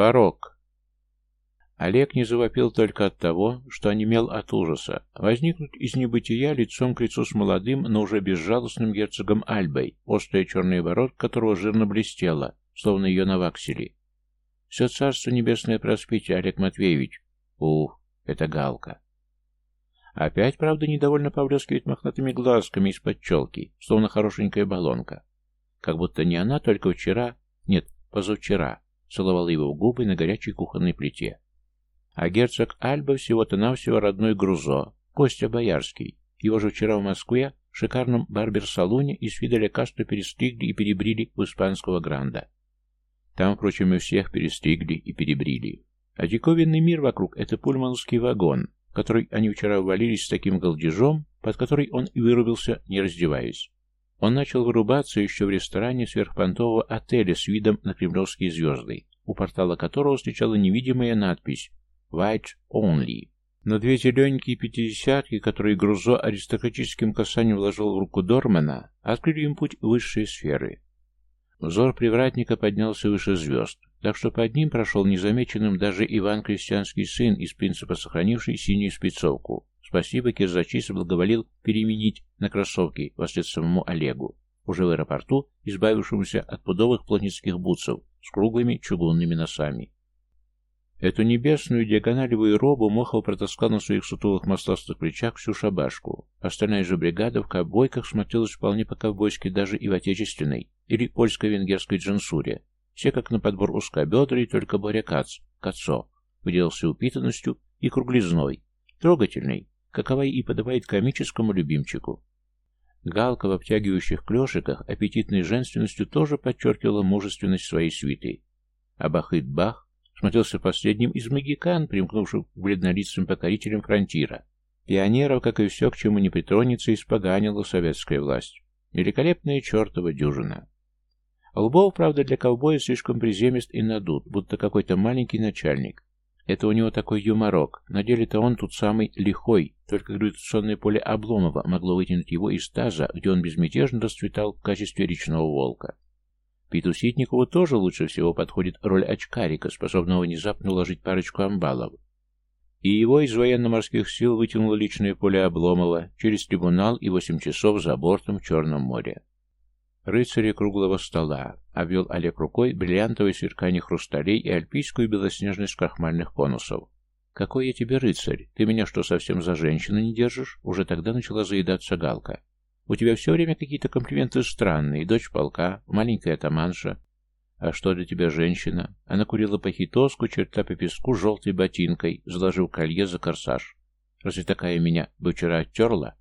порог!» Олег не завопил только от того, что онемел от ужаса. Возникнуть из небытия лицом к лицу с молодым, но уже безжалостным герцогом Альбой, острая черная бородка которого жирно блестела, словно ее наваксили. «Все царство небесное проспите, Олег Матвеевич!» «Ух, это Галка!» Опять, правда, недовольно поблескивает мохнатыми глазками из-под челки, словно хорошенькая баллонка. Как будто не она только вчера, нет, позавчера, целовала его в губы на горячей кухонной плите. А герцог Альба всего-то навсего родной Грузо, Костя Боярский. Его же вчера в Москве в шикарном барбер-салоне из Фиделя Кастро перестригли и перебрили в испанского гранда. Там, впрочем, и всех перестригли и перебрили. А диковинный мир вокруг — это пульманский вагон, в который они вчера ввалились с таким голдежом, под который он и вырубился, не раздеваясь. Он начал вырубаться еще в ресторане сверхпонтового отеля с видом на кремлевские звезды, у портала которого встречала невидимая надпись White Only. Но две зелененькие пятидесятки, которые Грузо аристократическим касанием вложил в руку Дормана, открыли им путь в высшие сферы. Взор привратника поднялся выше звезд, так что под ним прошел незамеченным даже Иван Крестьянский сын, из принципа сохранивший синюю спецовку. Спасибо, Кирзачис благоволил переменить на кроссовки вслед самому Олегу, уже в аэропорту, избавившемуся от пудовых плотницких бутсов с круглыми чугунными носами. Эту небесную диагоналевую робу Мохов протаскал на своих сутулых масластых плечах всю шабашку. Остальная же бригада в ковбойках смотрелась вполне по-ковбойски даже и в отечественной или польско-венгерской джинсуре. Все как на подбор узкобедрый, только Боря Кац, Кацо, выделался упитанностью и круглизной, трогательной, какова и подавает комическому любимчику. Галка в обтягивающих клешиках аппетитной женственностью тоже подчеркивала мужественность своей свиты. А Бахыт-Бах смотрелся последним из магикан, примкнувших к бледнолицым покорителям фронтира. Пионеров, как и все, к чему не притронется, испоганила советская власть. Великолепная чертова дюжина. Лбов, правда, для ковбоя слишком приземист и надут, будто какой-то маленький начальник. Это у него такой юморок. На деле-то он тут самый лихой, только гравитационное поле Обломова могло вытянуть его из таза, где он безмятежно расцветал в качестве речного волка. Питу Ситникову тоже лучше всего подходит роль очкарика, способного внезапно уложить парочку амбалов. И его из военно-морских сил вытянуло личное поле Обломова через трибунал и восемь часов за бортом в Черном море. Рыцари круглого стола обвел Олег рукой бриллиантовое сверкание хрусталей и альпийскую белоснежность крахмальных конусов. «Какой я тебе рыцарь? Ты меня что, совсем за женщину не держишь?» Уже тогда начала заедаться Галка. У тебя все время какие-то комплименты странные. Дочь полка, маленькая атаманша. А что для тебя женщина? Она курила похитоску, черта по песку желтой ботинкой, заложив колье за корсаж. Разве такая меня бы вчера оттерла?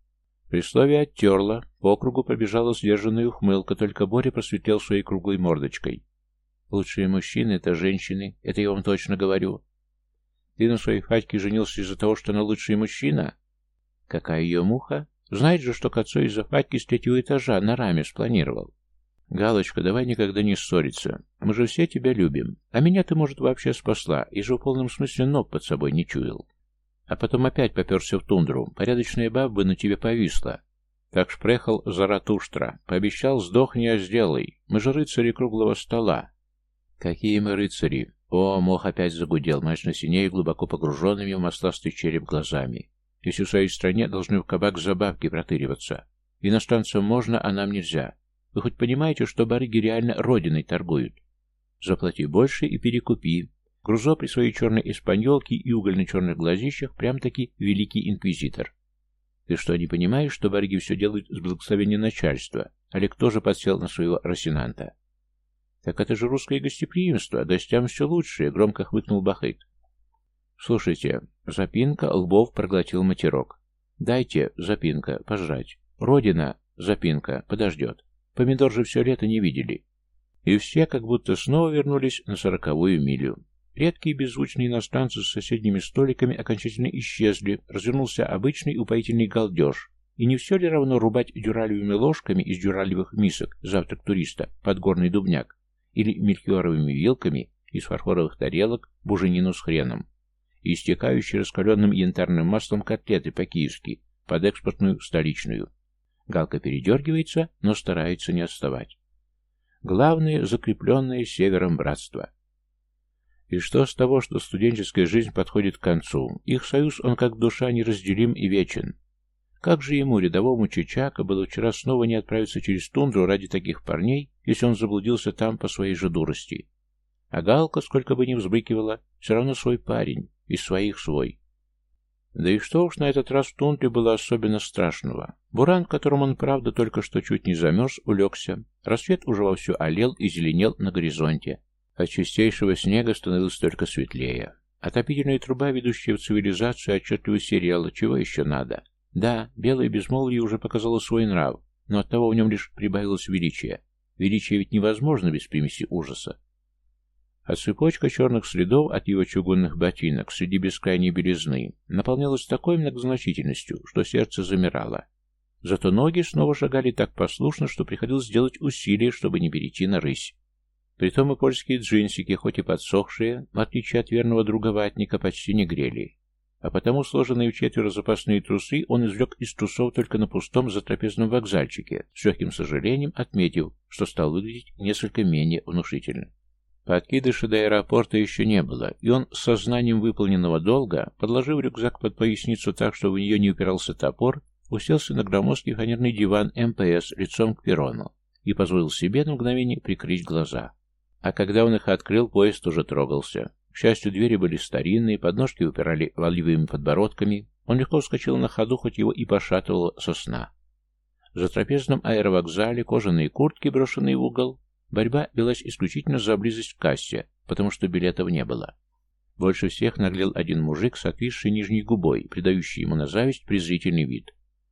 При слове «оттерла» по округу побежала сдержанная ухмылка, только Боря просветлел своей круглой мордочкой. Лучшие мужчины — это женщины, это я вам точно говорю. Ты на своей Фатьке женился из-за того, что она лучший мужчина? Какая ее муха? Знает же, что к отцу из-за Фатьки с третьего этажа на раме спланировал. Галочка, давай никогда не ссориться. Мы же все тебя любим. А меня ты, может, вообще спасла, и же в полном смысле ног под собой не чуял. А потом опять поперся в тундру. Порядочная баба на тебе повисла. Так шпрехал Заратуштра. Пообещал, сдохни, а сделай. Мы же рыцари круглого стола. Какие мы рыцари? О, мох опять загудел, мощно синее, глубоко погруженными в масластый череп глазами. Если в своей стране должны в кабак за бабки протыриваться. Иностранцам можно, а нам нельзя. Вы хоть понимаете, что барыги реально родиной торгуют? Заплати больше и перекупи. Грузо при своей черной испаньолке и угольно-черных глазищах прям-таки великий инквизитор. Ты что, не понимаешь, что барыги все делают с благословения начальства? Олег тоже подсел на своего росинанта. Так это же русское гостеприимство, гостям все лучшее, громко хмыкнул Бахыт. Слушайте, Запинка лбов проглотил матерок. Дайте, Запинка, пожрать. Родина, Запинка, подождет. Помидор же все лето не видели. И все как будто снова вернулись на сороковую милю. Редкие беззвучные иностранцы с соседними столиками окончательно исчезли, развернулся обычный упоительный галдеж. И не все ли равно рубать дюралевыми ложками из дюралевых мисок завтрак туриста под горный дубняк или мельхиоровыми вилками из фарфоровых тарелок буженину с хреном? и истекающие раскаленным янтарным маслом котлеты по-киевски, под экспортную столичную. Галка передергивается, но старается не отставать. Главное — закрепленное севером братство. И что с того, что студенческая жизнь подходит к концу? Их союз, он как душа неразделим и вечен. Как же ему, рядовому Чичака, было вчера снова не отправиться через тундру ради таких парней, если он заблудился там по своей же дурости? А Галка, сколько бы ни взбрыкивала, все равно свой парень, из своих свой. Да и что уж на этот раз в тундре было особенно страшного. Буран, которым он, правда, только что чуть не замерз, улегся. Рассвет уже вовсю олел и зеленел на горизонте. От чистейшего снега становилось только светлее. Отопительная труба, ведущая в цивилизацию, отчетливо сериала. Чего еще надо? Да, белое безмолвие уже показало свой нрав, но оттого в нем лишь прибавилось величие. Величие ведь невозможно без примеси ужаса. А цепочка черных следов от его чугунных ботинок среди бескрайней белизны наполнялась такой многозначительностью, что сердце замирало. Зато ноги снова шагали так послушно, что приходилось делать усилия, чтобы не перейти на рысь. Притом и польские джинсики, хоть и подсохшие, в отличие от верного друга ватника, почти не грели. А потому сложенные в четверо запасные трусы он извлек из трусов только на пустом затрапезном вокзальчике, с легким сожалением отметив, что стал выглядеть несколько менее внушительно. Подкидыша до аэропорта еще не было, и он с сознанием выполненного долга, подложив рюкзак под поясницу так, чтобы в нее не упирался топор, уселся на громоздкий фанерный диван МПС лицом к перрону и позволил себе на мгновение прикрыть глаза. А когда он их открыл, поезд уже трогался. К счастью, двери были старинные, подножки упирали валивыми подбородками. Он легко вскочил на ходу, хоть его и пошатывало со сна. За трапезным аэровокзале кожаные куртки, брошенные в угол, Борьба велась исключительно за близость к кассе, потому что билетов не было. Больше всех наглел один мужик с отвисшей нижней губой, придающий ему на зависть презрительный вид.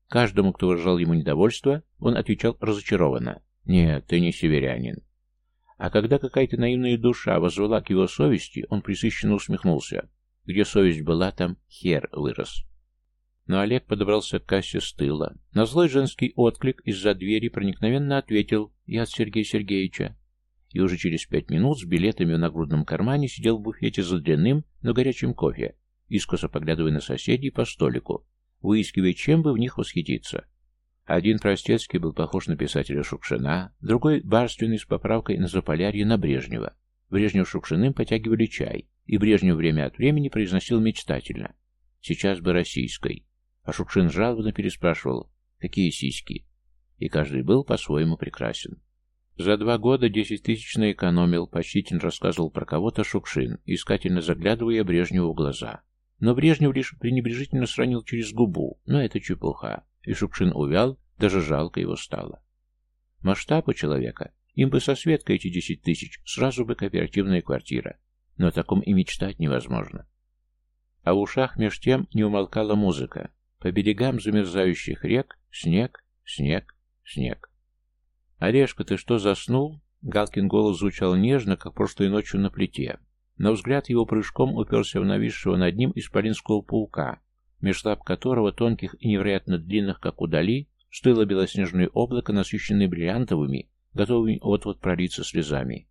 Каждому, кто выражал ему недовольство, он отвечал разочарованно. «Нет, ты не северянин». А когда какая-то наивная душа возвала к его совести, он присыщенно усмехнулся. Где совесть была, там хер вырос. Но Олег подобрался к кассе с тыла. На злой женский отклик из-за двери проникновенно ответил «Я от Сергея Сергеевича». И уже через пять минут с билетами в нагрудном кармане сидел в буфете за длинным, но горячим кофе, искоса поглядывая на соседей по столику, выискивая, чем бы в них восхититься. Один простецкий был похож на писателя Шукшина, другой барственный с поправкой на Заполярье на Брежнева. Брежнев Шукшиным потягивали чай, и Брежнев время от времени произносил мечтательно «Сейчас бы российской». А Шукшин жалобно переспрашивал, какие сиськи. И каждый был по-своему прекрасен. За два года десять тысяч наэкономил, почтительно рассказывал про кого-то Шукшин, искательно заглядывая Брежневу в глаза. Но Брежнев лишь пренебрежительно сранил через губу, но это чепуха. И Шукшин увял, даже жалко его стало. Масштаб у человека, им бы со Светкой эти десять тысяч, сразу бы кооперативная квартира. Но о таком и мечтать невозможно. А в ушах меж тем не умолкала музыка. По берегам замерзающих рек снег, снег, снег. «Орешка, ты что, заснул?» Галкин голос звучал нежно, как прошлой ночью на плите. Но взгляд его прыжком уперся в нависшего над ним исполинского паука, меж лап которого, тонких и невероятно длинных, как удали, стыло белоснежное облако, насыщенное бриллиантовыми, готовыми вот-вот пролиться слезами.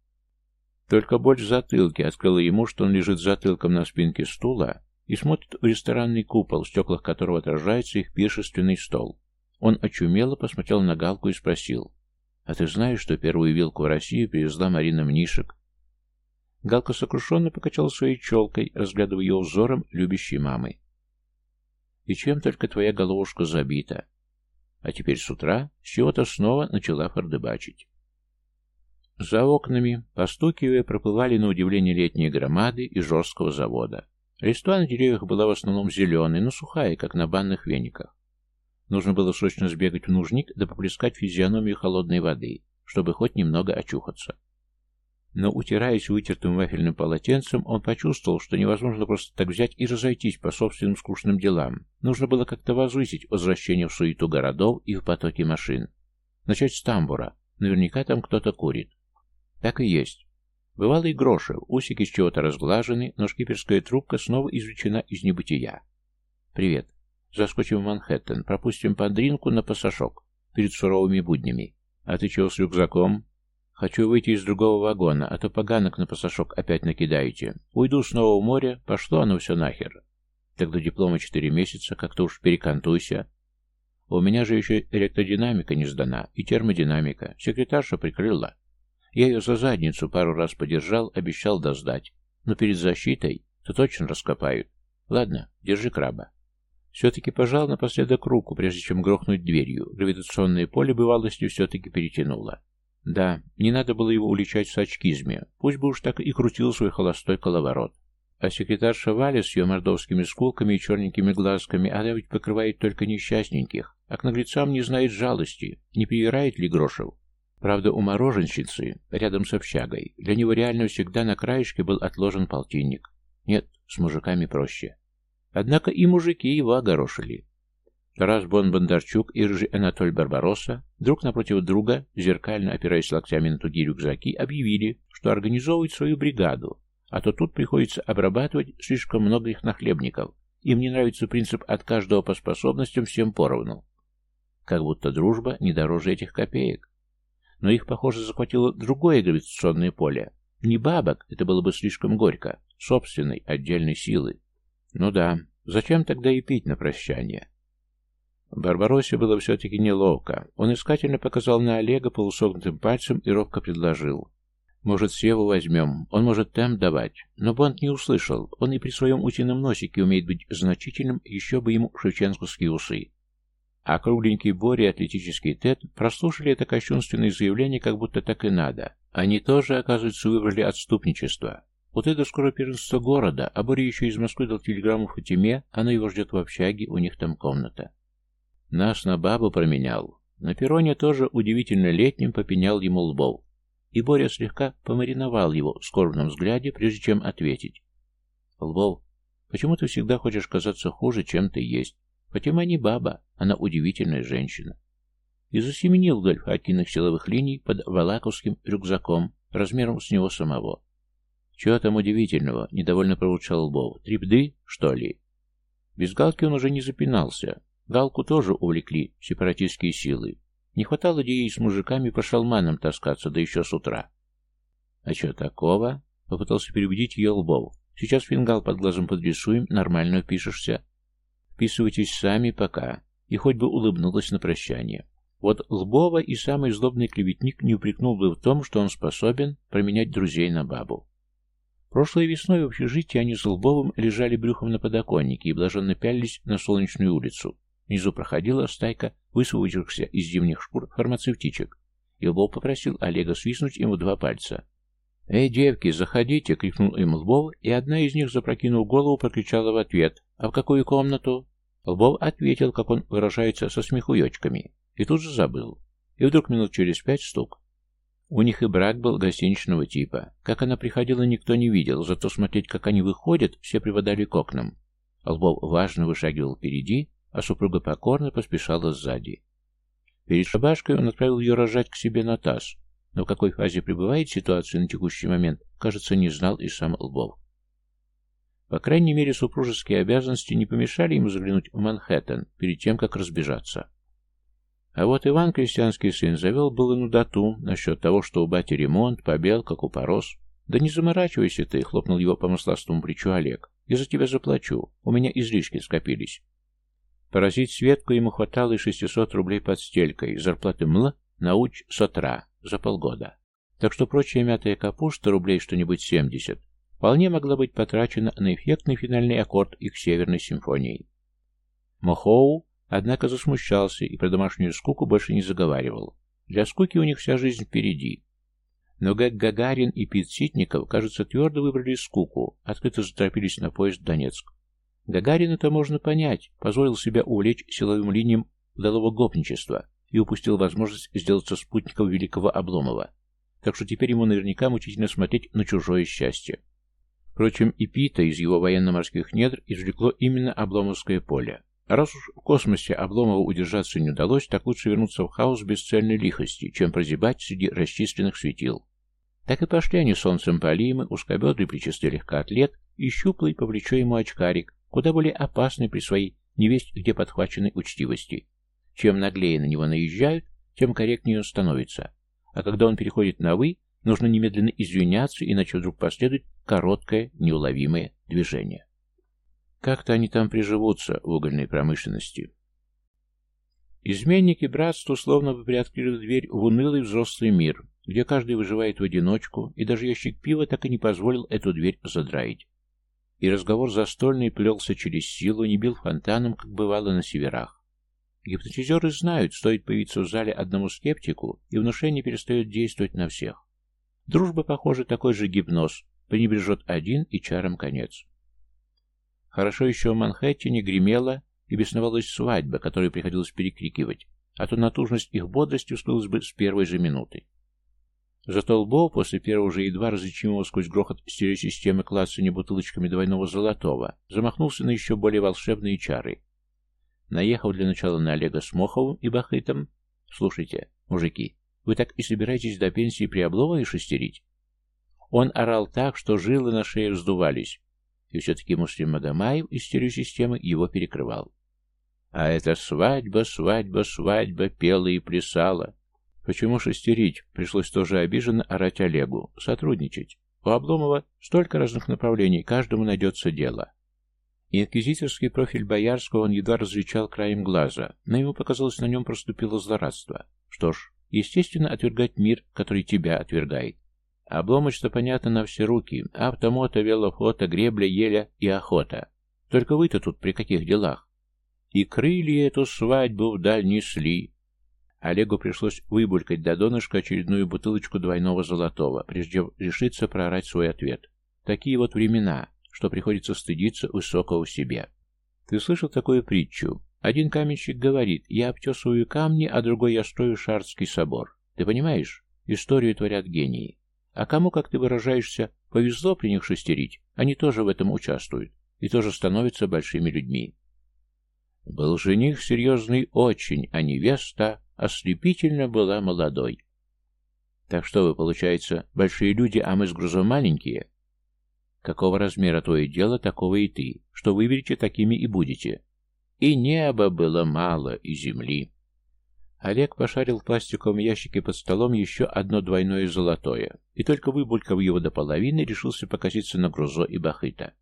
Только боль в затылке открыла ему, что он лежит затылком на спинке стула, и смотрит в ресторанный купол, в стеклах которого отражается их пиршественный стол. Он очумело посмотрел на Галку и спросил, «А ты знаешь, что первую вилку в Россию привезла Марина Мнишек?» Галка сокрушенно покачала своей челкой, разглядывая ее узором любящей мамы. «И чем только твоя головушка забита?» А теперь с утра с чего-то снова начала фордыбачить. За окнами, постукивая, проплывали на удивление летние громады и жесткого завода. Листва на деревьях была в основном зеленой, но сухая, как на банных вениках. Нужно было срочно сбегать в нужник да поплескать физиономию холодной воды, чтобы хоть немного очухаться. Но, утираясь вытертым вафельным полотенцем, он почувствовал, что невозможно просто так взять и разойтись по собственным скучным делам. Нужно было как-то возвысить возвращение в суету городов и в потоки машин. Начать с тамбура. Наверняка там кто-то курит. Так и есть. Бывало и Грошев, усики с чего-то разглажены, но шкиперская трубка снова извлечена из небытия. «Привет. Заскочим в Манхэттен, пропустим подринку на пассажок перед суровыми буднями. А ты чего с рюкзаком?» «Хочу выйти из другого вагона, а то поганок на пассажок опять накидаете. Уйду снова в море, пошло оно все нахер. Тогда диплома четыре месяца, как-то уж перекантуйся. У меня же еще электродинамика не сдана и термодинамика. Секретарша прикрыла. Я ее за задницу пару раз подержал, обещал доздать. но перед защитой то точно раскопают. Ладно, держи краба. Все-таки пожал напоследок руку, прежде чем грохнуть дверью. Гравитационное поле бывалости все-таки перетянуло. Да, не надо было его уличать в сачкизме. Пусть бы уж так и крутил свой холостой коловорот. А секретарша Валя с ее мордовскими скулками и черненькими глазками, она ведь покрывает только несчастненьких, а к наглецам не знает жалости, не перевирает ли грошев. Правда, у мороженщицы, рядом с общагой, для него реально всегда на краешке был отложен полтинник. Нет, с мужиками проще. Однако и мужики его огорошили. Тарас Бон Бондарчук и рыжий Анатоль Барбаросса, друг напротив друга, зеркально опираясь локтями на тугие рюкзаки, объявили, что организовывают свою бригаду, а то тут приходится обрабатывать слишком много их нахлебников. Им не нравится принцип «от каждого по способностям всем поровну». Как будто дружба не дороже этих копеек. Но их, похоже, захватило другое гравитационное поле. Не бабок, это было бы слишком горько, собственной, отдельной силы. Ну да, зачем тогда и пить на прощание? Барбаросе было все-таки неловко. Он искательно показал на Олега полусогнутым пальцем и робко предложил. «Может, Севу возьмем? Он может темп давать». Но Бонд не услышал. Он и при своем утином носике умеет быть значительным, еще бы ему шевченковские усы. А кругленький Бори и атлетический Тед прослушали это кощунственное заявление, как будто так и надо. Они тоже, оказывается, выбрали отступничество. Вот это скоро первенство города, а Боря еще из Москвы дал телеграмму Фатиме, она его ждет в общаге, у них там комната. Нас на бабу променял. На перроне тоже удивительно летним попенял ему лбов. И Боря слегка помариновал его в скорбном взгляде, прежде чем ответить. Лбов, почему ты всегда хочешь казаться хуже, чем ты есть? Фатима не баба, она удивительная женщина. И засеменил вдоль Фатиных силовых линий под валаковским рюкзаком, размером с него самого. «Чего там удивительного?» — недовольно проучал Лбов. «Три бды, что ли?» Без галки он уже не запинался. Галку тоже увлекли сепаратистские силы. Не хватало ей с мужиками по шалманам таскаться, да еще с утра. «А что такого?» — попытался переубедить ее Лбов. «Сейчас фингал под глазом подрисуем, нормально впишешься. Вписывайтесь сами пока». И хоть бы улыбнулась на прощание. Вот Лбова и самый злобный клеветник не упрекнул бы в том, что он способен променять друзей на бабу. Прошлой весной в общежитии они с Лбовым лежали брюхом на подоконнике и блаженно пялились на солнечную улицу. Внизу проходила стайка высвободившихся из зимних шкур фармацевтичек, и Лбов попросил Олега свистнуть ему два пальца. «Эй, девки, заходите!» — крикнул им Лбов, и одна из них, запрокинув голову, прокричала в ответ. «А в какую комнату?» Лбов ответил, как он выражается, со смехуёчками, и тут же забыл. И вдруг минут через пять стук. У них и брак был гостиничного типа. Как она приходила, никто не видел, зато смотреть, как они выходят, все приводали к окнам. Лбов важно вышагивал впереди, а супруга покорно поспешала сзади. Перед шабашкой он отправил ее рожать к себе на таз, но в какой фазе пребывает ситуация на текущий момент, кажется, не знал и сам Лбов. По крайней мере, супружеские обязанности не помешали ему заглянуть в Манхэттен перед тем, как разбежаться. А вот Иван, крестьянский сын, завел было нудоту насчет того, что у бати ремонт, побел, как у порос. «Да не заморачивайся ты», — хлопнул его по масластому плечу Олег. «Я за тебя заплачу. У меня излишки скопились». Поразить Светку ему хватало и 600 рублей под стелькой, зарплаты МЛ науч с утра, за полгода. Так что прочая мятая капуста, рублей что-нибудь 70, вполне могла быть потрачена на эффектный финальный аккорд их северной симфонии. Мохоу Однако засмущался и про домашнюю скуку больше не заговаривал. Для скуки у них вся жизнь впереди. Но как Гагарин и Пит Ситников, кажется, твердо выбрали скуку, открыто заторопились на поезд в Донецк. Гагарин это можно понять, позволил себя увлечь силовым линиям удалого гопничества и упустил возможность сделаться спутником великого Обломова. Так что теперь ему наверняка мучительно смотреть на чужое счастье. Впрочем, и Пита из его военно-морских недр извлекло именно Обломовское поле. Раз уж в космосе Обломову удержаться не удалось, так лучше вернуться в хаос бесцельной лихости, чем прозябать среди расчисленных светил. Так и пошли они солнцем полимы, узкобедрый причистый легкоатлет и щуплый по плечу ему очкарик, куда более опасный при своей невесть где подхваченной учтивости. Чем наглее на него наезжают, тем корректнее он становится. А когда он переходит на «вы», нужно немедленно извиняться, иначе вдруг последует короткое, неуловимое движение. Как-то они там приживутся в угольной промышленности. Изменники братству словно бы приоткрыли дверь в унылый взрослый мир, где каждый выживает в одиночку, и даже ящик пива так и не позволил эту дверь задраить. И разговор застольный плелся через силу, не бил фонтаном, как бывало на северах. Гипнотизеры знают, стоит появиться в зале одному скептику, и внушение перестает действовать на всех. Дружба, похоже, такой же гипноз, пренебрежет один и чаром конец. Хорошо еще в Манхэттене гремела и бесновалась свадьба, которую приходилось перекрикивать, а то натужность их бодрости уснулась бы с первой же минуты. Зато Лбов после первого же едва различимого сквозь грохот стереосистемы клацания бутылочками двойного золотого замахнулся на еще более волшебные чары. Наехав для начала на Олега с Моховым и Бахытом, «Слушайте, мужики, вы так и собираетесь до пенсии при Обловой шестерить?» Он орал так, что жилы на шее вздувались, и все-таки Муслим Магомаев из стереосистемы его перекрывал. А это свадьба, свадьба, свадьба, пела и плясала. Почему шестерить? Пришлось тоже обиженно орать Олегу. Сотрудничать. У Обломова столько разных направлений, каждому найдется дело. Инквизиторский профиль Боярского он едва различал краем глаза, но ему показалось, на нем проступило злорадство. Что ж, естественно, отвергать мир, который тебя отвергает. Обломыч-то понятно на все руки. Автомото, велофото, гребля, еля и охота. Только вы-то тут при каких делах? И крылья эту свадьбу вдаль несли, Олегу пришлось выбулькать до донышка очередную бутылочку двойного золотого, прежде решиться проорать свой ответ. Такие вот времена, что приходится стыдиться высокого себе. Ты слышал такую притчу? Один каменщик говорит, я обтесываю камни, а другой я строю Шардский собор. Ты понимаешь? Историю творят гении. А кому, как ты выражаешься, повезло при них шестерить, они тоже в этом участвуют и тоже становятся большими людьми. Был жених серьезный очень, а невеста ослепительно была молодой. Так что вы, получается, большие люди, а мы с грузом маленькие? Какого размера твое дело, такого и ты. Что выберете, такими и будете. И неба было мало, и земли. Олег пошарил в пластиковом ящике под столом еще одно двойное золотое, и только выбулькав его до половины, решился покоситься на Грузо и Бахыта.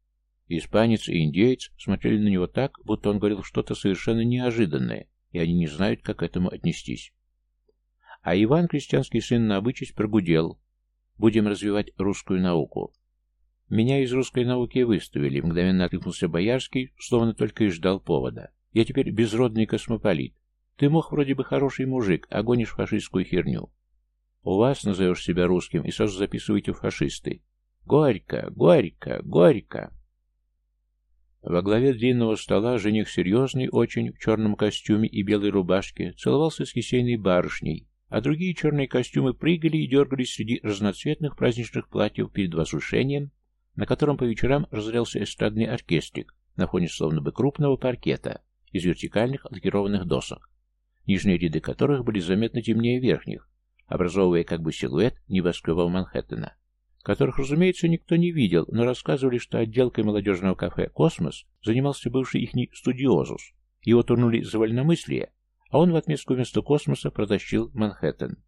Испанец и индеец смотрели на него так, будто он говорил что-то совершенно неожиданное, и они не знают, как к этому отнестись. А Иван, крестьянский сын, на обычать прогудел. Будем развивать русскую науку. Меня из русской науки выставили, мгновенно откликнулся Боярский, словно только и ждал повода. Я теперь безродный космополит. Ты мог вроде бы хороший мужик, а гонишь фашистскую херню. У вас назовешь себя русским и сразу записываете в фашисты. Горько, горько, горько. Во главе длинного стола жених серьезный, очень, в черном костюме и белой рубашке, целовался с кисейной барышней, а другие черные костюмы прыгали и дергались среди разноцветных праздничных платьев перед возвышением, на котором по вечерам разорялся эстрадный оркестрик на фоне словно бы крупного паркета из вертикальных лакированных досок, нижние ряды которых были заметно темнее верхних, образовывая как бы силуэт небоскребов Манхэттена которых, разумеется, никто не видел, но рассказывали, что отделкой молодежного кафе «Космос» занимался бывший ихний студиозус. Его турнули за вольномыслие, а он в отместку вместо космоса протащил Манхэттен.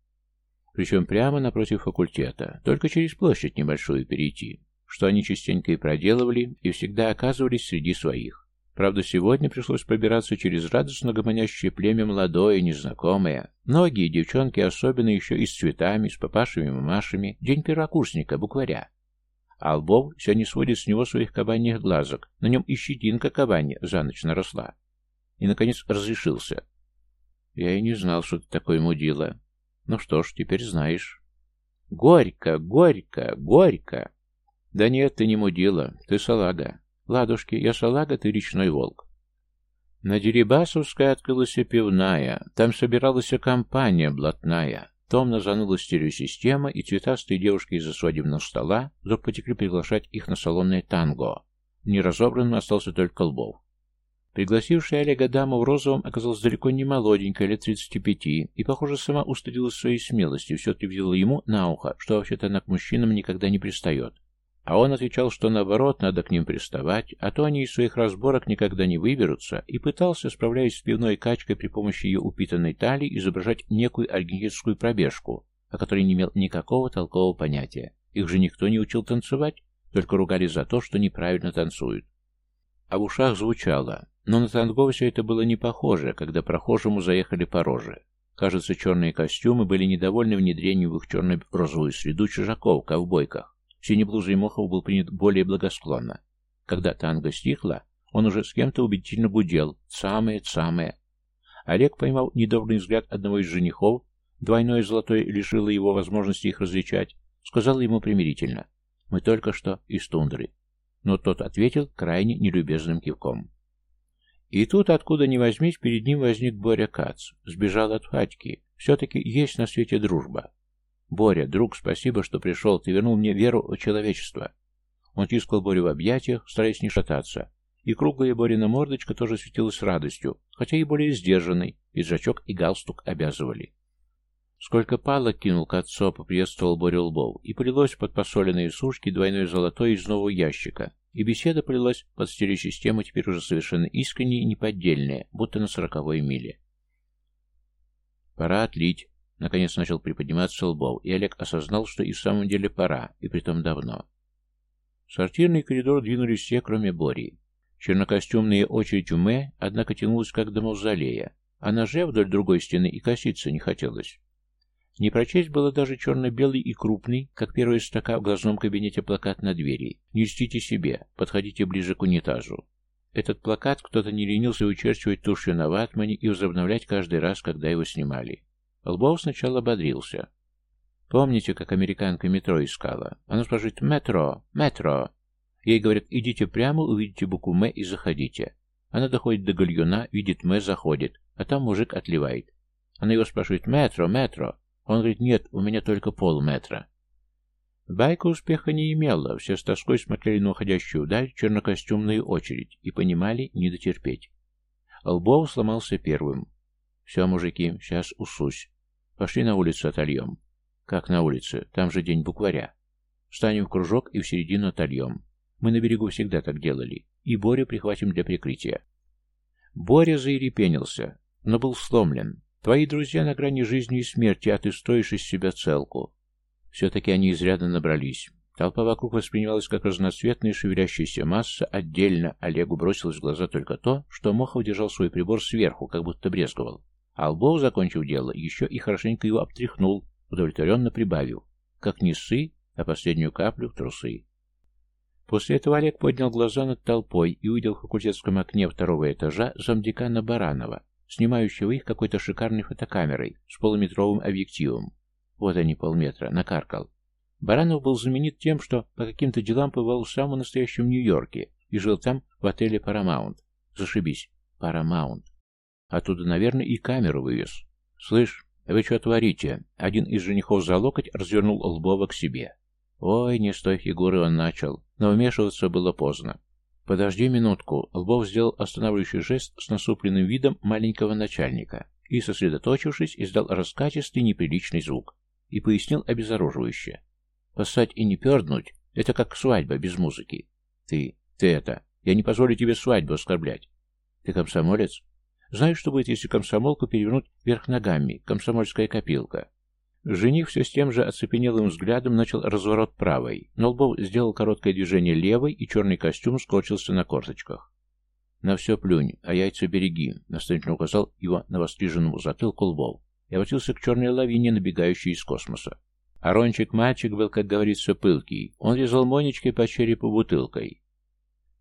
Причем прямо напротив факультета, только через площадь небольшую перейти, что они частенько и проделывали, и всегда оказывались среди своих. Правда, сегодня пришлось пробираться через радостно гомонящее племя молодое, незнакомое. Многие девчонки, особенно еще и с цветами, с папашами и мамашами. День первокурсника, букваря. А Лбов все не сводит с него своих кабаньих глазок. На нем и щетинка кабанья за ночь наросла. И, наконец, разрешился. Я и не знал, что ты такой мудила. Ну что ж, теперь знаешь. Горько, горько, горько. Да нет, ты не мудила, ты салага. «Ладушки, я салага, ты речной волк». На Дерибасовской открылась пивная, там собиралась компания блатная. Томно заныла стереосистема, и цветастые девушки из-за свадебного стола вдруг потекли приглашать их на салонное танго. Неразобранным остался только Лбов. Пригласившая Олега дама в розовом оказалась далеко не молоденькая, лет 35, и, похоже, сама устыдилась своей смелости, все ответила ему на ухо, что вообще-то она к мужчинам никогда не пристает. А он отвечал, что наоборот, надо к ним приставать, а то они из своих разборок никогда не выберутся, и пытался, справляясь с пивной качкой при помощи ее упитанной талии, изображать некую аргентинскую пробежку, о которой не имел никакого толкового понятия. Их же никто не учил танцевать, только ругали за то, что неправильно танцуют. А в ушах звучало, но на танго все это было не похоже, когда прохожему заехали по роже. Кажется, черные костюмы были недовольны внедрением в их черно-розовую среду чужаков в ковбойках. Синеблузый Мохов был принят более благосклонно. Когда танго стихло, он уже с кем-то убедительно гудел «Самое-самое». Олег поймал недобрый взгляд одного из женихов, двойное золотое лишило его возможности их различать, сказал ему примирительно «Мы только что из тундры». Но тот ответил крайне нелюбезным кивком. И тут, откуда ни возьмись, перед ним возник Боря Кац. Сбежал от Фатьки. Все-таки есть на свете дружба. «Боря, друг, спасибо, что пришел. Ты вернул мне веру в человечество». Он тискал Борю в объятиях, стараясь не шататься. И круглая Борина мордочка тоже светилась радостью, хотя и более сдержанной, пиджачок и галстук обязывали. Сколько палок кинул к отцу, поприветствовал Борю Лбов, и полилось под посоленные сушки двойной золотой из нового ящика, и беседа полилась под стереосистему теперь уже совершенно искренней и неподдельная, будто на сороковой миле. «Пора отлить», — наконец начал приподниматься Лбов, и Олег осознал, что и в самом деле пора, и притом давно. В сортирный коридор двинулись все, кроме Бори. Чернокостюмная очередь у Мэ, однако, тянулась как до мавзолея, а ноже вдоль другой стены и коситься не хотелось. Не прочесть было даже черно-белый и крупный, как первая строка в глазном кабинете плакат на двери. «Не льстите себе, подходите ближе к унитазу». Этот плакат кто-то не ленился вычерчивать тушью на ватмане и возобновлять каждый раз, когда его снимали. Лбов сначала ободрился. Помните, как американка метро искала? Она спрашивает «Метро! Метро!» Ей говорят «Идите прямо, увидите букву «М» и заходите». Она доходит до гальюна, видит «М», заходит, а там мужик отливает. Она его спрашивает «Метро! Метро!» Он говорит, нет, у меня только полметра. Байка успеха не имела, все с тоской смотрели на уходящую вдаль чернокостюмную очередь и понимали не дотерпеть. Лбов сломался первым. «Все, мужики, сейчас усусь. Пошли на улицу отольем». «Как на улице? Там же день букваря. Встанем в кружок и в середину отольем. Мы на берегу всегда так делали. И Борю прихватим для прикрытия». Боря заирепенился, но был сломлен. Твои друзья на грани жизни и смерти, а ты стоишь из себя целку. Все-таки они изрядно набрались. Толпа вокруг воспринималась как разноцветная шевелящаяся масса, отдельно Олегу бросилось в глаза только то, что Мохов держал свой прибор сверху, как будто брезговал. А Лбов, закончив дело, еще и хорошенько его обтряхнул, удовлетворенно прибавив. Как не ссы, а последнюю каплю в трусы. После этого Олег поднял глаза над толпой и увидел в факультетском окне второго этажа замдекана Баранова, снимающего их какой-то шикарной фотокамерой с полуметровым объективом. Вот они, полметра, накаркал. Баранов был знаменит тем, что по каким-то делам побывал в самом настоящем Нью-Йорке и жил там в отеле Paramount. Зашибись, Paramount. Оттуда, наверное, и камеру вывез. «Слышь, вы что творите?» Один из женихов за локоть развернул Лбова к себе. Ой, не с той он начал, но вмешиваться было поздно. «Подожди минутку», — Лбов сделал останавливающий жест с насупленным видом маленького начальника и, сосредоточившись, издал раскатистый неприличный звук и пояснил обезоруживающе. «Поссать и не перднуть — это как свадьба без музыки. Ты, ты это, я не позволю тебе свадьбу оскорблять. Ты комсомолец? Знаешь, что будет, если комсомолку перевернуть вверх ногами, комсомольская копилка? Жених все с тем же оцепенелым взглядом начал разворот правой, но Лбов сделал короткое движение левой, и черный костюм скочился на корточках. «На все плюнь, а яйца береги», — наставительно указал его на востриженному затылку Лбов и обратился к черной лавине, набегающей из космоса. Арончик-мальчик был, как говорится, пылкий. Он резал Монечкой по черепу бутылкой.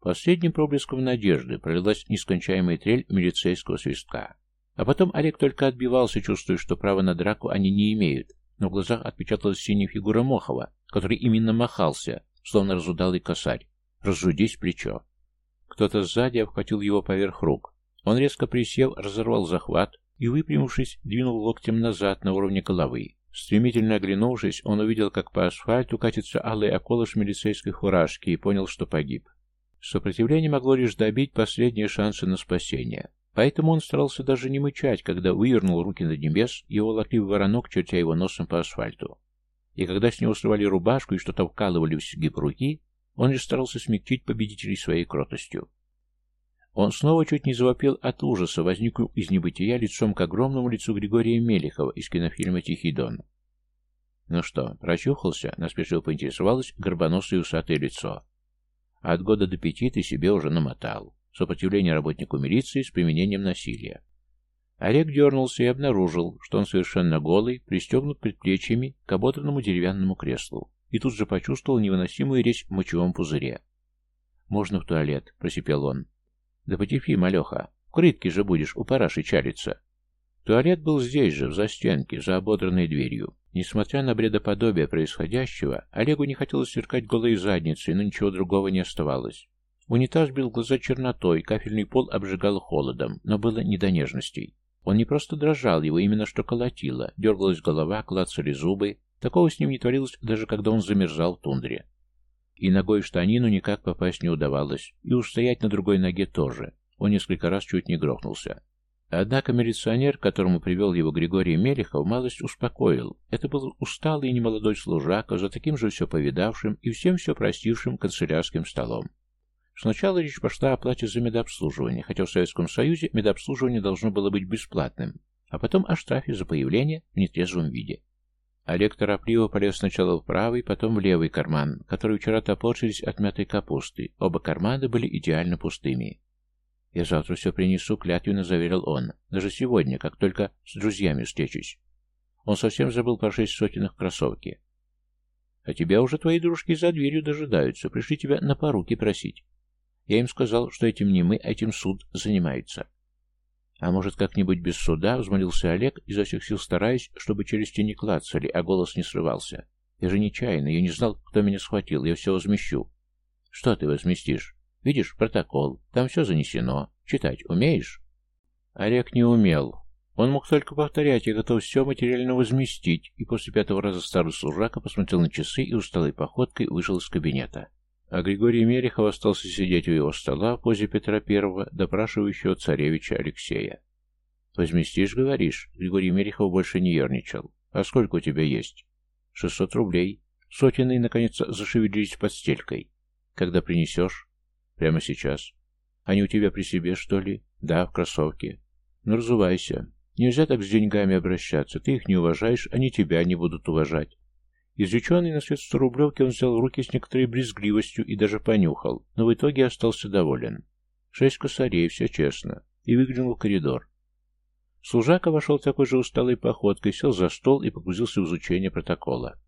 Последним проблеском надежды пролилась нескончаемая трель милицейского свистка. А потом Олег только отбивался, чувствуя, что права на драку они не имеют, но в глазах отпечаталась синяя фигура Мохова, который именно махался, словно разудалый косарь. «Разудись плечо!» Кто-то сзади обхватил его поверх рук. Он резко присев, разорвал захват и, выпрямившись, двинул локтем назад на уровне головы. Стремительно оглянувшись, он увидел, как по асфальту катится алый околыш милицейской фуражки и понял, что погиб. Сопротивление могло лишь добить последние шансы на спасение. Поэтому он старался даже не мычать, когда вывернул руки на небес, его волокли в воронок, чертя его носом по асфальту. И когда с него срывали рубашку и что-то вкалывали в сгиб руки, он лишь старался смягчить победителей своей кротостью. Он снова чуть не завопил от ужаса, возникнув из небытия лицом к огромному лицу Григория Мелехова из кинофильма «Тихий дон». «Ну что, прочухался?» — наспешил поинтересовалось горбоносое усатое лицо. «От года до пяти ты себе уже намотал. Сопротивление работнику милиции с применением насилия. Олег дернулся и обнаружил, что он совершенно голый, пристегнут предплечьями к ободранному деревянному креслу, и тут же почувствовал невыносимую резь в мочевом пузыре. «Можно в туалет?» — просипел он. «Да потерпи, малеха. В крытке же будешь у параши чалиться». Туалет был здесь же, в застенке, за ободранной дверью. Несмотря на бредоподобие происходящего, Олегу не хотелось сверкать голой задницей, но ничего другого не оставалось. Унитаз бил глаза чернотой, кафельный пол обжигал холодом, но было не до нежностей. Он не просто дрожал, его именно что колотило, дергалась голова, клацали зубы. Такого с ним не творилось, даже когда он замерзал в тундре. И ногой в штанину никак попасть не удавалось, и уж стоять на другой ноге тоже. Он несколько раз чуть не грохнулся. Однако милиционер, которому привел его Григорий Мелехов, малость успокоил. Это был усталый и немолодой служака, за таким же все повидавшим и всем все простившим канцелярским столом. Сначала речь пошла о плате за медобслуживание, хотя в Советском Союзе медобслуживание должно было быть бесплатным, а потом о штрафе за появление в нетрезвом виде. Олег торопливо полез сначала в правый, потом в левый карман, которые вчера топорчились от мятой капусты. Оба кармана были идеально пустыми. «Я завтра все принесу», — клятвенно заверил он. «Даже сегодня, как только с друзьями встречусь». Он совсем забыл про шесть сотенных кроссовки. «А тебя уже твои дружки за дверью дожидаются. Пришли тебя на поруки просить. Я им сказал, что этим не мы, а этим суд занимается». «А может, как-нибудь без суда?» — взмолился Олег, изо всех сил стараясь, чтобы челюсти не клацали, а голос не срывался. «Я же нечаянно, я не знал, кто меня схватил, я все возмещу». «Что ты возместишь?» Видишь, протокол. Там все занесено. Читать умеешь?» Олег не умел. Он мог только повторять, я готов все материально возместить, и после пятого раза старый служака посмотрел на часы и усталой походкой вышел из кабинета. А Григорий Мерехов остался сидеть у его стола в позе Петра Первого, допрашивающего царевича Алексея. «Возместишь, говоришь?» Григорий Мерехов больше не ерничал. «А сколько у тебя есть?» «Шестьсот рублей». Сотенные, наконец, зашевелились под стелькой. «Когда принесешь?» Прямо сейчас. Они у тебя при себе, что ли? Да, в кроссовке. Ну, разувайся. Нельзя так с деньгами обращаться. Ты их не уважаешь, они тебя не будут уважать. Извлеченный на свет сто рублевки он взял в руки с некоторой брезгливостью и даже понюхал, но в итоге остался доволен. Шесть косарей, все честно. И выглянул в коридор. Служака вошел такой же усталой походкой, сел за стол и погрузился в изучение протокола.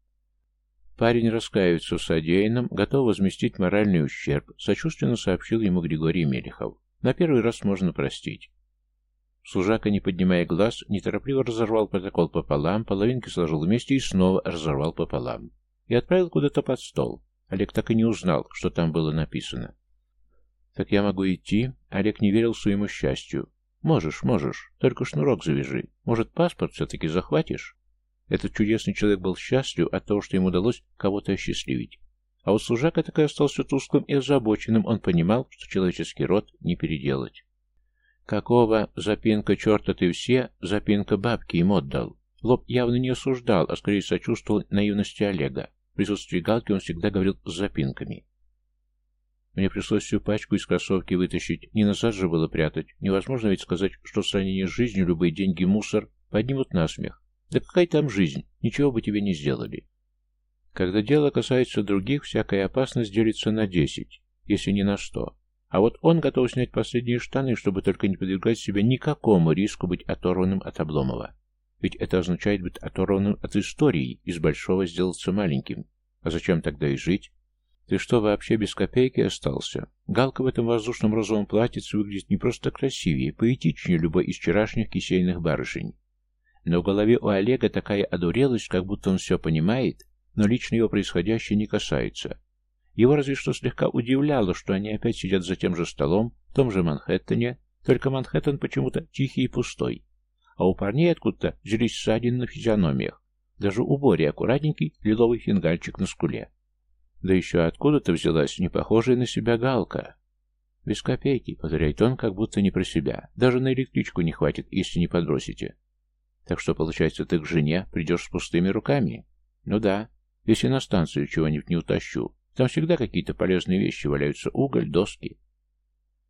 Парень раскаивается в содеянном, готов возместить моральный ущерб, сочувственно сообщил ему Григорий Мелехов. На первый раз можно простить. Служака, не поднимая глаз, неторопливо разорвал протокол пополам, половинки сложил вместе и снова разорвал пополам. И отправил куда-то под стол. Олег так и не узнал, что там было написано. «Так я могу идти?» Олег не верил своему счастью. «Можешь, можешь. Только шнурок завяжи. Может, паспорт все-таки захватишь?» Этот чудесный человек был счастлив от того, что ему удалось кого-то осчастливить. А у служака так и остался тусклым и озабоченным, он понимал, что человеческий род не переделать. «Какого запинка черта ты все, запинка бабки им отдал?» Лоб явно не осуждал, а скорее сочувствовал наивности Олега. В присутствии Галки он всегда говорил с запинками. Мне пришлось всю пачку из кроссовки вытащить. Не назад же было прятать. Невозможно ведь сказать, что в сравнении с жизнью любые деньги мусор поднимут насмех. Да какая там жизнь? Ничего бы тебе не сделали. Когда дело касается других, всякая опасность делится на десять, если не на сто. А вот он готов снять последние штаны, чтобы только не подвергать себя никакому риску быть оторванным от Обломова. Ведь это означает быть оторванным от истории, из большого сделаться маленьким. А зачем тогда и жить? Ты что, вообще без копейки остался? Галка в этом воздушном розовом платьице выглядит не просто красивее, поэтичнее любой из вчерашних кисейных барышень. Но в голове у Олега такая одурелость, как будто он все понимает, но лично его происходящее не касается. Его разве что слегка удивляло, что они опять сидят за тем же столом, в том же Манхэттене, только Манхэттен почему-то тихий и пустой. А у парней откуда-то взялись ссадины на физиономиях. Даже у Бори аккуратненький лиловый фингальчик на скуле. Да еще откуда-то взялась не похожая на себя галка. Без копейки, повторяет он, как будто не про себя. Даже на электричку не хватит, если не подбросите. Так что, получается, ты к жене придешь с пустыми руками? Ну да, если на станцию чего-нибудь не утащу. Там всегда какие-то полезные вещи валяются, уголь, доски.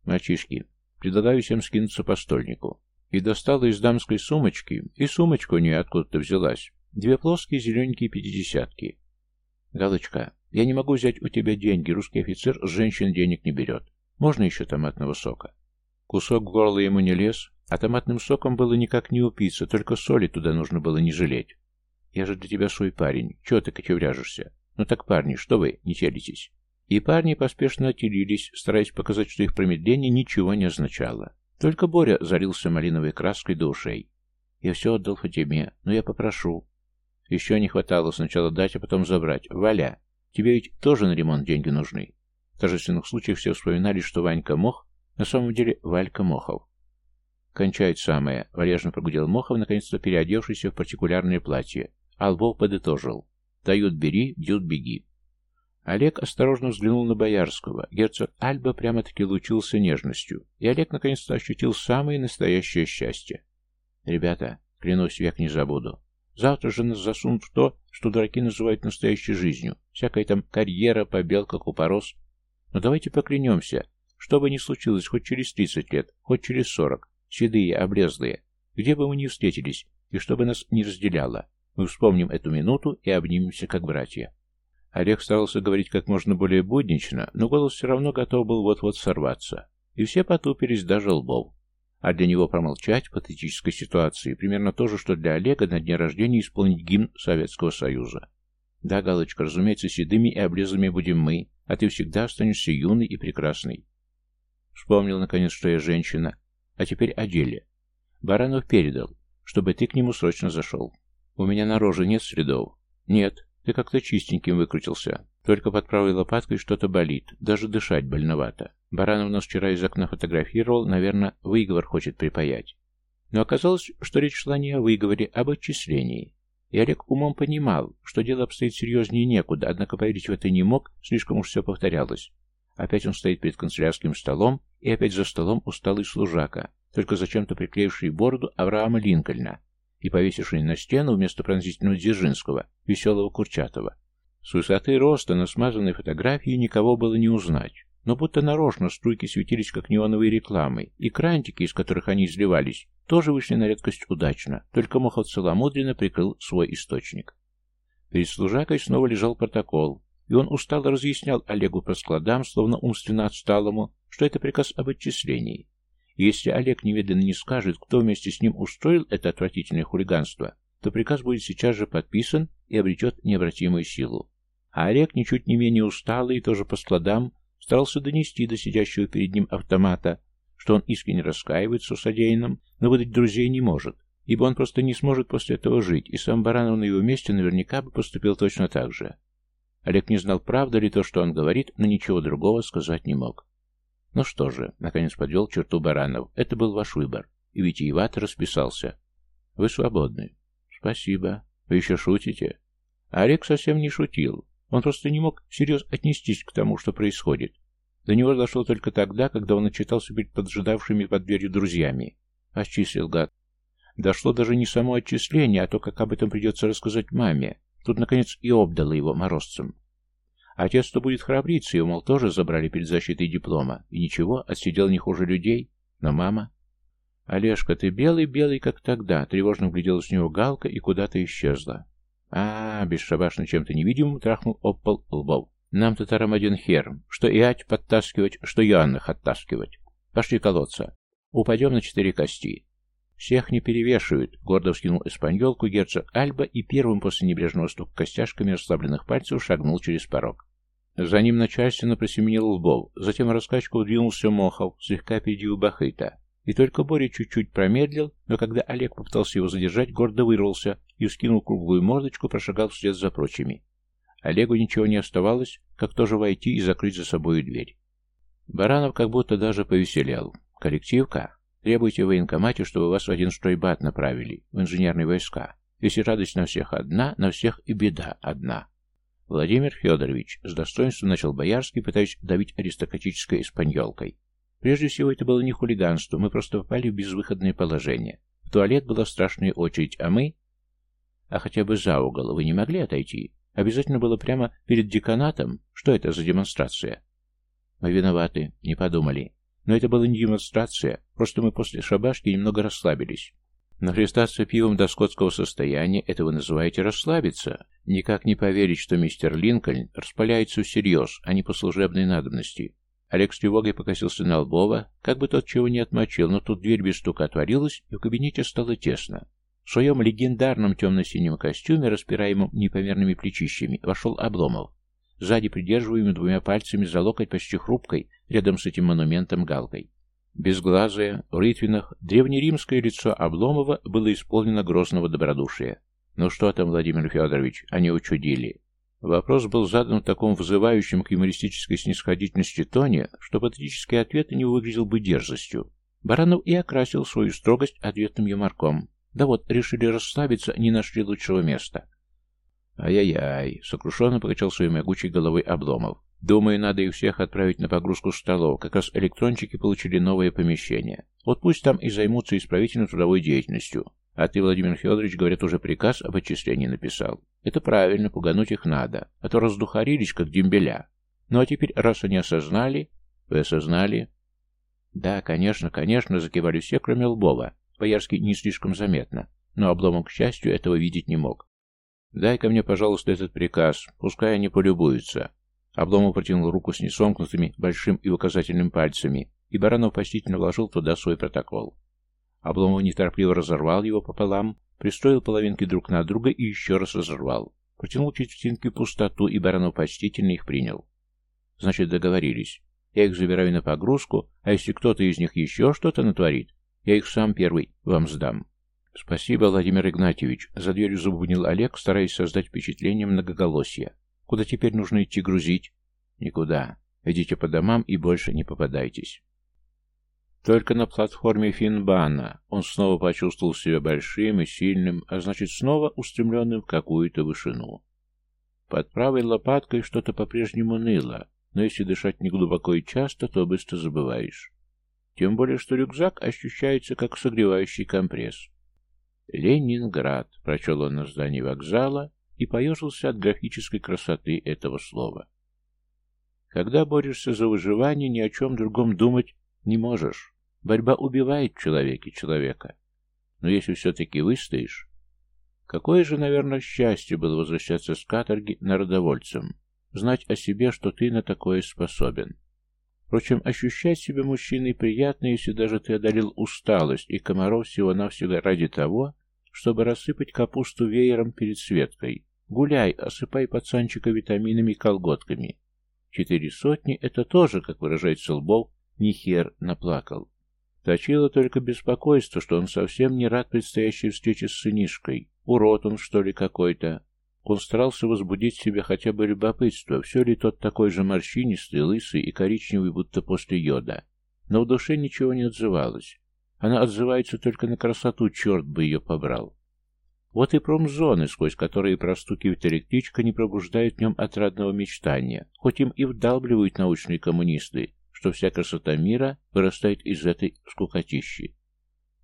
Мальчишки, предлагаю всем скинуться по стольнику. И достала из дамской сумочки, и сумочка у нее откуда-то взялась. Две плоские зелененькие пятидесятки. Галочка, я не могу взять у тебя деньги, русский офицер женщин денег не берет. Можно еще томатного сока? Кусок в горло ему не лез, А томатным соком было никак не упиться, только соли туда нужно было не жалеть. Я же для тебя свой парень. Чего ты кочевряжешься? Ну так, парни, что вы, не телитесь? И парни поспешно отелились, стараясь показать, что их промедление ничего не означало. Только Боря залился малиновой краской до ушей. «Я все отдал Фатиме, но я попрошу». «Еще не хватало сначала дать, а потом забрать. Валя, тебе ведь тоже на ремонт деньги нужны». В торжественных случаях все вспоминали, что Ванька Мох на самом деле Валька Мохов. «Кончает самое», — валежно прогудел Мохов, наконец-то переодевшийся в партикулярное платье. А Лбов подытожил. «Дают — бери, бьют — беги». Олег осторожно взглянул на Боярского. Герцог Альба прямо-таки лучился нежностью, и Олег наконец-то ощутил самое настоящее счастье. «Ребята, клянусь, век не забуду. Завтра же нас засунут в то, что дураки называют настоящей жизнью. Всякая там карьера, побелка, купорос. Но давайте поклянемся, что бы ни случилось хоть через 30 лет, хоть через 40, седые, облезлые, где бы мы ни встретились, и что бы нас ни разделяло, мы вспомним эту минуту и обнимемся как братья». Олег старался говорить как можно более буднично, но голос все равно готов был вот-вот сорваться. И все потупились, даже лбов. А для него промолчать в патетической ситуации примерно то же, что для Олега на дне рождения исполнить гимн Советского Союза. Да, Галочка, разумеется, седыми и облезлыми будем мы, а ты всегда останешься юной и прекрасной. Вспомнил, наконец, что я женщина. А теперь о деле. Баранов передал, чтобы ты к нему срочно зашел. У меня на роже нет следов. Нет, ты как-то чистеньким выкрутился. Только под правой лопаткой что-то болит. Даже дышать больновато. Баранов нас вчера из окна фотографировал, наверное, выговор хочет припаять. Но оказалось, что речь шла не о выговоре, а об отчислении. И Олег умом понимал, что дело обстоит серьезнее некуда, однако поверить в это не мог, слишком уж все повторялось. Опять он стоит перед канцелярским столом, и опять за столом усталый служака, только зачем-то приклеивший бороду Авраама Линкольна, и повесивший на стену вместо пронзительного Дзержинского веселого Курчатова. С высоты роста на смазанной фотографии никого было не узнать, но будто нарочно струйки светились как неоновые рекламы, и крантики, из которых они изливались, тоже вышли на редкость удачно, только Мохов целомудренно прикрыл свой источник. Перед служакой снова лежал протокол, и он устало разъяснял Олегу по складам, словно умственно отсталому, что это приказ об отчислении, если Олег немедленно не скажет, кто вместе с ним устроил это отвратительное хулиганство, то приказ будет сейчас же подписан и обретет необратимую силу. А Олег, ничуть не менее усталый и тоже по складам, старался донести до сидящего перед ним автомата, что он искренне раскаивается в содеянном, но выдать друзей не может, ибо он просто не сможет после этого жить, и сам Баранов на его месте наверняка бы поступил точно так же. Олег не знал, правда ли то, что он говорит, но ничего другого сказать не мог. Ну что же, наконец подвел черту Баранов, это был ваш выбор. И витиевато расписался. Вы свободны. Спасибо. Вы еще шутите? А Олег совсем не шутил. Он просто не мог серьезно отнестись к тому, что происходит. До него дошло только тогда, когда он отчитался перед поджидавшими под дверью друзьями. Отчислил гад. Дошло даже не само отчисление, а то, как об этом придется рассказать маме. Тут, наконец, и обдало его морозцем. Отец-то будет храбриться, его, мол, тоже забрали перед защитой диплома. И ничего, отсидел не хуже людей. Но мама... «Олежка, ты белый-белый, как тогда», — тревожно вгляделась с него Галка и куда-то исчезла. а, -а, -а бесшабашно чем-то невидимым трахнул об пол лбов. «Нам татарам один хер. Что Иать подтаскивать, что Иоаннах оттаскивать. Пошли колоться. Упадем на четыре кости». «Всех не перевешивают», — гордо вскинул эспаньолку герцог Альба и первым после небрежного стука костяшками расслабленных пальцев шагнул через порог. За ним начальственно просеменил Лбов, затем раскачку двинулся Мохов, слегка опередил Бахыта. И только Боря чуть-чуть промедлил, но когда Олег попытался его задержать, гордо вырвался и, вскинул круглую мордочку, прошагал вслед за прочими. Олегу ничего не оставалось, как тоже войти и закрыть за собой дверь. Баранов как будто даже повеселел. «Коллективка? Требуйте в военкомате, чтобы вас в один стройбат направили, в инженерные войска. Если радость на всех одна, на всех и беда одна». Владимир Федорович с достоинством начал Боярский, пытаясь давить аристократической испаньолкой. Прежде всего, это было не хулиганство, мы просто попали в безвыходное положение. В туалет была страшная очередь, а мы... А хотя бы за угол вы не могли отойти? Обязательно было прямо перед деканатом? Что это за демонстрация? Мы виноваты, не подумали. Но это была не демонстрация, просто мы после шабашки немного расслабились. Нахлестаться пивом до скотского состояния – это вы называете расслабиться. Никак не поверить, что мистер Линкольн распаляется всерьез, а не по служебной надобности. Олег с тревогой покосился на Лбова, как бы тот чего не отмочил, но тут дверь без стука отворилась, и в кабинете стало тесно. В своем легендарном темно-синем костюме, распираемом непомерными плечищами, вошел Обломов. Сзади придерживаемый двумя пальцами за локоть почти хрупкой, рядом с этим монументом галкой. Безглазое, в рытвинах, древнеримское лицо Обломова было исполнено грозного добродушия. «Ну что там, Владимир Федорович, они учудили?» Вопрос был задан в таком вызывающем к юмористической снисходительности тоне, что патетический ответ не выглядел бы дерзостью. Баранов и окрасил свою строгость ответным юморком. Да вот, решили расслабиться, не нашли лучшего места. Ай-яй-яй, сокрушенно покачал своей могучей головой Обломов. Думаю, надо их всех отправить на погрузку столов. Как раз электрончики получили новое помещение. Вот пусть там и займутся исправительно-трудовой деятельностью. А ты, Владимир Федорович, говорят, уже приказ об отчислении написал. Это правильно, пугануть их надо. А то раздухарились, как дембеля. Ну а теперь, раз они осознали... Вы осознали? Да, конечно, конечно, закивали все, кроме Лбова. Боярский не слишком заметно. Но Обломов, к счастью, этого видеть не мог. «Дай-ка мне, пожалуйста, этот приказ. Пускай они полюбуются». Обломов протянул руку с несомкнутыми большим и указательным пальцами, и Баранов почтительно вложил туда свой протокол. Обломов неторопливо разорвал его пополам, пристроил половинки друг на друга и еще раз разорвал. Протянул четвертинки пустоту, и Баранов почтительно их принял. «Значит, договорились. Я их забираю на погрузку, а если кто-то из них еще что-то натворит, я их сам первый вам сдам». «Спасибо, Владимир Игнатьевич», — за дверью забубнил Олег, стараясь создать впечатление многоголосия. «Куда теперь нужно идти грузить?» «Никуда. Идите по домам и больше не попадайтесь». Только на платформе Финбана он снова почувствовал себя большим и сильным, а значит снова устремленным в какую-то вышину. Под правой лопаткой что-то по-прежнему ныло, но если дышать неглубоко и часто, то быстро забываешь. Тем более, что рюкзак ощущается как согревающий компресс. «Ленинград», — прочел он на здании вокзала и поежился от графической красоты этого слова. Когда борешься за выживание, ни о чем другом думать не можешь. Борьба убивает в человеке человека. Но если все-таки выстоишь... Какое же, наверное, счастье было возвращаться с каторги народовольцем, знать о себе, что ты на такое способен. Впрочем, ощущать себя мужчиной приятно, если даже ты одолел усталость и комаров всего-навсего ради того, чтобы рассыпать капусту веером перед Светкой. Гуляй, осыпай пацанчика витаминами и колготками. Четыре сотни — это тоже, как выражается Лбов, ни хер наплакал. Точило только беспокойство, что он совсем не рад предстоящей встрече с сынишкой. Урод он, что ли, какой-то. Он старался возбудить в себе хотя бы любопытство, все ли тот такой же морщинистый, лысый и коричневый, будто после йода. Но в душе ничего не отзывалось. Она отзывается только на красоту, черт бы ее побрал. Вот и промзоны, сквозь которые простукивает электричка, не пробуждают в нем отрадного мечтания, хоть им и вдалбливают научные коммунисты, что вся красота мира вырастает из этой скукотищи.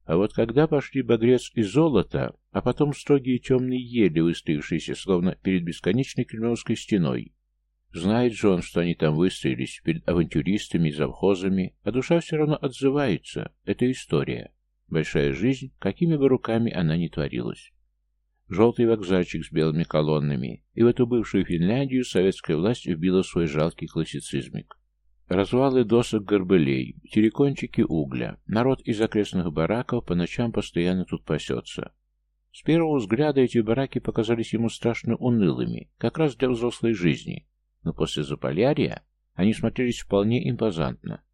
А вот когда пошли багрец и золото, а потом строгие темные ели, выставившиеся словно перед бесконечной кремлевской стеной, знает же он, что они там выстроились перед авантюристами и завхозами, а душа все равно отзывается. Это история. Большая жизнь, какими бы руками она ни творилась. Желтый вокзальчик с белыми колоннами, и в эту бывшую Финляндию советская власть вбила свой жалкий классицизмик. Развалы досок горбылей, терекончики угля. Народ из окрестных бараков по ночам постоянно тут пасется. С первого взгляда эти бараки показались ему страшно унылыми, как раз для взрослой жизни. Но после Заполярья они смотрелись вполне импозантно.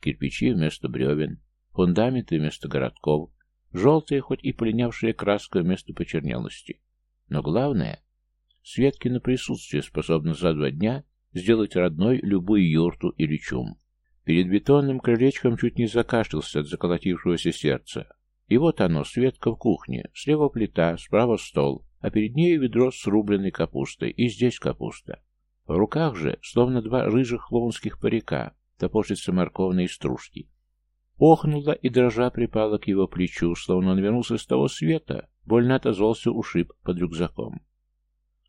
Кирпичи вместо бревен, фундаменты вместо городков, желтая, хоть и полинявшая краска вместо почернелости. Но главное, Светкино присутствие способно за два дня сделать родной любую юрту или чум. Перед бетонным крылечком чуть не закашлялся от заколотившегося сердца. И вот оно, Светка в кухне, слева плита, справа стол, а перед ней ведро с рубленной капустой, и здесь капуста. В руках же, словно два рыжих клоунских парика, топошится морковные стружки. Охнула и дрожа припала к его плечу, словно он вернулся с того света, больно отозвался ушиб под рюкзаком.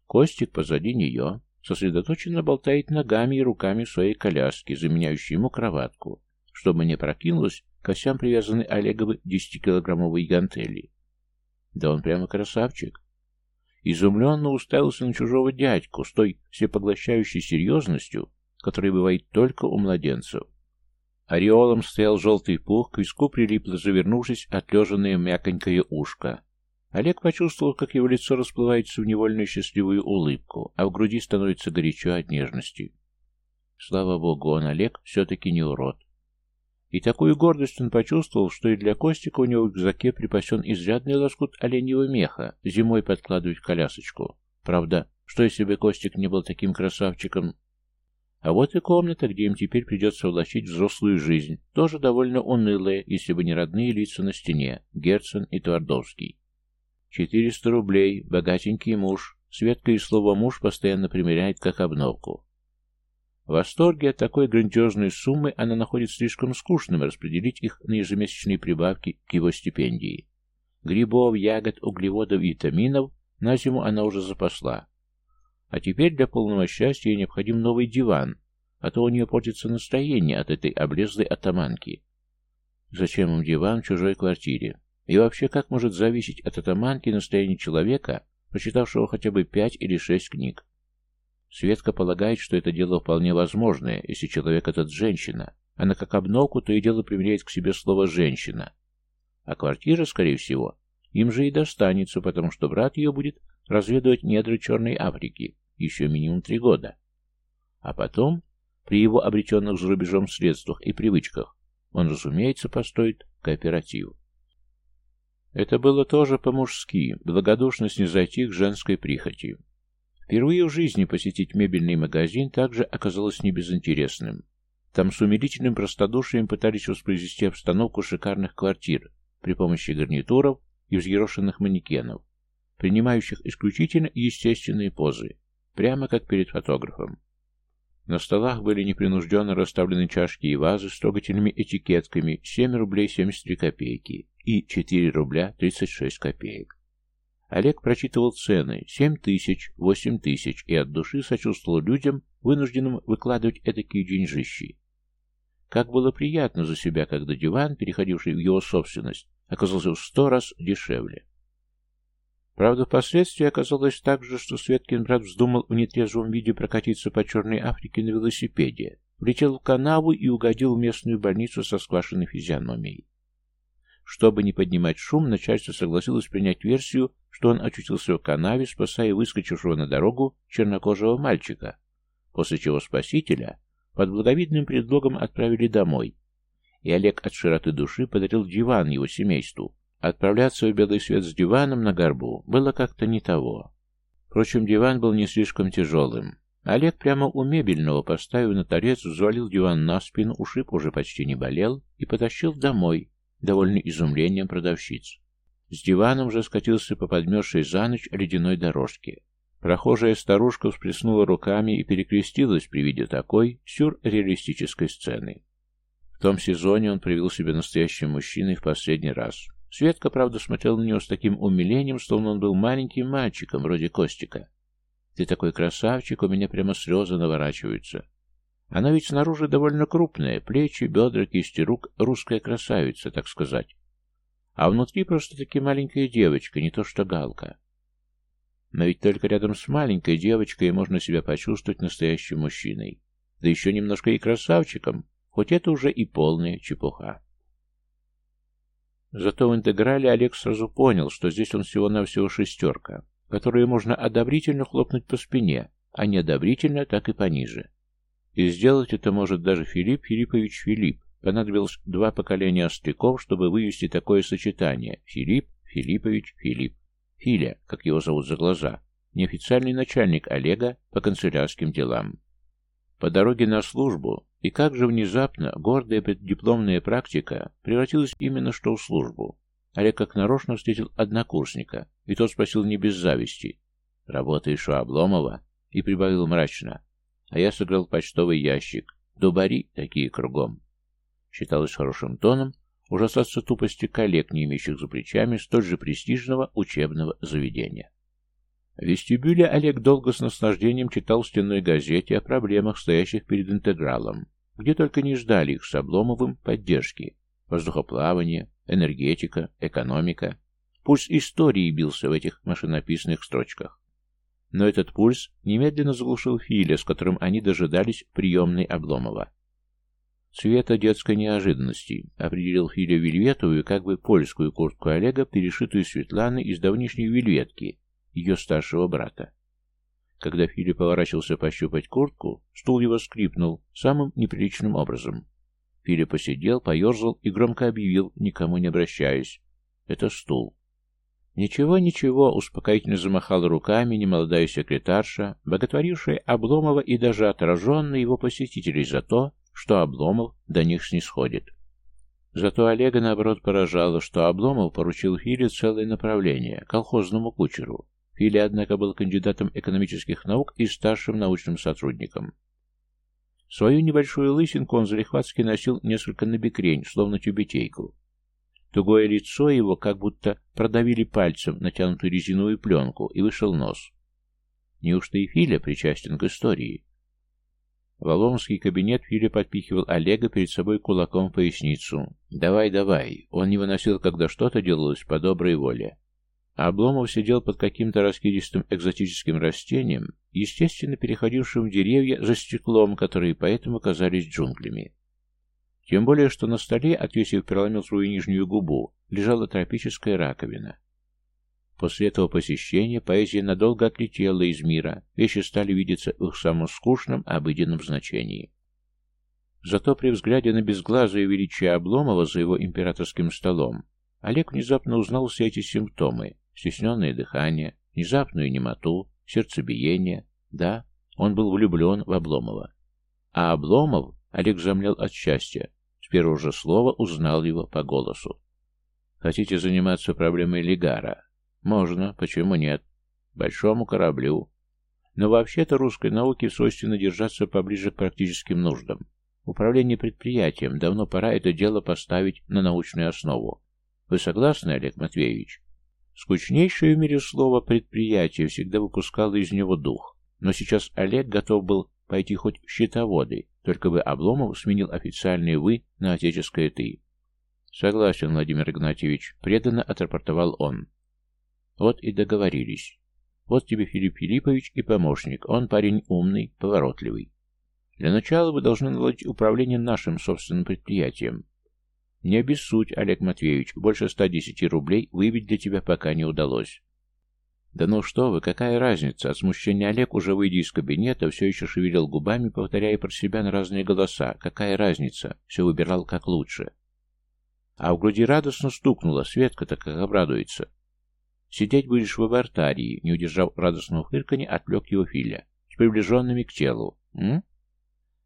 Костик позади нее, сосредоточенно болтает ногами и руками своей коляски, заменяющей ему кроватку, чтобы не прокинулась к осям привязаны Олеговы десятикилограммовые гантели. Да он прямо красавчик. Изумленно уставился на чужого дядьку с той всепоглощающей серьезностью, который бывает только у младенцев. Ореолом стоял желтый пух, к виску прилипло, завернувшись, отлежанное мяконькое ушко. Олег почувствовал, как его лицо расплывается в невольную счастливую улыбку, а в груди становится горячо от нежности. Слава богу, он, Олег, все-таки не урод. И такую гордость он почувствовал, что и для Костика у него в рюкзаке припасен изрядный лоскут оленьего меха, зимой подкладывать колясочку. Правда, что если бы Костик не был таким красавчиком? А вот и комната, где им теперь придется влачить взрослую жизнь, тоже довольно унылая, если бы не родные лица на стене, Герцен и Твардовский. Четыреста рублей, богатенький муж, Светка и слово «муж» постоянно примеряет как обновку. В восторге от такой грандиозной суммы она находит слишком скучным распределить их на ежемесячные прибавки к его стипендии. Грибов, ягод, углеводов и витаминов на зиму она уже запасла. А теперь для полного счастья ей необходим новый диван, а то у нее портится настроение от этой облезлой атаманки. Зачем им диван в чужой квартире? И вообще, как может зависеть от атаманки настроение человека, прочитавшего хотя бы пять или шесть книг? Светка полагает, что это дело вполне возможное, если человек этот женщина. Она как обновку то и дело примеряет к себе слово «женщина». А квартира, скорее всего, им же и достанется, потому что брат ее будет разведывать недры Черной Африки еще минимум три года. А потом, при его обретенных за рубежом средствах и привычках, он, разумеется, построит кооператив. Это было тоже по-мужски, благодушно снизойти к женской прихоти. Впервые в жизни посетить мебельный магазин также оказалось небезынтересным. Там с умилительным простодушием пытались воспроизвести обстановку шикарных квартир при помощи гарнитуров и взъерошенных манекенов, принимающих исключительно естественные позы, прямо как перед фотографом. На столах были непринужденно расставлены чашки и вазы с трогательными этикетками 7 рублей 73 копейки и 4 рубля 36 копеек. Олег прочитывал цены 7 тысяч, 8 тысяч и от души сочувствовал людям, вынужденным выкладывать этакие деньжищи. Как было приятно за себя, когда диван, переходивший в его собственность, оказался в сто раз дешевле. Правда, впоследствии оказалось так же, что Светкин брат вздумал в нетрезвом виде прокатиться по Черной Африке на велосипеде, влетел в канаву и угодил в местную больницу со сквашенной физиономией. Чтобы не поднимать шум, начальство согласилось принять версию, что он очутился в канаве, спасая выскочившего на дорогу чернокожего мальчика, после чего спасителя под благовидным предлогом отправили домой, и Олег от широты души подарил диван его семейству. Отправляться в белый свет с диваном на горбу было как-то не того. Впрочем, диван был не слишком тяжелым. Олег прямо у мебельного, поставив на торец, взвалил диван на спину, ушиб уже почти не болел, и потащил домой, довольный изумлением продавщиц. С диваном же скатился по подмерзшей за ночь ледяной дорожке. Прохожая старушка всплеснула руками и перекрестилась при виде такой сюрреалистической сцены. В том сезоне он проявил себя настоящим мужчиной в последний раз. Светка, правда, смотрела на него с таким умилением, словно он был маленьким мальчиком, вроде Костика. «Ты такой красавчик, у меня прямо слезы наворачиваются. Она ведь снаружи довольно крупная, плечи, бедра, кисти рук, русская красавица, так сказать. А внутри просто-таки маленькая девочка, не то что галка. Но ведь только рядом с маленькой девочкой можно себя почувствовать настоящим мужчиной. Да еще немножко и красавчиком, хоть это уже и полная чепуха. Зато в интеграле Олег сразу понял, что здесь он всего-навсего шестерка, которую можно одобрительно хлопнуть по спине, а не одобрительно, так и пониже. И сделать это может даже Филипп Филиппович Филипп. Понадобилось два поколения остряков, чтобы вывести такое сочетание. Филипп Филиппович Филипп. Филя, как его зовут за глаза, неофициальный начальник Олега по канцелярским делам. По дороге на службу, и как же внезапно гордая преддипломная практика превратилась именно что в службу. Олег как нарочно встретил однокурсника, и тот спросил не без зависти. «Работаешь у Обломова?» и прибавил мрачно а я сыграл почтовый ящик. Дубари такие кругом. Считалось хорошим тоном ужасаться тупости коллег, не имеющих за плечами столь же престижного учебного заведения. В вестибюле Олег долго с наслаждением читал в стенной газете о проблемах, стоящих перед интегралом, где только не ждали их с Обломовым поддержки. Воздухоплавание, энергетика, экономика. Пульс истории бился в этих машинописных строчках. Но этот пульс немедленно заглушил Филя, с которым они дожидались приемной Обломова. Цвета детской неожиданности определил Филя вельветовую, как бы польскую куртку Олега, перешитую Светланы из давнишней вельветки, ее старшего брата. Когда Филя поворачивался пощупать куртку, стул его скрипнул самым неприличным образом. Филя посидел, поерзал и громко объявил, никому не обращаясь. «Это стул». «Ничего, ничего», — успокоительно замахала руками немолодая секретарша, боготворившая Обломова и даже отраженная его посетителей за то, что Обломов до них снисходит. Зато Олега, наоборот, поражало, что Обломов поручил Филе целое направление, колхозному кучеру. Филя, однако, был кандидатом экономических наук и старшим научным сотрудником. Свою небольшую лысинку он залихватски носил несколько набекрень, словно тюбетейку. Тугое лицо его как будто продавили пальцем натянутую резиновую пленку, и вышел нос. Неужто и Филя причастен к истории? В Оломский кабинет Филя подпихивал Олега перед собой кулаком в поясницу. «Давай, давай!» Он не выносил, когда что-то делалось по доброй воле. Обломов сидел под каким-то раскидистым экзотическим растением, естественно переходившим в деревья за стеклом, которые поэтому казались джунглями. Тем более, что на столе, отвесив переломил свою нижнюю губу, лежала тропическая раковина. После этого посещения поэзия надолго отлетела из мира, вещи стали видеться в их самом скучном, обыденном значении. Зато при взгляде на безглазое величие Обломова за его императорским столом, Олег внезапно узнал все эти симптомы, стесненное дыхание, внезапную немоту, сердцебиение. Да, он был влюблен в Обломова. А Обломов, Олег замлял от счастья, с первого же слова узнал его по голосу. «Хотите заниматься проблемой Лигара?» «Можно, почему нет? Большому кораблю». Но вообще-то русской науке свойственно держаться поближе к практическим нуждам. Управление предприятием давно пора это дело поставить на научную основу. Вы согласны, Олег Матвеевич? Скучнейшее в мире слово «предприятие» всегда выпускало из него дух. Но сейчас Олег готов был пойти хоть в счетоводы, только бы Обломов сменил официальное «вы» на отеческое «ты». «Согласен, Владимир Игнатьевич», — преданно отрапортовал он. «Вот и договорились. Вот тебе Филипп Филиппович и помощник. Он парень умный, поворотливый. Для начала вы должны наладить управление нашим собственным предприятием. Не обессудь, Олег Матвеевич, больше 110 рублей выбить для тебя пока не удалось. «Да ну что вы, какая разница?» От смущения Олег, уже выйдя из кабинета, все еще шевелил губами, повторяя про себя на разные голоса. «Какая разница?» Все выбирал как лучше. А в груди радостно стукнуло. Светка-то как обрадуется. «Сидеть будешь в абортарии», не удержав радостного фырканья, отвлек его Филя. «С приближенными к телу. М?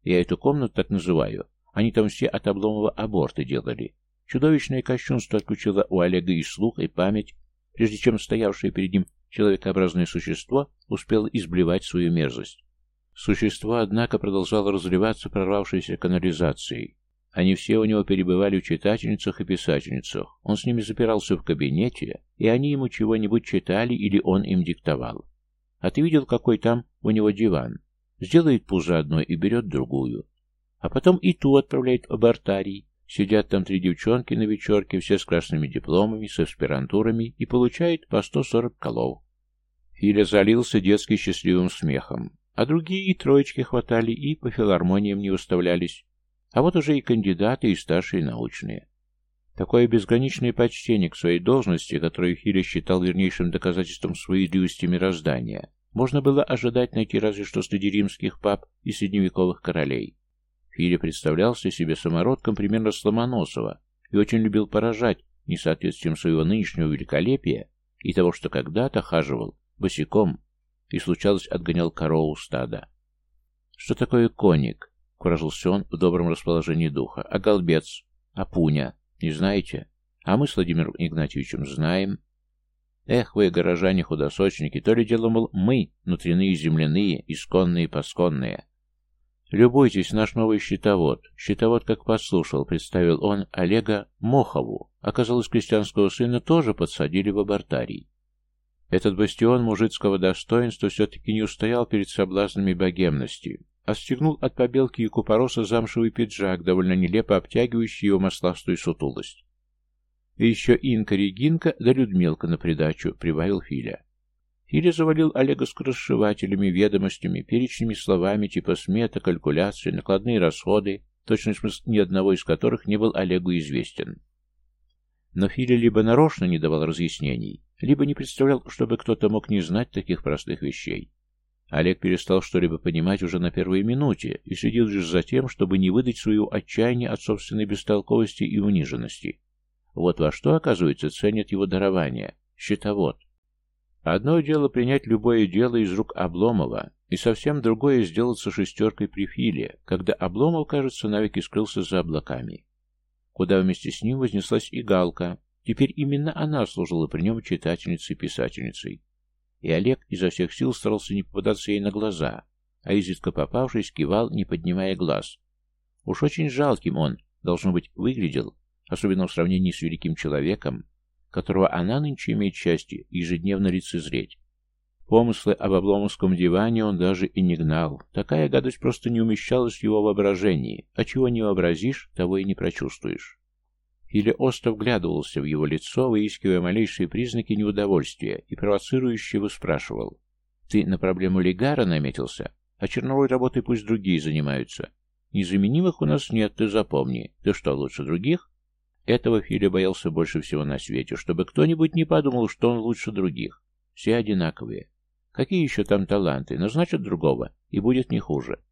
Я эту комнату так называю. Они там все от обломого аборты делали. Чудовищное кощунство отключило у Олега и слух, и память, прежде чем стоявшее перед ним человекообразное существо успело изблевать свою мерзость. Существо, однако, продолжало разливаться прорвавшейся канализацией. Они все у него перебывали в читательницах и писательницах. Он с ними запирался в кабинете, и они ему чего-нибудь читали или он им диктовал. А ты видел, какой там у него диван? Сделает пузо одной и берет другую. А потом и ту отправляет в абортарий. Сидят там три девчонки на вечерке, все с красными дипломами, с аспирантурами, и получают по 140 колов. Филя залился детски счастливым смехом. А другие и троечки хватали, и по филармониям не выставлялись. А вот уже и кандидаты, и старшие научные. Такое безграничное почтение к своей должности, которую Хиля считал вернейшим доказательством справедливости мироздания, можно было ожидать найти разве что среди римских пап и средневековых королей. Филя представлялся себе самородком примерно Сломоносова и очень любил поражать несоответствием своего нынешнего великолепия и того, что когда-то хаживал босиком и, случалось, отгонял корову стада. Что такое коник? Куражился он в добром расположении духа. А голбец? А пуня? Не знаете? А мы с Владимиром Игнатьевичем знаем. Эх вы, горожане-худосочники, то ли дело, мол, мы, внутренние земляные, исконные, посконные. «Любуйтесь, наш новый щитовод». Щитовод, как послушал, представил он Олега Мохову. Оказалось, крестьянского сына тоже подсадили в абортарий. Этот бастион мужицкого достоинства все-таки не устоял перед соблазнами богемности, а стегнул от побелки и купороса замшевый пиджак, довольно нелепо обтягивающий его масластую сутулость. И еще Инка Регинка да Людмилка на придачу, прибавил Филя. Филя завалил Олега скоросшивателями, ведомостями, перечнями словами типа смета, калькуляции, накладные расходы, точный смысл ни одного из которых не был Олегу известен. Но Филя либо нарочно не давал разъяснений, либо не представлял, чтобы кто-то мог не знать таких простых вещей. Олег перестал что-либо понимать уже на первой минуте и следил лишь за тем, чтобы не выдать свою отчаяние от собственной бестолковости и униженности. Вот во что, оказывается, ценят его дарование. Счетовод. Одно дело принять любое дело из рук Обломова, и совсем другое сделаться шестеркой при Филе, когда Обломов, кажется, навеки скрылся за облаками. Куда вместе с ним вознеслась и Галка. Теперь именно она служила при нем читательницей-писательницей и Олег изо всех сил старался не попадаться ей на глаза, а изредка попавшись, кивал, не поднимая глаз. Уж очень жалким он, должно быть, выглядел, особенно в сравнении с великим человеком, которого она нынче имеет счастье ежедневно лицезреть. Помыслы об обломовском диване он даже и не гнал. Такая гадость просто не умещалась в его воображении, а чего не вообразишь, того и не прочувствуешь. Или остро вглядывался в его лицо, выискивая малейшие признаки неудовольствия, и провоцирующе выспрашивал. «Ты на проблему Легара наметился? А черновой работой пусть другие занимаются. Незаменимых у нас нет, ты запомни. Ты что, лучше других?» Этого Филя боялся больше всего на свете, чтобы кто-нибудь не подумал, что он лучше других. Все одинаковые. Какие еще там таланты? Назначат другого, и будет не хуже.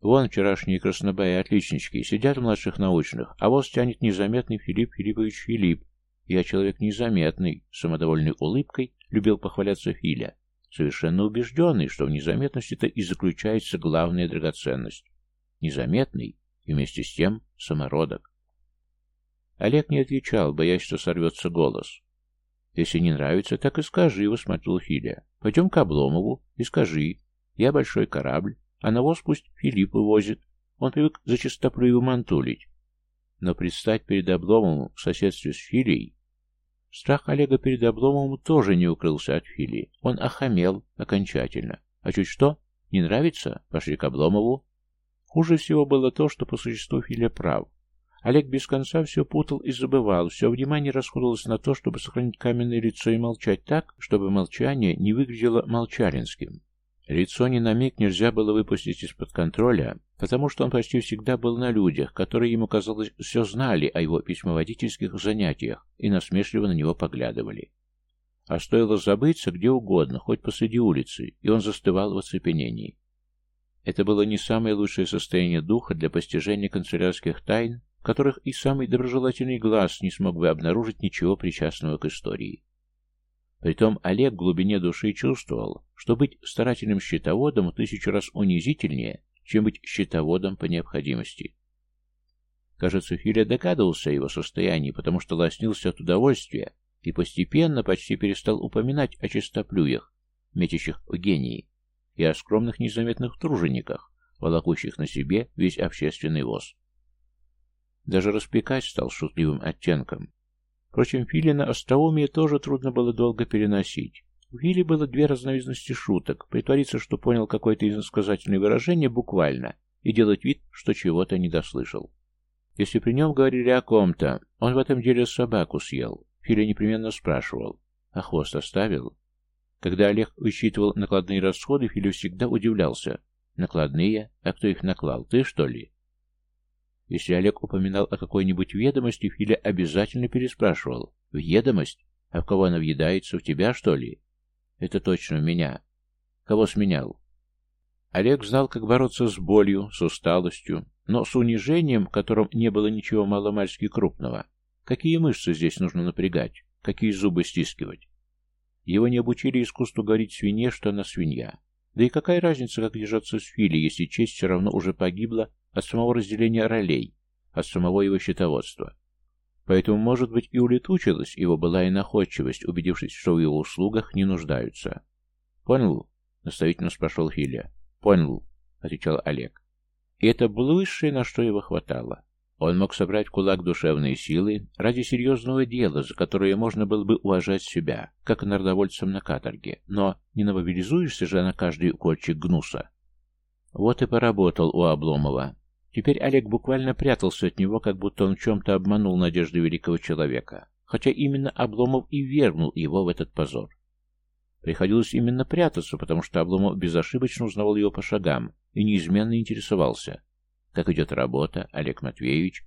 Вон вчерашние краснобаи-отличнички сидят в младших научных, а вот тянет незаметный Филипп Филиппович Филипп. Я человек незаметный, самодовольной улыбкой любил похваляться Филя, совершенно убежденный, что в незаметности-то и заключается главная драгоценность. Незаметный и вместе с тем самородок. Олег не отвечал, боясь, что сорвется голос. «Если не нравится, так и скажи», — восмотрел Филя. «Пойдем к Обломову и скажи. Я большой корабль, а навоз пусть Филипп вывозит. Он привык за чистоплюю мантулить. Но предстать перед Обломовым в соседстве с Филией... Страх Олега перед Обломовым тоже не укрылся от Филии. Он охамел окончательно. А чуть что? Не нравится? Пошли к Обломову. Хуже всего было то, что по существу Филия прав. Олег без конца все путал и забывал, все внимание расходовалось на то, чтобы сохранить каменное лицо и молчать так, чтобы молчание не выглядело молчалинским. Лицо ни на миг нельзя было выпустить из-под контроля, потому что он почти всегда был на людях, которые, ему казалось, все знали о его письмоводительских занятиях и насмешливо на него поглядывали. А стоило забыться где угодно, хоть посреди улицы, и он застывал в оцепенении. Это было не самое лучшее состояние духа для постижения канцелярских тайн, которых и самый доброжелательный глаз не смог бы обнаружить ничего причастного к истории. Притом Олег в глубине души чувствовал, что быть старательным счетоводом тысячу раз унизительнее, чем быть счетоводом по необходимости. Кажется, Филя догадывался о его состоянии, потому что лоснился от удовольствия и постепенно почти перестал упоминать о чистоплюях, метящих в гении, и о скромных незаметных тружениках, волокущих на себе весь общественный воз. Даже распекать стал шутливым оттенком, Впрочем, Филина остроумие тоже трудно было долго переносить. У Фили было две разновидности шуток. Притвориться, что понял какое-то иносказательное выражение буквально, и делать вид, что чего-то не дослышал. Если при нем говорили о ком-то, он в этом деле собаку съел. Филя непременно спрашивал, а хвост оставил? Когда Олег высчитывал накладные расходы, Филя всегда удивлялся. Накладные? А кто их наклал? Ты, что ли? Если Олег упоминал о какой-нибудь ведомости, Филя обязательно переспрашивал. «Ведомость? А в кого она въедается? В тебя, что ли?» «Это точно в меня». «Кого сменял?» Олег знал, как бороться с болью, с усталостью, но с унижением, в котором не было ничего маломальски крупного. Какие мышцы здесь нужно напрягать? Какие зубы стискивать? Его не обучили искусству говорить свинье, что она свинья. Да и какая разница, как держаться с Фили, если честь все равно уже погибла от самого разделения ролей, от самого его счетоводства. Поэтому, может быть, и улетучилась его былая находчивость, убедившись, что в его услугах не нуждаются. «Понял?» — наставительно спрашивал Филя. «Понял», — отвечал Олег. И это было высшее, на что его хватало. Он мог собрать кулак душевные силы ради серьезного дела, за которое можно было бы уважать себя, как народовольцем на каторге. Но не намобилизуешься же на каждый укольчик гнуса. Вот и поработал у Обломова. Теперь Олег буквально прятался от него, как будто он чем-то обманул надежды великого человека, хотя именно Обломов и вернул его в этот позор. Приходилось именно прятаться, потому что Обломов безошибочно узнавал его по шагам и неизменно интересовался. Как идет работа, Олег Матвеевич?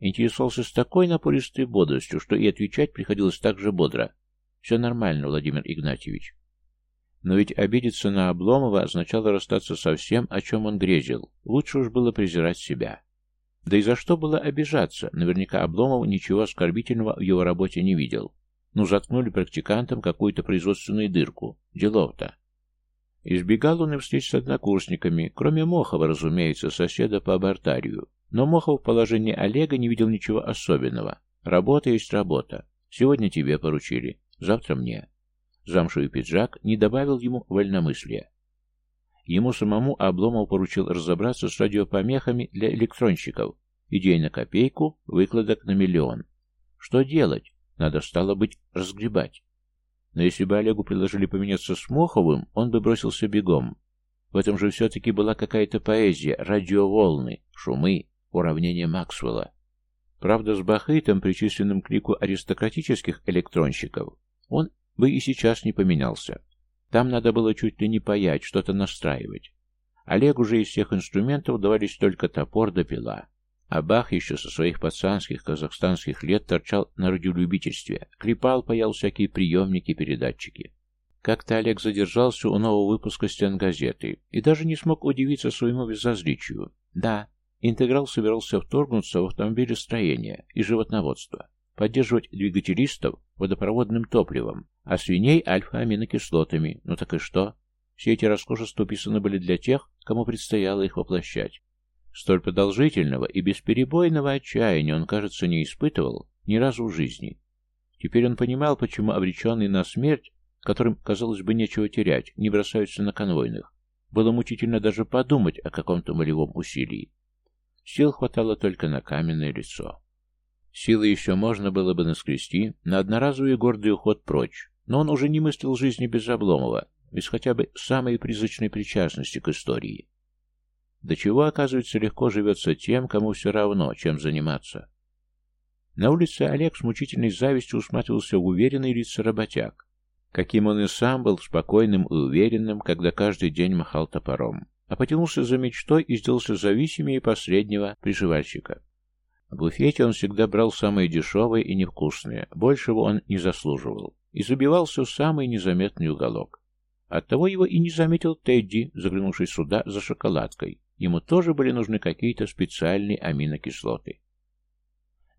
Интересовался с такой напористой бодростью, что и отвечать приходилось так же бодро. «Все нормально, Владимир Игнатьевич». Но ведь обидеться на Обломова означало расстаться со всем, о чем он грезил. Лучше уж было презирать себя. Да и за что было обижаться? Наверняка Обломов ничего оскорбительного в его работе не видел. Ну, заткнули практикантам какую-то производственную дырку. Делов-то. Избегал он и встреч с однокурсниками, кроме Мохова, разумеется, соседа по абортарию. Но Мохов в положении Олега не видел ничего особенного. Работа есть работа. Сегодня тебе поручили, завтра мне. Замшевый пиджак не добавил ему вольномыслия. Ему самому Обломов поручил разобраться с радиопомехами для электронщиков. Идей на копейку, выкладок на миллион. Что делать? Надо, стало быть, разгребать. Но если бы Олегу предложили поменяться с Моховым, он бы бросился бегом. В этом же все-таки была какая-то поэзия, радиоволны, шумы, уравнение Максвелла. Правда, с Бахейтом, причисленным к лику аристократических электронщиков, он бы и сейчас не поменялся. Там надо было чуть ли не паять, что-то настраивать. Олегу же из всех инструментов давались только топор да пила. А Бах еще со своих пацанских казахстанских лет торчал на радиолюбительстве, клепал, паял всякие приемники, передатчики. Как-то Олег задержался у нового выпуска стенгазеты и даже не смог удивиться своему безразличию. Да, интеграл собирался вторгнуться в автомобилестроение и животноводство, поддерживать двигателистов водопроводным топливом, а свиней альфа-аминокислотами. Ну так и что? Все эти роскошества писаны были для тех, кому предстояло их воплощать. Столь продолжительного и бесперебойного отчаяния он, кажется, не испытывал ни разу в жизни. Теперь он понимал, почему обреченные на смерть, которым, казалось бы, нечего терять, не бросаются на конвойных. Было мучительно даже подумать о каком-то волевом усилии. Сил хватало только на каменное лицо. Силы еще можно было бы наскрести на одноразовый гордый уход прочь, но он уже не мыслил жизни без Обломова, без хотя бы самой призрачной причастности к истории. До чего, оказывается, легко живется тем, кому все равно, чем заниматься. На улице Олег с мучительной завистью усматривался уверенный лица работяг, каким он и сам был спокойным и уверенным, когда каждый день махал топором, а потянулся за мечтой и сделался зависимее последнего приживальщика. В буфете он всегда брал самые дешевые и невкусные, большего он не заслуживал, и забивался в самый незаметный уголок. Оттого его и не заметил Тедди, заглянувший сюда за шоколадкой, Ему тоже были нужны какие-то специальные аминокислоты.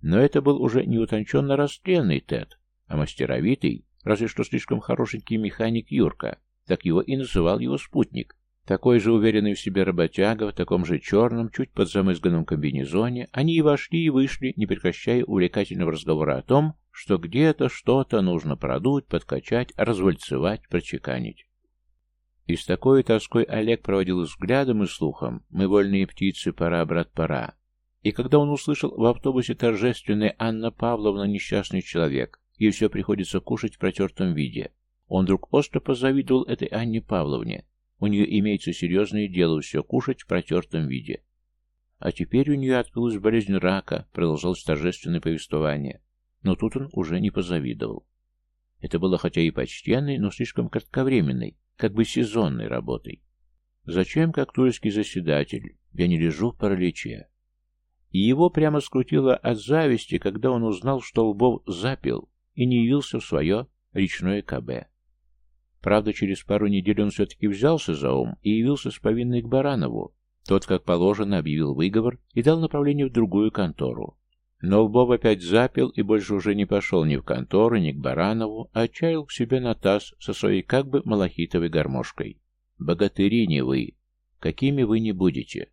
Но это был уже не утонченно растленный Тед, а мастеровитый, разве что слишком хорошенький механик Юрка, так его и называл его спутник. Такой же уверенный в себе работяга, в таком же черном, чуть подзамызганном комбинезоне, они и вошли, и вышли, не прекращая увлекательного разговора о том, что где-то что-то нужно продуть, подкачать, развальцевать, прочеканить. И с такой тоской Олег проводил взглядом и слухом «Мы вольные птицы, пора, брат, пора». И когда он услышал в автобусе торжественное «Анна Павловна несчастный человек», ей все приходится кушать в протертом виде, он вдруг остро позавидовал этой Анне Павловне. У нее имеется серьезное дело все кушать в протертом виде. А теперь у нее открылась болезнь рака, продолжалось торжественное повествование. Но тут он уже не позавидовал. Это было хотя и почтенной, но слишком кратковременной, как бы сезонной работой. Зачем, как тульский заседатель, я не лежу в параличе? И его прямо скрутило от зависти, когда он узнал, что Лбов запил и не явился в свое речное КБ. Правда, через пару недель он все-таки взялся за ум и явился с повинной к Баранову. Тот, как положено, объявил выговор и дал направление в другую контору. Но Лбов опять запил и больше уже не пошел ни в контору, ни к Баранову, а отчаял к себе на таз со своей как бы малахитовой гармошкой. «Богатыри не вы! Какими вы не будете!»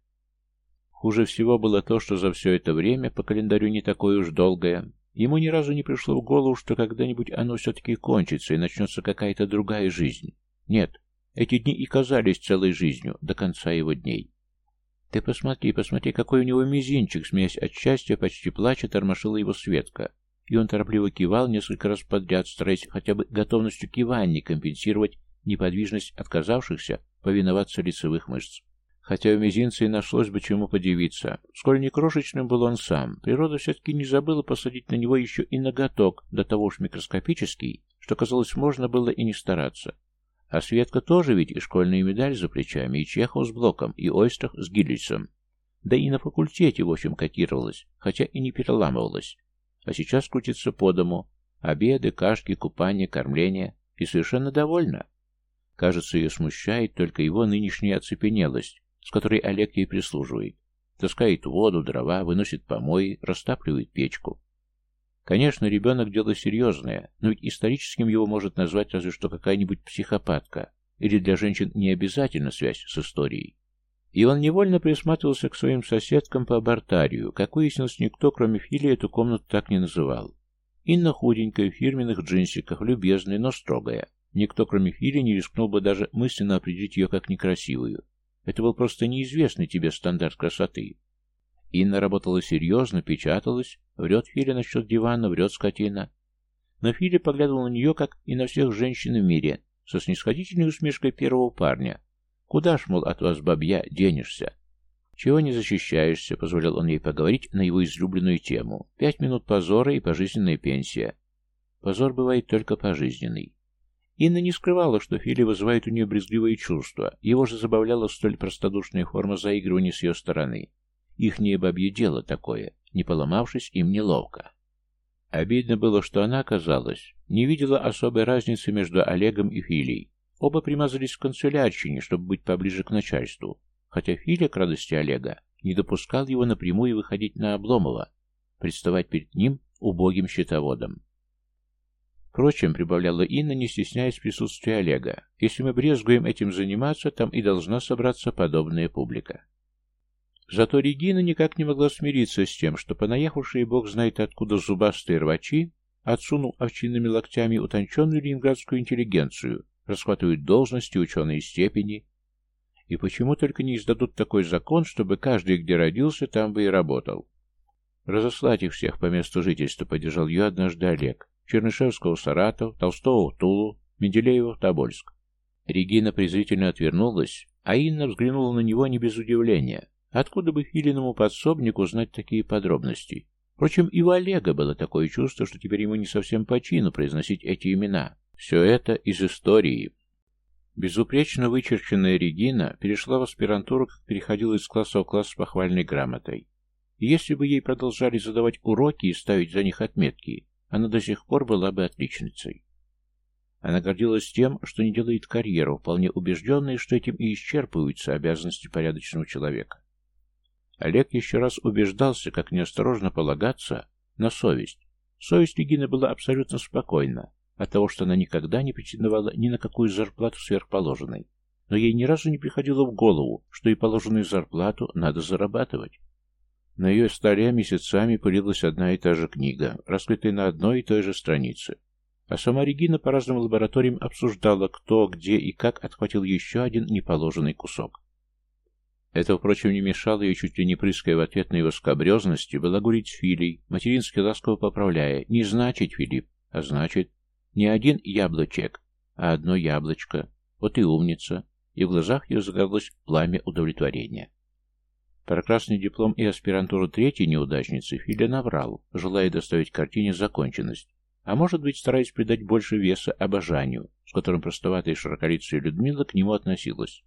Хуже всего было то, что за все это время, по календарю не такое уж долгое, ему ни разу не пришло в голову, что когда-нибудь оно все-таки кончится и начнется какая-то другая жизнь. Нет, эти дни и казались целой жизнью до конца его дней. «Ты посмотри, посмотри, какой у него мизинчик!» Смеясь от счастья, почти плача, тормошила его Светка. И он торопливо кивал несколько раз подряд, стараясь хотя бы готовностью кивания компенсировать неподвижность отказавшихся повиноваться лицевых мышц. Хотя у мизинца и нашлось бы чему подивиться. Сколь не крошечным был он сам, природа все-таки не забыла посадить на него еще и ноготок, до того уж микроскопический, что, казалось, можно было и не стараться. А Светка тоже ведь и школьная медаль за плечами, и Чехов с Блоком, и Ойстрах с Гиллисом. Да и на факультете, в общем, котировалась, хотя и не переламывалась. А сейчас крутится по дому. Обеды, кашки, купание, кормление. И совершенно довольна. Кажется, ее смущает только его нынешняя оцепенелость, с которой Олег ей прислуживает. Таскает воду, дрова, выносит помои, растапливает печку. Конечно, ребенок – дело серьезное, но ведь историческим его может назвать разве что какая-нибудь психопатка, или для женщин не обязательно связь с историей. И он невольно присматривался к своим соседкам по абортарию. Как выяснилось, никто, кроме Фили, эту комнату так не называл. Инна худенькая, в фирменных джинсиках, любезная, но строгая. Никто, кроме Фили, не рискнул бы даже мысленно определить ее как некрасивую. Это был просто неизвестный тебе стандарт красоты. Инна работала серьезно, печаталась, врет Филя насчет дивана, врет скотина. Но Филя поглядывал на нее, как и на всех женщин в мире, со снисходительной усмешкой первого парня. «Куда ж, мол, от вас, бабья, денешься?» «Чего не защищаешься?» — позволил он ей поговорить на его излюбленную тему. «Пять минут позора и пожизненная пенсия». Позор бывает только пожизненный. Инна не скрывала, что Фили вызывает у нее брезгливые чувства. Его же забавляла столь простодушная форма заигрывания с ее стороны. Ихнее бабье дело такое, не поломавшись, им неловко. Обидно было, что она, казалось, не видела особой разницы между Олегом и Филей. Оба примазались в канцелярщине, чтобы быть поближе к начальству, хотя Филя, к радости Олега, не допускал его напрямую выходить на Обломова, представать перед ним убогим счетоводом. Впрочем, прибавляла Инна, не стесняясь присутствия Олега, если мы брезгуем этим заниматься, там и должна собраться подобная публика. Зато Регина никак не могла смириться с тем, что понаехавшие бог знает откуда зубастые рвачи, отсунув овчинными локтями утонченную ленинградскую интеллигенцию, расхватывают должности, ученые степени. И почему только не издадут такой закон, чтобы каждый, где родился, там бы и работал? Разослать их всех по месту жительства поддержал ее однажды Олег. Чернышевского Саратов, Толстого в Тулу, Менделеева в Тобольск. Регина презрительно отвернулась, а Инна взглянула на него не без удивления. Откуда бы Филиному подсобнику знать такие подробности? Впрочем, и у Олега было такое чувство, что теперь ему не совсем по чину произносить эти имена. Все это из истории. Безупречно вычерченная Регина перешла в аспирантуру, как переходила из класса в класс с похвальной грамотой. И если бы ей продолжали задавать уроки и ставить за них отметки, она до сих пор была бы отличницей. Она гордилась тем, что не делает карьеру, вполне убежденная, что этим и исчерпываются обязанности порядочного человека. Олег еще раз убеждался, как неосторожно полагаться, на совесть. Совесть Регины была абсолютно спокойна от того, что она никогда не претендовала ни на какую зарплату сверхположенной. Но ей ни разу не приходило в голову, что и положенную зарплату надо зарабатывать. На ее столе месяцами пылилась одна и та же книга, раскрытая на одной и той же странице. А сама Регина по разным лабораториям обсуждала, кто, где и как отхватил еще один неположенный кусок. Это, впрочем, не мешало ей, чуть ли не прыская в ответ на его скобрезности, балагурить Филей, матерински ласково поправляя. Не значит, Филипп, а значит, не один яблочек, а одно яблочко. Вот и умница. И в глазах ее загорелось пламя удовлетворения. Про красный диплом и аспирантуру третьей неудачницы Филя наврал, желая доставить картине законченность, а может быть, стараясь придать больше веса обожанию, с которым простоватая широколицая Людмила к нему относилась.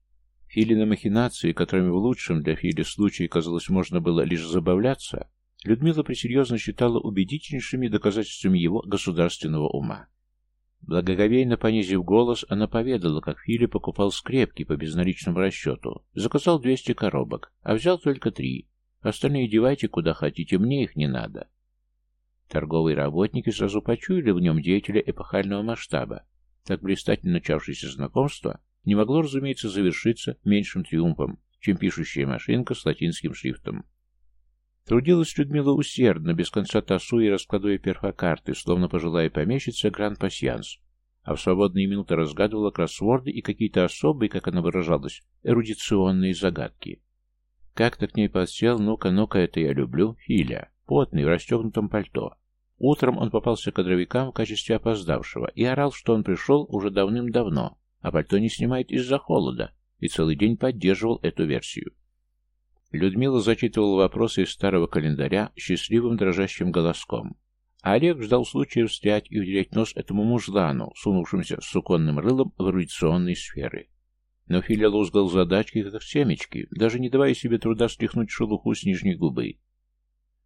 Филины махинации, которыми в лучшем для Фили случае, казалось, можно было лишь забавляться, Людмила пресерьезно считала убедительнейшими доказательствами его государственного ума. Благоговейно понизив голос, она поведала, как Фили покупал скрепки по безналичному расчету, заказал 200 коробок, а взял только три. Остальные девайте куда хотите, мне их не надо. Торговые работники сразу почуяли в нем деятеля эпохального масштаба. Так блистательно начавшееся знакомство не могло, разумеется, завершиться меньшим триумфом, чем пишущая машинка с латинским шрифтом. Трудилась Людмила усердно, без конца тасуя и раскладывая перфокарты, словно пожилая помещица гран-пасьянс, а в свободные минуты разгадывала кроссворды и какие-то особые, как она выражалась, эрудиционные загадки. Как-то к ней подсел, ну-ка, ну-ка, это я люблю, Филя, потный, в расстегнутом пальто. Утром он попался кадровикам в качестве опоздавшего и орал, что он пришел уже давным-давно, а пальто не снимает из-за холода, и целый день поддерживал эту версию. Людмила зачитывала вопросы из старого календаря счастливым дрожащим голоском, А Олег ждал случая встрять и уделять нос этому мужлану, сунувшимся с суконным рылом в эрудиционные сферы. Но Филя лузгал задачки, как семечки, даже не давая себе труда стряхнуть шелуху с нижней губы.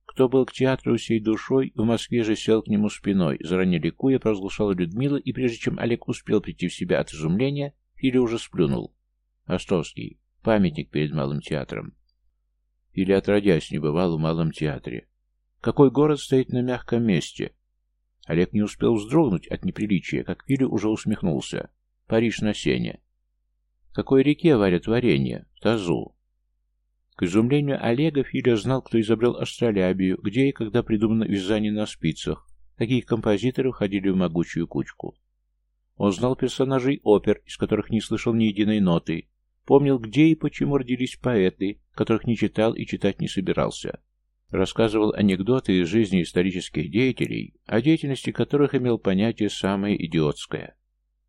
Кто был к театру всей душой, в Москве же сел к нему спиной, заранее ликуя, провозглашала Людмила, и прежде чем Олег успел прийти в себя от изумления, Филя уже сплюнул. Островский. Памятник перед Малым театром. Или отродясь не бывал в Малом театре. Какой город стоит на мягком месте? Олег не успел вздрогнуть от неприличия, как Филя уже усмехнулся. Париж на сене. Какой реке варят варенье? В тазу. К изумлению Олега Филя знал, кто изобрел астролябию, где и когда придумано вязание на спицах. Такие композиторы входили в могучую кучку. Он знал персонажей опер, из которых не слышал ни единой ноты, помнил, где и почему родились поэты, которых не читал и читать не собирался. Рассказывал анекдоты из жизни исторических деятелей, о деятельности которых имел понятие самое идиотское.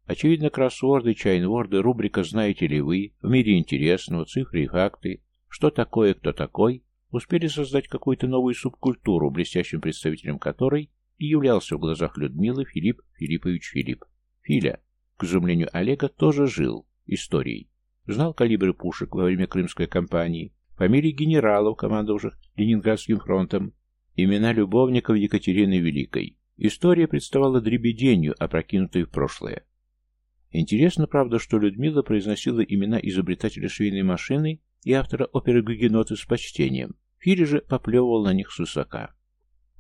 Очевидно, кроссворды, чайнворды, рубрика «Знаете ли вы?», «В мире интересного», «Цифры и факты», что такое, кто такой, успели создать какую-то новую субкультуру, блестящим представителем которой и являлся в глазах Людмилы Филипп Филиппович Филипп. Филя, к изумлению Олега, тоже жил историей. Знал калибры пушек во время Крымской кампании, фамилии генералов, командовавших Ленинградским фронтом, имена любовников Екатерины Великой. История представала дребеденью, опрокинутой в прошлое. Интересно, правда, что Людмила произносила имена изобретателя швейной машины и автора оперы «Гугеноты» с почтением. Филя же поплевывал на них с высока.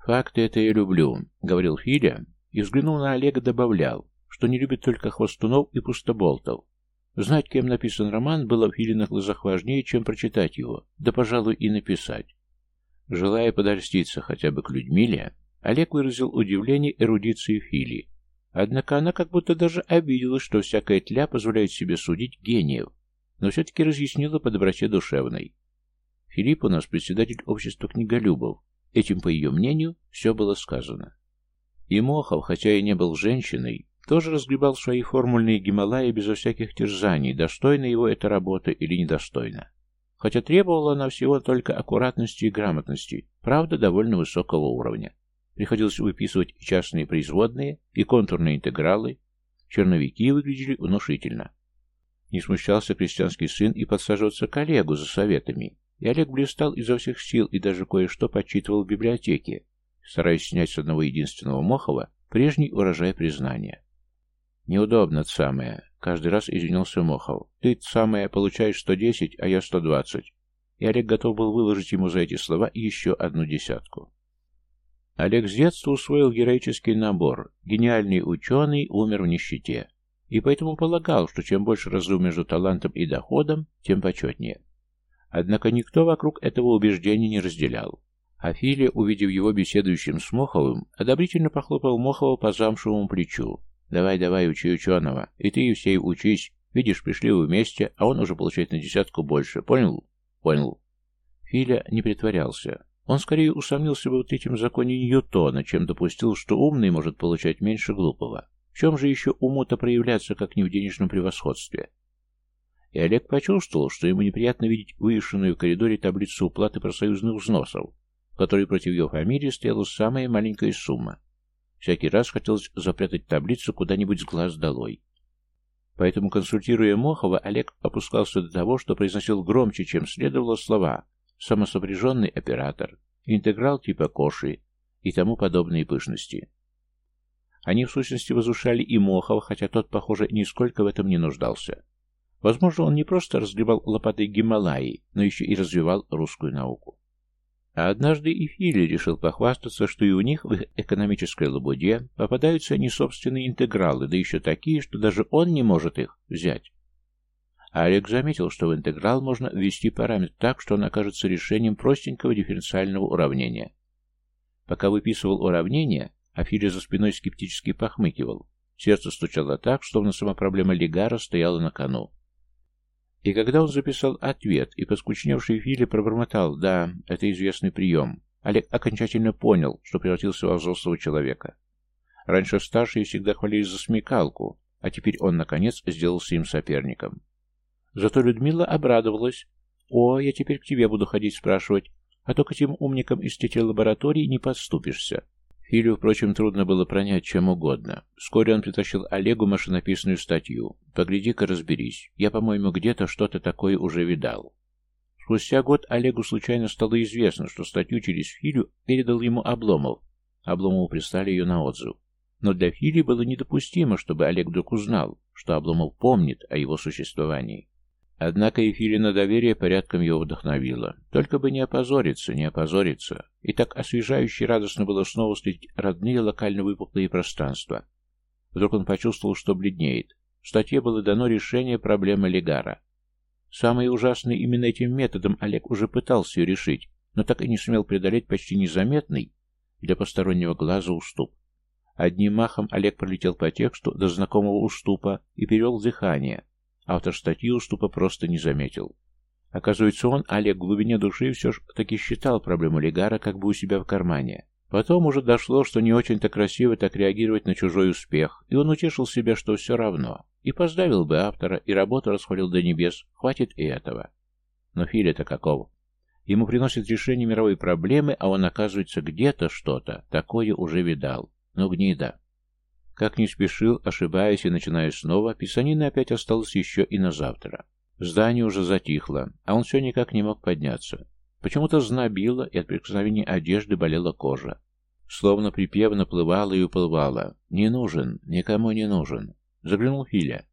«Факты это я люблю», — говорил Филя, и, взглянув на Олега, добавлял, что не любит только хвостунов и пустоболтов. Знать, кем написан роман, было в Филиных глазах важнее, чем прочитать его, да, пожалуй, и написать. Желая подольститься хотя бы к Людмиле, Олег выразил удивление эрудиции Фили. Однако она как будто даже обиделась, что всякая тля позволяет себе судить гениев, но все-таки разъяснила по доброте душевной. Филипп у нас председатель общества книголюбов. Этим, по ее мнению, все было сказано. И Мохов, хотя и не был женщиной, тоже разгребал свои формульные Гималаи безо всяких терзаний, достойна его эта работа или недостойна. Хотя требовала она всего только аккуратности и грамотности, правда, довольно высокого уровня. Приходилось выписывать и частные производные, и контурные интегралы. Черновики выглядели внушительно. Не смущался крестьянский сын и подсаживаться коллегу за советами. И Олег блистал изо всех сил и даже кое-что подчитывал в библиотеке, стараясь снять с одного единственного Мохова прежний урожай признания. «Неудобно, самое», — каждый раз извинился Мохов. «Ты, самое, получаешь 110, а я 120». И Олег готов был выложить ему за эти слова еще одну десятку. Олег с детства усвоил героический набор. Гениальный ученый умер в нищете. И поэтому полагал, что чем больше разрыв между талантом и доходом, тем почетнее. Однако никто вокруг этого убеждения не разделял. А Филя, увидев его беседующим с Моховым, одобрительно похлопал Мохова по замшевому плечу. Давай, давай, учи ученого. И ты, Евсей, учись. Видишь, пришли вы вместе, а он уже получает на десятку больше. Понял? Понял. Филя не притворялся. Он скорее усомнился бы в третьем законе Ньютона, чем допустил, что умный может получать меньше глупого. В чем же еще уму-то проявляться, как не в денежном превосходстве? И Олег почувствовал, что ему неприятно видеть вывешенную в коридоре таблицу уплаты профсоюзных взносов, в которой против его фамилии стояла самая маленькая сумма. Всякий раз хотелось запрятать таблицу куда-нибудь с глаз долой. Поэтому, консультируя Мохова, Олег опускался до того, что произносил громче, чем следовало слова «самосопряженный оператор», «интеграл типа Коши» и тому подобные пышности. Они, в сущности, возвышали и Мохова, хотя тот, похоже, нисколько в этом не нуждался. Возможно, он не просто разгребал лопатой Гималаи, но еще и развивал русскую науку. А однажды и Фили решил похвастаться, что и у них в их экономической лабуде попадаются они собственные интегралы, да еще такие, что даже он не может их взять. А Олег заметил, что в интеграл можно ввести параметр так, что он окажется решением простенького дифференциального уравнения. Пока выписывал уравнение, а Фили за спиной скептически похмыкивал. Сердце стучало так, словно сама проблема Легара стояла на кону. И когда он записал ответ, и поскучневший Фили пробормотал «Да, это известный прием», Олег окончательно понял, что превратился во взрослого человека. Раньше старшие всегда хвалились за смекалку, а теперь он, наконец, сделался им соперником. Зато Людмила обрадовалась. «О, я теперь к тебе буду ходить спрашивать, а то к этим умникам из третьей лаборатории не подступишься». Филю, впрочем, трудно было пронять чем угодно. Вскоре он притащил Олегу машинописную статью. «Погляди-ка, разберись. Я, по-моему, где-то что-то такое уже видал». Спустя год Олегу случайно стало известно, что статью через Филю передал ему Обломов. Обломову прислали ее на отзыв. Но для Фили было недопустимо, чтобы Олег вдруг узнал, что Обломов помнит о его существовании. Однако и Филина доверие порядком его вдохновило. Только бы не опозориться, не опозориться. И так освежающе радостно было снова встретить родные локально выпуклые пространства. Вдруг он почувствовал, что бледнеет. В статье было дано решение проблемы Легара. Самое ужасное именно этим методом Олег уже пытался ее решить, но так и не сумел преодолеть почти незаметный для постороннего глаза уступ. Одним махом Олег пролетел по тексту до знакомого уступа и перевел дыхание, Автор статьи уступа просто не заметил. Оказывается, он, Олег, в глубине души все ж таки считал проблему Легара как бы у себя в кармане. Потом уже дошло, что не очень-то красиво так реагировать на чужой успех, и он утешил себя, что все равно. И поздравил бы автора, и работу расхвалил до небес, хватит и этого. Но Филя-то какого? Ему приносит решение мировой проблемы, а он, оказывается, где-то что-то такое уже видал. Ну, гнида. Как не спешил, ошибаясь и начиная снова, писанина опять осталась еще и на завтра. Здание уже затихло, а он все никак не мог подняться. Почему-то знобило, и от прикосновения одежды болела кожа. Словно припев наплывала и уплывала. «Не нужен, никому не нужен». Заглянул Филя.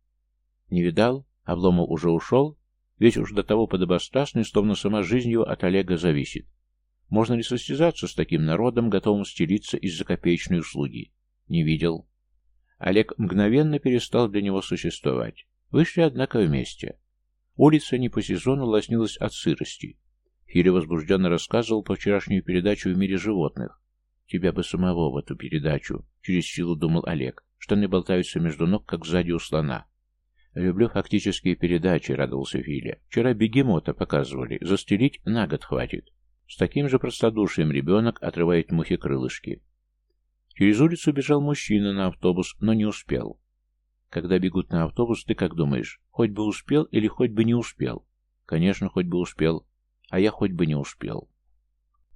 «Не видал? Обломов уже ушел? Ведь уж до того подобострастный, словно сама жизнь его от Олега зависит. Можно ли состязаться с таким народом, готовым стелиться из-за копеечной услуги? Не видел. Олег мгновенно перестал для него существовать. Вышли, однако, вместе. Улица не по сезону лоснилась от сырости. Филя возбужденно рассказывал по вчерашнюю передачу в мире животных. «Тебя бы самого в эту передачу», — через силу думал Олег. Штаны болтаются между ног, как сзади у слона. «Люблю фактические передачи», — радовался Филя. «Вчера бегемота показывали. Застелить на год хватит». С таким же простодушием ребенок отрывает мухи крылышки. Через улицу бежал мужчина на автобус, но не успел. Когда бегут на автобус, ты как думаешь, хоть бы успел или хоть бы не успел? Конечно, хоть бы успел, а я хоть бы не успел.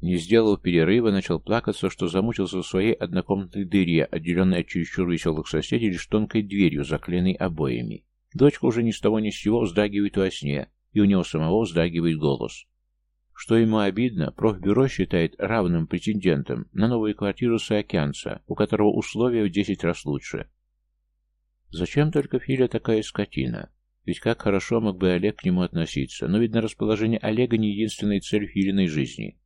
Не сделал перерыва, начал плакаться, что замучился в своей однокомнатной дыре, отделенной от чересчур веселых соседей лишь тонкой дверью, заклеенной обоями. Дочка уже ни с того ни с сего вздрагивает во сне, и у него самого вздрагивает голос. Что ему обидно, профбюро считает равным претендентом на новую квартиру Саакянца, у которого условия в десять раз лучше. Зачем только Филя такая скотина? Ведь как хорошо мог бы Олег к нему относиться, но, видно, расположение Олега не единственная цель Филиной жизни.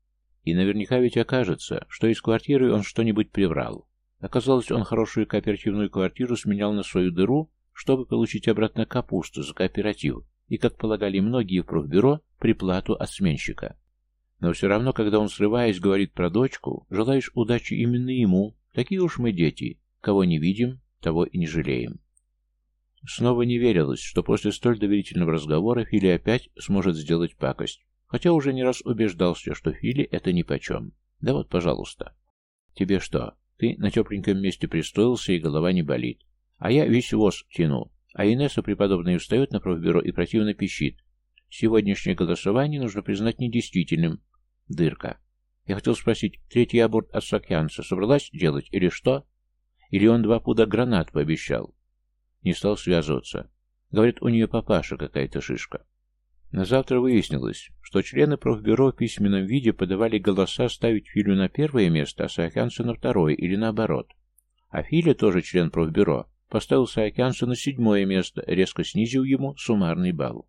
И наверняка ведь окажется, что из квартиры он что-нибудь приврал. Оказалось, он хорошую кооперативную квартиру сменял на свою дыру, чтобы получить обратно капусту за кооператив, и, как полагали многие в профбюро, приплату от сменщика. Но все равно, когда он, срываясь, говорит про дочку, желаешь удачи именно ему. Такие уж мы дети. Кого не видим, того и не жалеем. Снова не верилось, что после столь доверительного разговора Фили опять сможет сделать пакость. Хотя уже не раз убеждался, что Фили это нипочем. Да вот, пожалуйста. Тебе что, ты на тепленьком месте пристроился и голова не болит. А я весь воз тяну. А Инесса преподобная встает на профбюро и противно пищит. Сегодняшнее голосование нужно признать недействительным. Дырка. Я хотел спросить, третий аборт от Сакьянца собралась делать или что? Или он два пуда гранат пообещал? Не стал связываться. Говорит, у нее папаша какая-то шишка. На завтра выяснилось, что члены профбюро в письменном виде подавали голоса ставить Филю на первое место, а Саакянца на второе, или наоборот. А Филя, тоже член профбюро, поставил Саакянца на седьмое место, резко снизив ему суммарный балл.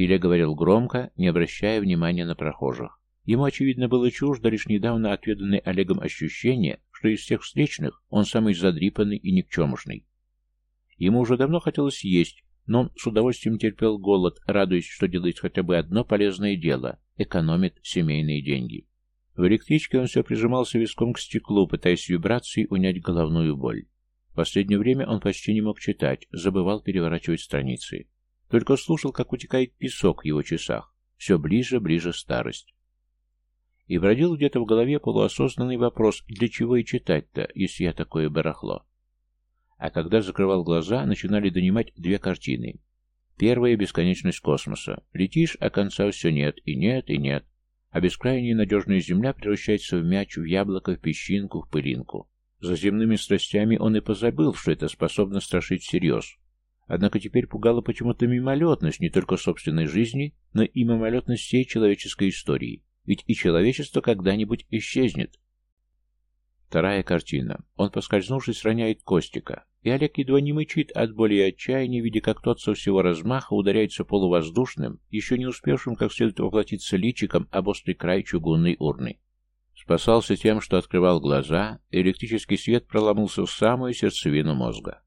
Филя говорил громко, не обращая внимания на прохожих. Ему, очевидно, было чуждо лишь недавно отведанное Олегом ощущение, что из всех встречных он самый задрипанный и никчемушный. Ему уже давно хотелось есть, но он с удовольствием терпел голод, радуясь, что делает хотя бы одно полезное дело – экономит семейные деньги. В электричке он все прижимался виском к стеклу, пытаясь вибрацией унять головную боль. В последнее время он почти не мог читать, забывал переворачивать страницы. Только слушал, как утекает песок в его часах. Все ближе, ближе старость. И бродил где-то в голове полуосознанный вопрос, для чего и читать-то, если я такое барахло. А когда закрывал глаза, начинали донимать две картины. Первая — бесконечность космоса. Летишь, а конца все нет, и нет, и нет. а бескрайняя надежная земля превращается в мяч, в яблоко, в песчинку, в пылинку. За земными страстями он и позабыл, что это способно страшить всерьез. Однако теперь пугала почему-то мимолетность не только собственной жизни, но и мимолетность всей человеческой истории. Ведь и человечество когда-нибудь исчезнет. Вторая картина. Он, поскользнувшись, роняет Костика. И Олег едва не мычит от боли и отчаяния, видя, как тот со всего размаха ударяется полувоздушным, еще не успевшим как следует воплотиться личиком об острый край чугунной урны. Спасался тем, что открывал глаза, и электрический свет проломился в самую сердцевину мозга.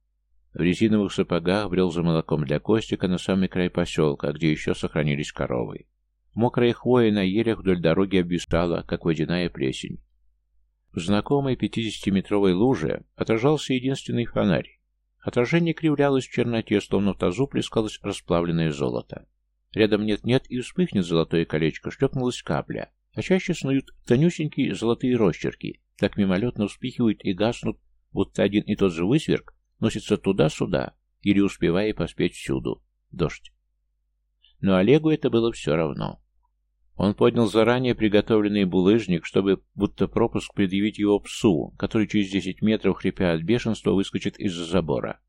В резиновых сапогах брел за молоком для Костика на самый край поселка, где еще сохранились коровы. Мокрая хвоя на елях вдоль дороги обвисала, как водяная плесень. В знакомой пятидесятиметровой луже отражался единственный фонарь. Отражение кривлялось в черноте, словно в тазу плескалось расплавленное золото. Рядом нет-нет и вспыхнет золотое колечко, шлепнулась капля, а чаще снуют тонюсенькие золотые росчерки, так мимолетно вспихивают и гаснут, будто один и тот же высверк носится туда-сюда, или успевая поспеть всюду. Дождь. Но Олегу это было все равно. Он поднял заранее приготовленный булыжник, чтобы будто пропуск предъявить его псу, который через десять метров, хрипя от бешенства, выскочит из-за забора.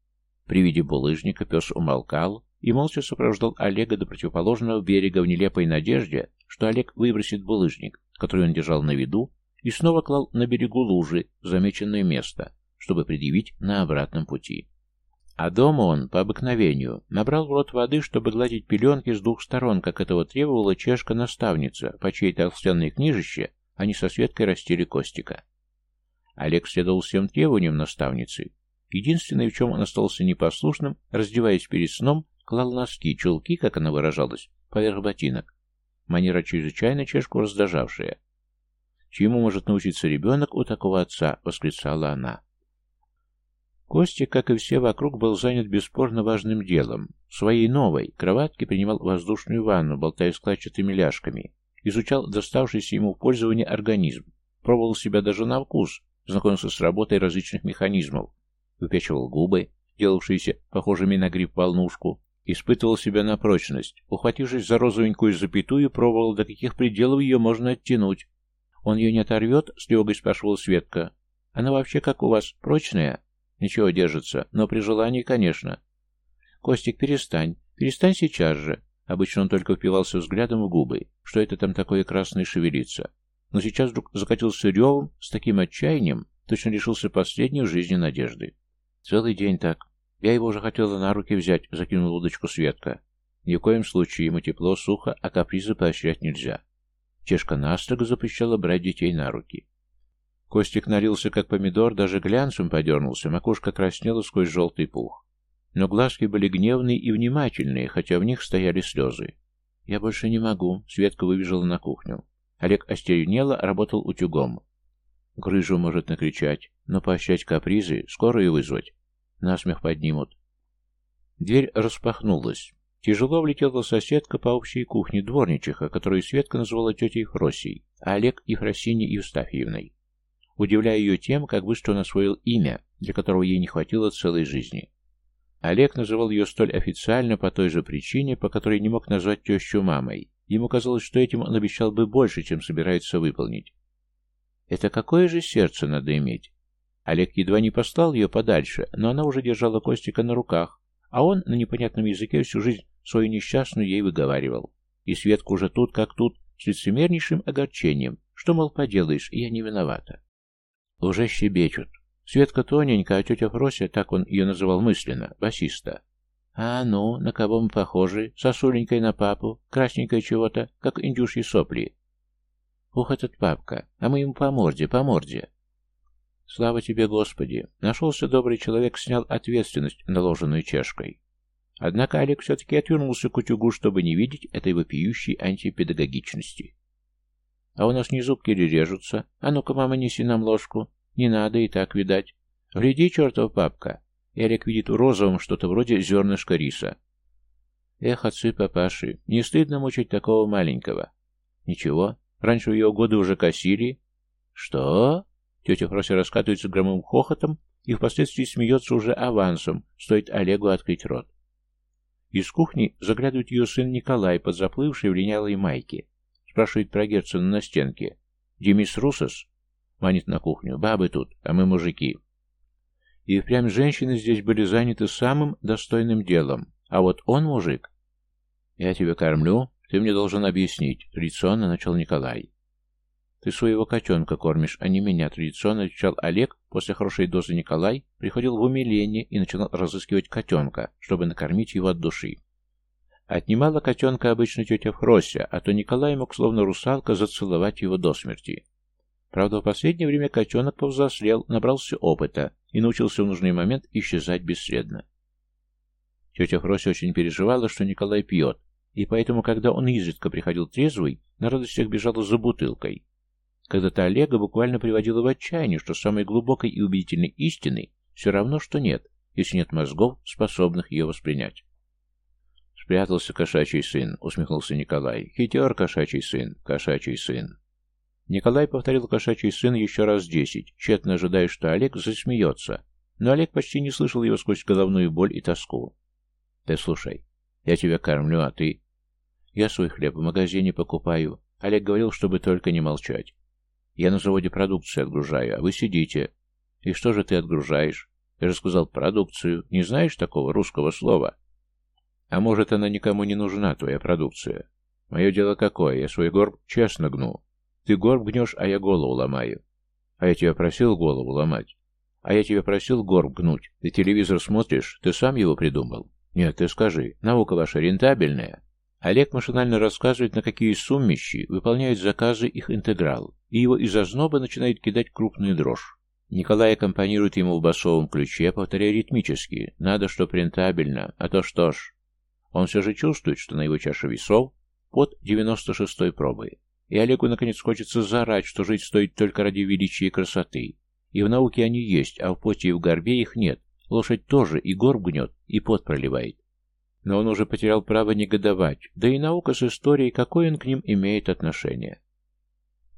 При виде булыжника пес умолкал и молча сопровождал Олега до противоположного берега в нелепой надежде, что Олег выбросит булыжник, который он держал на виду, и снова клал на берегу лужи, замеченное место, чтобы предъявить на обратном пути. А дома он, по обыкновению, набрал в рот воды, чтобы гладить пеленки с двух сторон, как этого требовала чешка-наставница, по чьей толстенной книжище они со Светкой растили Костика. Олег следовал всем требованиям наставницы. Единственное, в чем он остался непослушным, раздеваясь перед сном, клал носки, чулки, как она выражалась, поверх ботинок. Манера чрезвычайно чешку раздражавшая. «Чему может научиться ребенок у такого отца?» — восклицала она. Костя, как и все вокруг, был занят бесспорно важным делом. В своей новой кроватке принимал воздушную ванну, болтая складчатыми ляжками, изучал доставшийся ему в пользование организм, пробовал себя даже на вкус, знакомился с работой различных механизмов, выпячивал губы, делавшиеся похожими на гриб-волнушку, испытывал себя на прочность, ухватившись за розовенькую запятую, пробовал, до каких пределов ее можно оттянуть. «Он ее не оторвет?» — с тревогой спрашивала Светка. «Она вообще как у вас, прочная?» Ничего держится, но при желании, конечно. Костик, перестань. Перестань сейчас же. Обычно он только впивался взглядом в губы. Что это там такое красное шевелится? Но сейчас вдруг закатился ревом с таким отчаянием, точно лишился последней в жизни надежды. Целый день так. Я его уже хотела на руки взять, закинула удочку Светка. Ни в коем случае ему тепло, сухо, а капризы поощрять нельзя. Чешка настрого запрещала брать детей на руки. Костик налился, как помидор, даже глянцем подернулся, макушка краснела сквозь желтый пух. Но глазки были гневные и внимательные, хотя в них стояли слезы. «Я больше не могу», — Светка выбежала на кухню. Олег остеренело работал утюгом. Грыжу может накричать, но поощрять капризы, скорую вызвать. Насмех поднимут. Дверь распахнулась. Тяжело влетела соседка по общей кухне дворничиха, которую Светка называла тетей Фросей, а Олег — Ефросиней Евстафьевной удивляя ее тем, как быстро он освоил имя, для которого ей не хватило целой жизни. Олег называл ее столь официально по той же причине, по которой не мог назвать тещу мамой. Ему казалось, что этим он обещал бы больше, чем собирается выполнить. Это какое же сердце надо иметь? Олег едва не послал ее подальше, но она уже держала Костика на руках, а он на непонятном языке всю жизнь свою несчастную ей выговаривал. И Светка уже тут, как тут, с лицемернейшим огорчением, что, мол, поделаешь, я не виновата. Уже щебечут. Светка тоненькая, а тетя Фрося, так он ее называл мысленно, басиста. А ну, на кого мы похожи? Сосуленькой на папу, красненькой чего-то, как индюшьи сопли. Ух, этот папка, а мы ему по морде, по морде. Слава тебе, Господи! Нашелся добрый человек, снял ответственность, наложенную чешкой. Однако Олег все-таки отвернулся к утюгу, чтобы не видеть этой вопиющей антипедагогичности. А у нас не зубки ли режутся? А ну-ка, мама, неси нам ложку. Не надо, и так видать. Гляди, чертов папка. Эрик видит в розовом что-то вроде зернышка риса. Эх, отцы папаши, не стыдно мучить такого маленького. Ничего, раньше в его годы уже косили. Что? Тетя Фрося раскатывается громовым хохотом и впоследствии смеется уже авансом, стоит Олегу открыть рот. Из кухни заглядывает ее сын Николай, подзаплывший в линялой майке. Спрашивает про Герцена на стенке. «Демис Русос?» Манит на кухню. «Бабы тут, а мы мужики». И впрямь женщины здесь были заняты самым достойным делом. А вот он мужик. «Я тебя кормлю, ты мне должен объяснить», — традиционно начал Николай. «Ты своего котенка кормишь, а не меня», — традиционно отвечал Олег. После хорошей дозы Николай приходил в умиление и начинал разыскивать котенка, чтобы накормить его от души. Отнимала котенка обычно тетя Фрося, а то Николай мог, словно русалка, зацеловать его до смерти. Правда, в последнее время котенок повзрослел, набрался опыта и научился в нужный момент исчезать бесследно. Тетя Фрося очень переживала, что Николай пьет, и поэтому, когда он изредка приходил трезвый, на радостях бежала за бутылкой. Когда-то Олега буквально приводила в отчаяние, что самой глубокой и убедительной истины все равно, что нет, если нет мозгов, способных ее воспринять. «Спрятался кошачий сын», — усмехнулся Николай. «Хитер кошачий сын, кошачий сын». Николай повторил кошачий сын еще раз десять, тщетно ожидая, что Олег засмеется. Но Олег почти не слышал его сквозь головную боль и тоску. «Ты слушай, я тебя кормлю, а ты...» «Я свой хлеб в магазине покупаю». Олег говорил, чтобы только не молчать. Я на заводе продукцию отгружаю, а вы сидите. И что же ты отгружаешь? Я же сказал продукцию. Не знаешь такого русского слова? А может, она никому не нужна, твоя продукция? Мое дело какое? Я свой горб честно гну. Ты горб гнешь, а я голову ломаю. А я тебя просил голову ломать. А я тебя просил горб гнуть. Ты телевизор смотришь? Ты сам его придумал? Нет, ты скажи, наука ваша рентабельная? Олег машинально рассказывает, на какие суммищи выполняют заказы их интеграл, и его из озноба начинает кидать крупную дрожь. Николай аккомпанирует ему в басовом ключе, повторяя ритмически «надо, чтоб рентабельно, а то что ж». Он все же чувствует, что на его чаше весов под 96-й пробы. И Олегу наконец хочется заорать, что жить стоит только ради величия и красоты. И в науке они есть, а в поте и в горбе их нет. Лошадь тоже и горб гнет, и пот проливает но он уже потерял право негодовать, да и наука с историей, какое он к ним имеет отношение.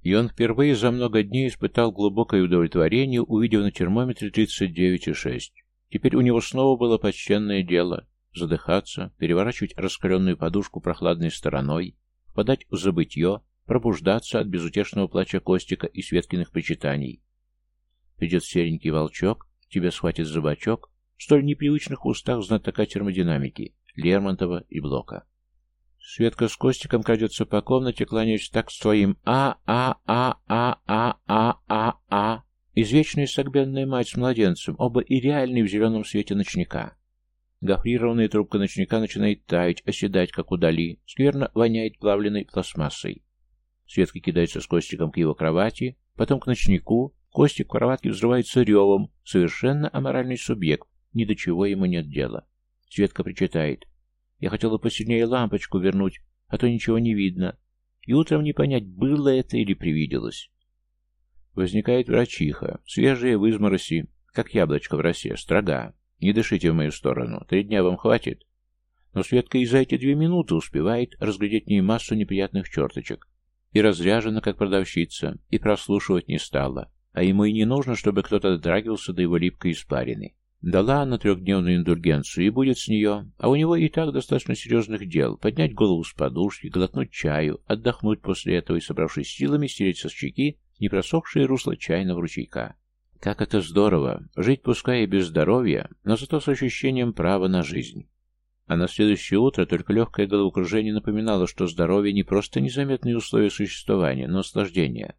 И он впервые за много дней испытал глубокое удовлетворение, увидев на термометре 39,6. Теперь у него снова было почтенное дело – задыхаться, переворачивать раскаленную подушку прохладной стороной, впадать в забытье, пробуждаться от безутешного плача Костика и Светкиных причитаний. Придет серенький волчок, тебя схватит за бочок, столь непривычных устах знатока термодинамики, Лермонтова и Блока. Светка с Костиком крадется по комнате, кланяясь так своим «а-а-а-а-а-а-а-а». Извечная согбенная мать с младенцем, оба и реальные в зеленом свете ночника. Гофрированная трубка ночника начинает таять, оседать, как удали, скверно воняет плавленной пластмассой. Светка кидается с Костиком к его кровати, потом к ночнику, Костик в кроватке взрывается ревом, совершенно аморальный субъект, ни до чего ему нет дела. Светка причитает. Я хотела посильнее лампочку вернуть, а то ничего не видно. И утром не понять, было это или привиделось. Возникает врачиха, свежая в измороси, как яблочко в росе, строга. Не дышите в мою сторону, три дня вам хватит. Но Светка и за эти две минуты успевает разглядеть в ней массу неприятных черточек. И разряжена, как продавщица, и прослушивать не стала. А ему и не нужно, чтобы кто-то дотрагивался до его липкой испарины. Дала она трехдневную индульгенцию, и будет с нее, а у него и так достаточно серьезных дел, поднять голову с подушки, глотнуть чаю, отдохнуть после этого и, собравшись силами, стереть со щеки непросохшее русло чайного ручейка. Как это здорово, жить пускай и без здоровья, но зато с ощущением права на жизнь. А на следующее утро только легкое головокружение напоминало, что здоровье не просто незаметные условия существования, но наслаждение.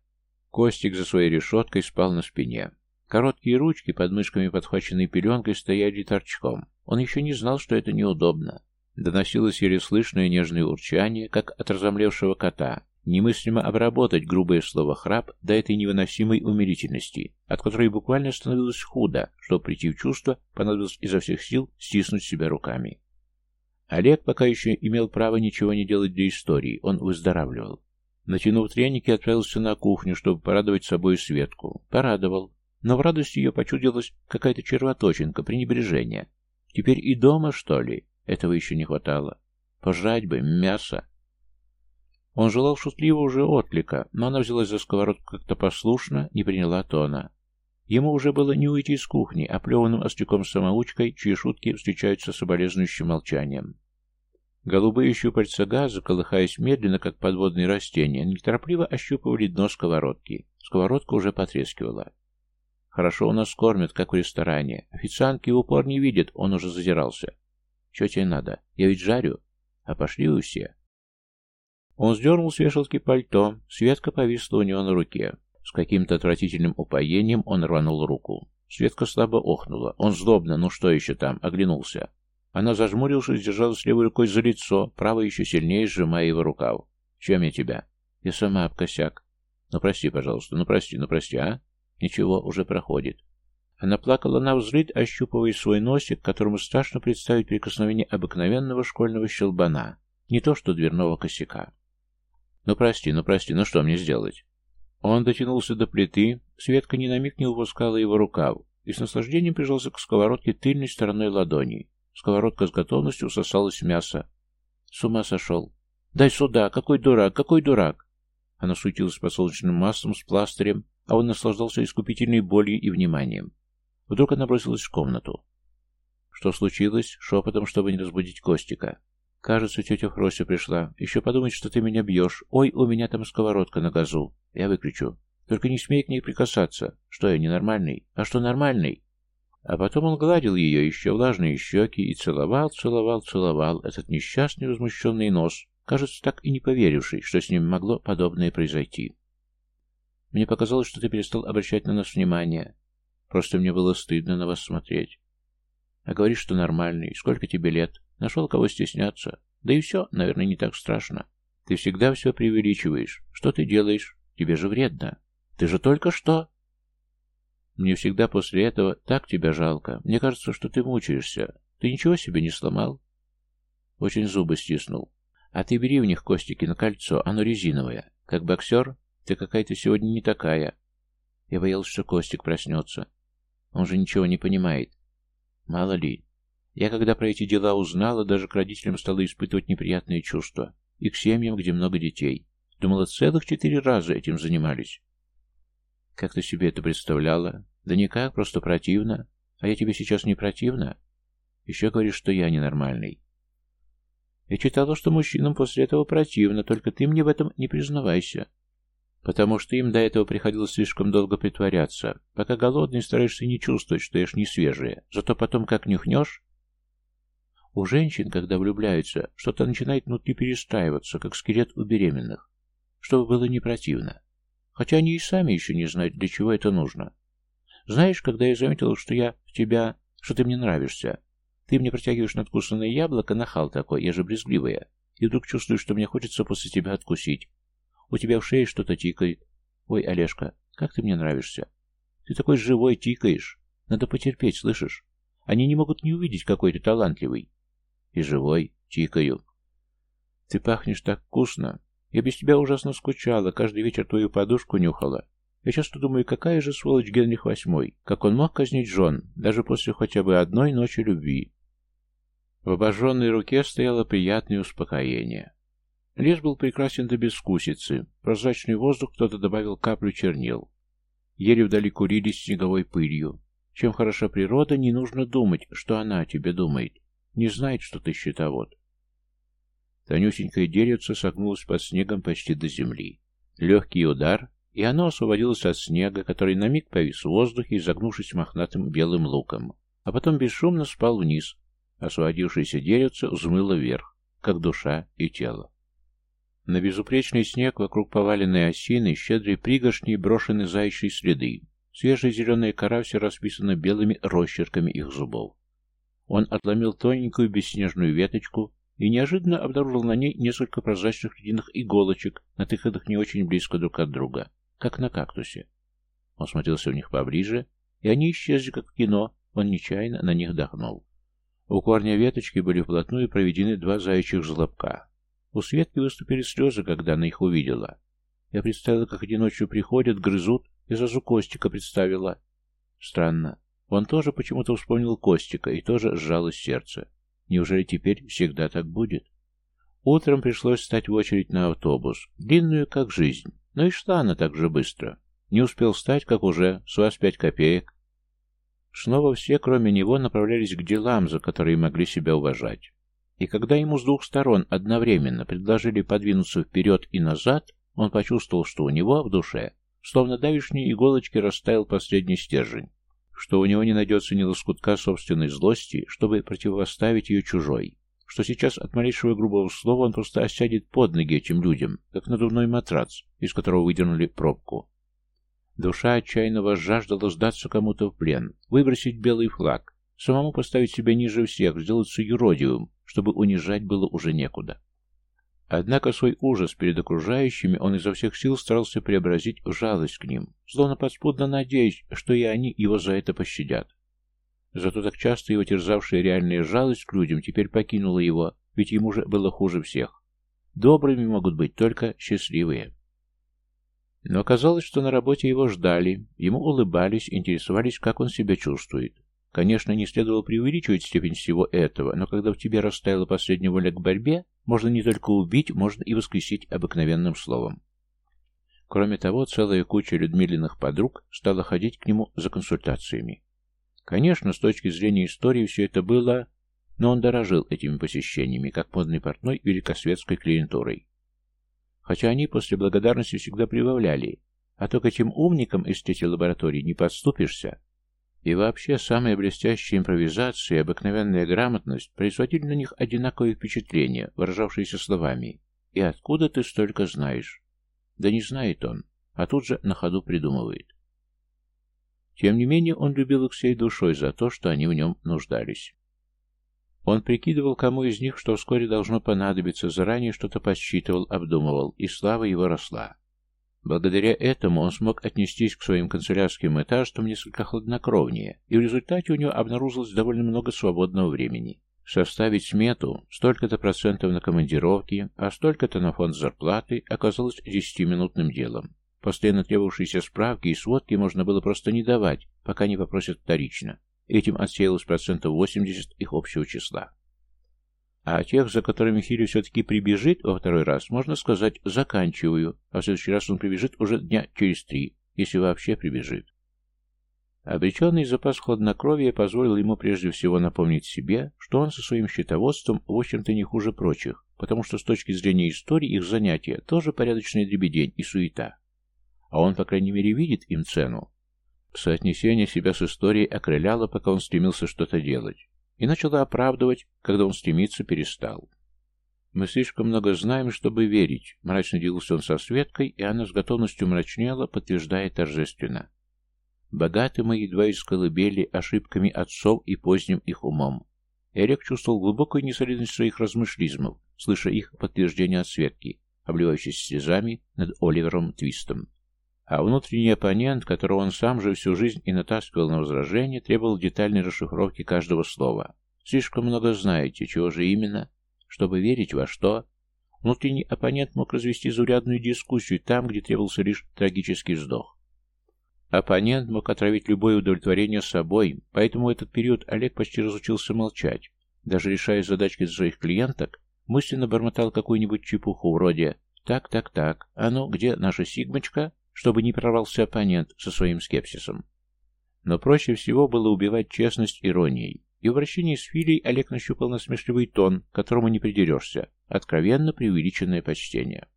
Костик за своей решеткой спал на спине. Короткие ручки под мышками, подхваченной пеленкой, стояли торчком. Он еще не знал, что это неудобно. Доносилось еле слышное нежное урчание, как от разомлевшего кота. Немыслимо обработать грубое слово «храп» до этой невыносимой умерительности, от которой буквально становилось худо, чтобы прийти в чувство, понадобилось изо всех сил стиснуть себя руками. Олег пока еще имел право ничего не делать для истории, он выздоравливал. Натянув треники, отправился на кухню, чтобы порадовать собой Светку. Порадовал. Но в радости ее почудилась какая-то червоточинка, пренебрежение. Теперь и дома, что ли? Этого еще не хватало. Пожрать бы, мясо. Он желал шутливо уже отклика, но она взялась за сковородку как-то послушно, не приняла тона. Ему уже было не уйти из кухни, оплеванным остюком-самоучкой, чьи шутки встречаются с соболезнующим молчанием. Голубые щупальца газа, колыхаясь медленно, как подводные растения, неторопливо ощупывали дно сковородки. Сковородка уже потрескивала. Хорошо у нас кормят, как в ресторане. Официантки в упор не видят, он уже зазирался. Что тебе надо? Я ведь жарю. А пошли вы все. Он сдернул с вешалки пальто, Светка повисла у него на руке. С каким-то отвратительным упоением он рванул руку. Светка слабо охнула. Он злобно, ну что еще там, оглянулся. Она, зажмурившись, держалась левой рукой за лицо, правой еще сильнее сжимая его рукав. «Чем я тебя?» «Я сама об косяк». «Ну прости, пожалуйста, ну прости, ну прости, а?» «Ничего, уже проходит». Она плакала на взрыд, ощупывая свой носик, которому страшно представить прикосновение обыкновенного школьного щелбана, не то что дверного косяка. «Ну прости, ну прости, ну что мне сделать?» Он дотянулся до плиты, Светка ни на миг не упускала его рукав и с наслаждением прижался к сковородке тыльной стороной ладони. Сковородка с готовностью сосалась в мясо. С ума сошел. «Дай сюда! Какой дурак! Какой дурак!» Она суетилась по солнечным маслом с пластырем, а он наслаждался искупительной болью и вниманием. Вдруг она бросилась в комнату. Что случилось? Шепотом, чтобы не разбудить Костика. Кажется, тетя Фрося пришла. Еще подумать, что ты меня бьешь. Ой, у меня там сковородка на газу. Я выключу. Только не смей к ней прикасаться. Что я, ненормальный? А что нормальный? А потом он гладил ее еще влажные щеки и целовал, целовал, целовал этот несчастный возмущенный нос, кажется, так и не поверивший, что с ним могло подобное произойти. Мне показалось, что ты перестал обращать на нас внимание. Просто мне было стыдно на вас смотреть. А говоришь, что нормальный. Сколько тебе лет? Нашел кого стесняться. Да и все, наверное, не так страшно. Ты всегда все преувеличиваешь. Что ты делаешь? Тебе же вредно. Ты же только что... Мне всегда после этого так тебя жалко. Мне кажется, что ты мучаешься. Ты ничего себе не сломал? Очень зубы стиснул. А ты бери в них костики на кольцо, оно резиновое. Как боксер, ты какая-то сегодня не такая. Я боялся, что Костик проснется. Он же ничего не понимает. Мало ли. Я, когда про эти дела узнала, даже к родителям стала испытывать неприятные чувства. И к семьям, где много детей. Думала, целых четыре раза этим занимались. Как ты себе это представляла? Да никак, просто противно. А я тебе сейчас не противно? Еще говоришь, что я ненормальный. Я читала, что мужчинам после этого противно, только ты мне в этом не признавайся. Потому что им до этого приходилось слишком долго притворяться. Пока голодный, стараешься не чувствовать, что ешь не свежее. Зато потом, как нюхнешь... У женщин, когда влюбляются, что-то начинает внутри перестраиваться, как скелет у беременных. Чтобы было не противно. Хотя они и сами еще не знают, для чего это нужно. Знаешь, когда я заметил, что я в тебя... что ты мне нравишься, ты мне протягиваешь надкусанное яблоко, нахал такой, я же брезгливая, и вдруг чувствую, что мне хочется после тебя откусить. У тебя в шее что-то тикает. Ой, Олежка, как ты мне нравишься. Ты такой живой тикаешь. Надо потерпеть, слышишь? Они не могут не увидеть, какой ты талантливый. И живой, тикаю. Ты пахнешь так вкусно. Я без тебя ужасно скучала, каждый вечер твою подушку нюхала. Я часто думаю, какая же сволочь Генрих VIII, как он мог казнить жен, даже после хотя бы одной ночи любви. В обожженной руке стояло приятное успокоение. Лес был прекрасен до безвкусицы. Прозрачный воздух кто-то добавил каплю чернил. Еле вдали курились снеговой пылью. Чем хороша природа, не нужно думать, что она о тебе думает. Не знает, что ты счетовод. Тонюсенькое деревце согнулось под снегом почти до земли. Легкий удар, и оно освободилось от снега, который на миг повис в воздухе, изогнувшись мохнатым белым луком, а потом бесшумно спал вниз. Освободившееся деревце взмыло вверх, как душа и тело. На безупречный снег вокруг поваленной осины щедрые пригоршни брошены заячьи следы. Свежая зеленая кора все расписана белыми росчерками их зубов. Он отломил тоненькую бесснежную веточку и неожиданно обнаружил на ней несколько прозрачных ледяных иголочек, натыканных не очень близко друг от друга, как на кактусе. Он смотрелся в них поближе, и они исчезли, как в кино, он нечаянно на них дохнул. У корня веточки были вплотную проведены два заячьих жлобка. У Светки выступили слезы, когда она их увидела. Я представила, как они ночью приходят, грызут, и сразу Костика представила. Странно. Он тоже почему-то вспомнил Костика, и тоже сжалось сердце. Неужели теперь всегда так будет? Утром пришлось встать в очередь на автобус, длинную, как жизнь, но и шла она так же быстро. Не успел встать, как уже, с вас пять копеек. Снова все, кроме него, направлялись к делам, за которые могли себя уважать. И когда ему с двух сторон одновременно предложили подвинуться вперед и назад, он почувствовал, что у него в душе, словно давишние иголочки, растаял последний стержень, что у него не найдется ни лоскутка собственной злости, чтобы противоставить ее чужой, что сейчас от малейшего грубого слова он просто осядет под ноги этим людям, как надувной матрац, из которого выдернули пробку. Душа отчаянного жаждала сдаться кому-то в плен, выбросить белый флаг, самому поставить себя ниже всех, сделаться юродивым, чтобы унижать было уже некуда. Однако свой ужас перед окружающими он изо всех сил старался преобразить в жалость к ним, словно подспудно надеясь, что и они его за это пощадят. Зато так часто его терзавшая реальная жалость к людям теперь покинула его, ведь ему же было хуже всех. Добрыми могут быть только счастливые. Но оказалось, что на работе его ждали, ему улыбались, интересовались, как он себя чувствует. Конечно, не следовало преувеличивать степень всего этого, но когда в тебе растаяла последняя воля к борьбе, можно не только убить, можно и воскресить обыкновенным словом. Кроме того, целая куча Людмилиных подруг стала ходить к нему за консультациями. Конечно, с точки зрения истории все это было, но он дорожил этими посещениями, как модный портной великосветской клиентурой. Хотя они после благодарности всегда прибавляли, а то к этим умникам из третьей лаборатории не подступишься. И вообще, самая блестящая импровизация и обыкновенная грамотность производили на них одинаковое впечатление, выражавшееся словами «И откуда ты столько знаешь?» Да не знает он, а тут же на ходу придумывает. Тем не менее, он любил их всей душой за то, что они в нем нуждались. Он прикидывал, кому из них что вскоре должно понадобиться, заранее что-то подсчитывал, обдумывал, и слава его росла. Благодаря этому он смог отнестись к своим канцелярским этажам несколько хладнокровнее, и в результате у него обнаружилось довольно много свободного времени. Составить смету, столько-то процентов на командировки, а столько-то на фонд зарплаты, оказалось десятиминутным делом. Постоянно требовавшиеся справки и сводки можно было просто не давать, пока не попросят вторично. Этим отсеялось процентов 80 их общего числа. А тех, за которыми Хири все-таки прибежит во второй раз, можно сказать, заканчиваю, а в следующий раз он прибежит уже дня через три, если вообще прибежит. Обреченный запас хладнокровия позволил ему прежде всего напомнить себе, что он со своим счетоводством в общем-то не хуже прочих, потому что с точки зрения истории их занятия тоже порядочная дребедень и суета а он, по крайней мере, видит им цену. Соотнесение себя с историей окрыляло, пока он стремился что-то делать, и начало оправдывать, когда он стремиться перестал. «Мы слишком много знаем, чтобы верить», — мрачно делился он со Светкой, и она с готовностью мрачнела, подтверждая торжественно. «Богаты мы едва из колыбели ошибками отцов и поздним их умом». Эрик чувствовал глубокую несолидность своих размышлизмов, слыша их подтверждение от Светки, обливающейся слезами над Оливером Твистом. А внутренний оппонент, которого он сам же всю жизнь и натаскивал на возражение, требовал детальной расшифровки каждого слова. Слишком много знаете, чего же именно? Чтобы верить во что? Внутренний оппонент мог развести заурядную дискуссию там, где требовался лишь трагический вздох. Оппонент мог отравить любое удовлетворение собой, поэтому в этот период Олег почти разучился молчать. Даже решая задачки для своих клиенток, мысленно бормотал какую-нибудь чепуху вроде «Так, так, так, а ну, где наша сигмочка?» Чтобы не прорвался оппонент со своим скепсисом. Но проще всего было убивать честность иронией, и в обращении с Филей Олег нащупал насмешливый тон, которому не придерешься, откровенно преувеличенное почтение.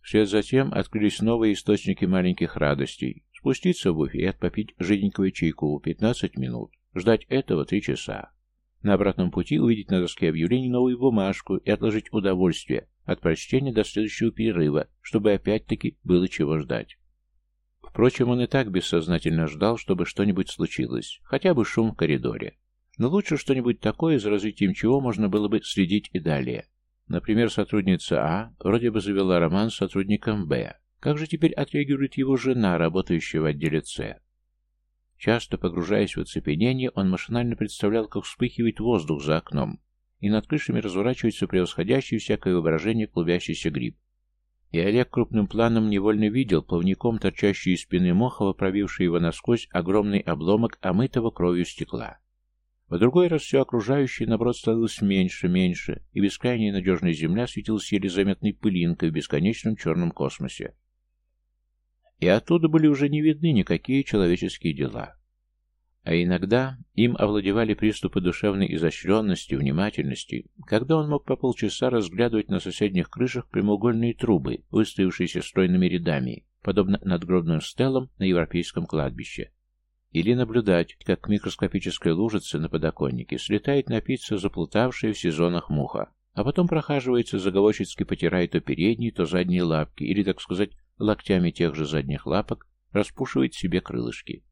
Вслед за тем открылись новые источники маленьких радостей. Спуститься в буфет, попить жиденького чайку 15 минут, ждать этого 3 часа. На обратном пути увидеть на доске объявлений новую бумажку и отложить удовольствие от прочтения до следующего перерыва, чтобы опять-таки было чего ждать. Впрочем, он и так бессознательно ждал, чтобы что-нибудь случилось, хотя бы шум в коридоре. Но лучше что-нибудь такое, за развитием чего можно было бы следить и далее. Например, сотрудница А вроде бы завела роман с сотрудником Б. Как же теперь отреагирует его жена, работающая в отделе С? Часто погружаясь в оцепенение, он машинально представлял, как вспыхивает воздух за окном, и над крышами разворачивается превосходящий всякое воображение клубящийся гриб. И Олег крупным планом невольно видел плавником торчащий из спины Мохова, пробивший его насквозь огромный обломок омытого кровью стекла. В другой раз все окружающее, наоборот, становилось меньше, меньше, и бескрайняя надежная земля светилась еле заметной пылинкой в бесконечном черном космосе. И оттуда были уже не видны никакие человеческие дела. А иногда им овладевали приступы душевной изощренности, внимательности, когда он мог по полчаса разглядывать на соседних крышах прямоугольные трубы, выставившиеся стройными рядами, подобно надгробным стелам на европейском кладбище. Или наблюдать, как микроскопическая лужица на подоконнике слетает напиться заплутавшая в сезонах муха, а потом прохаживается, заговорчески потирая то передние, то задние лапки, или, так сказать, локтями тех же задних лапок, распушивает себе крылышки.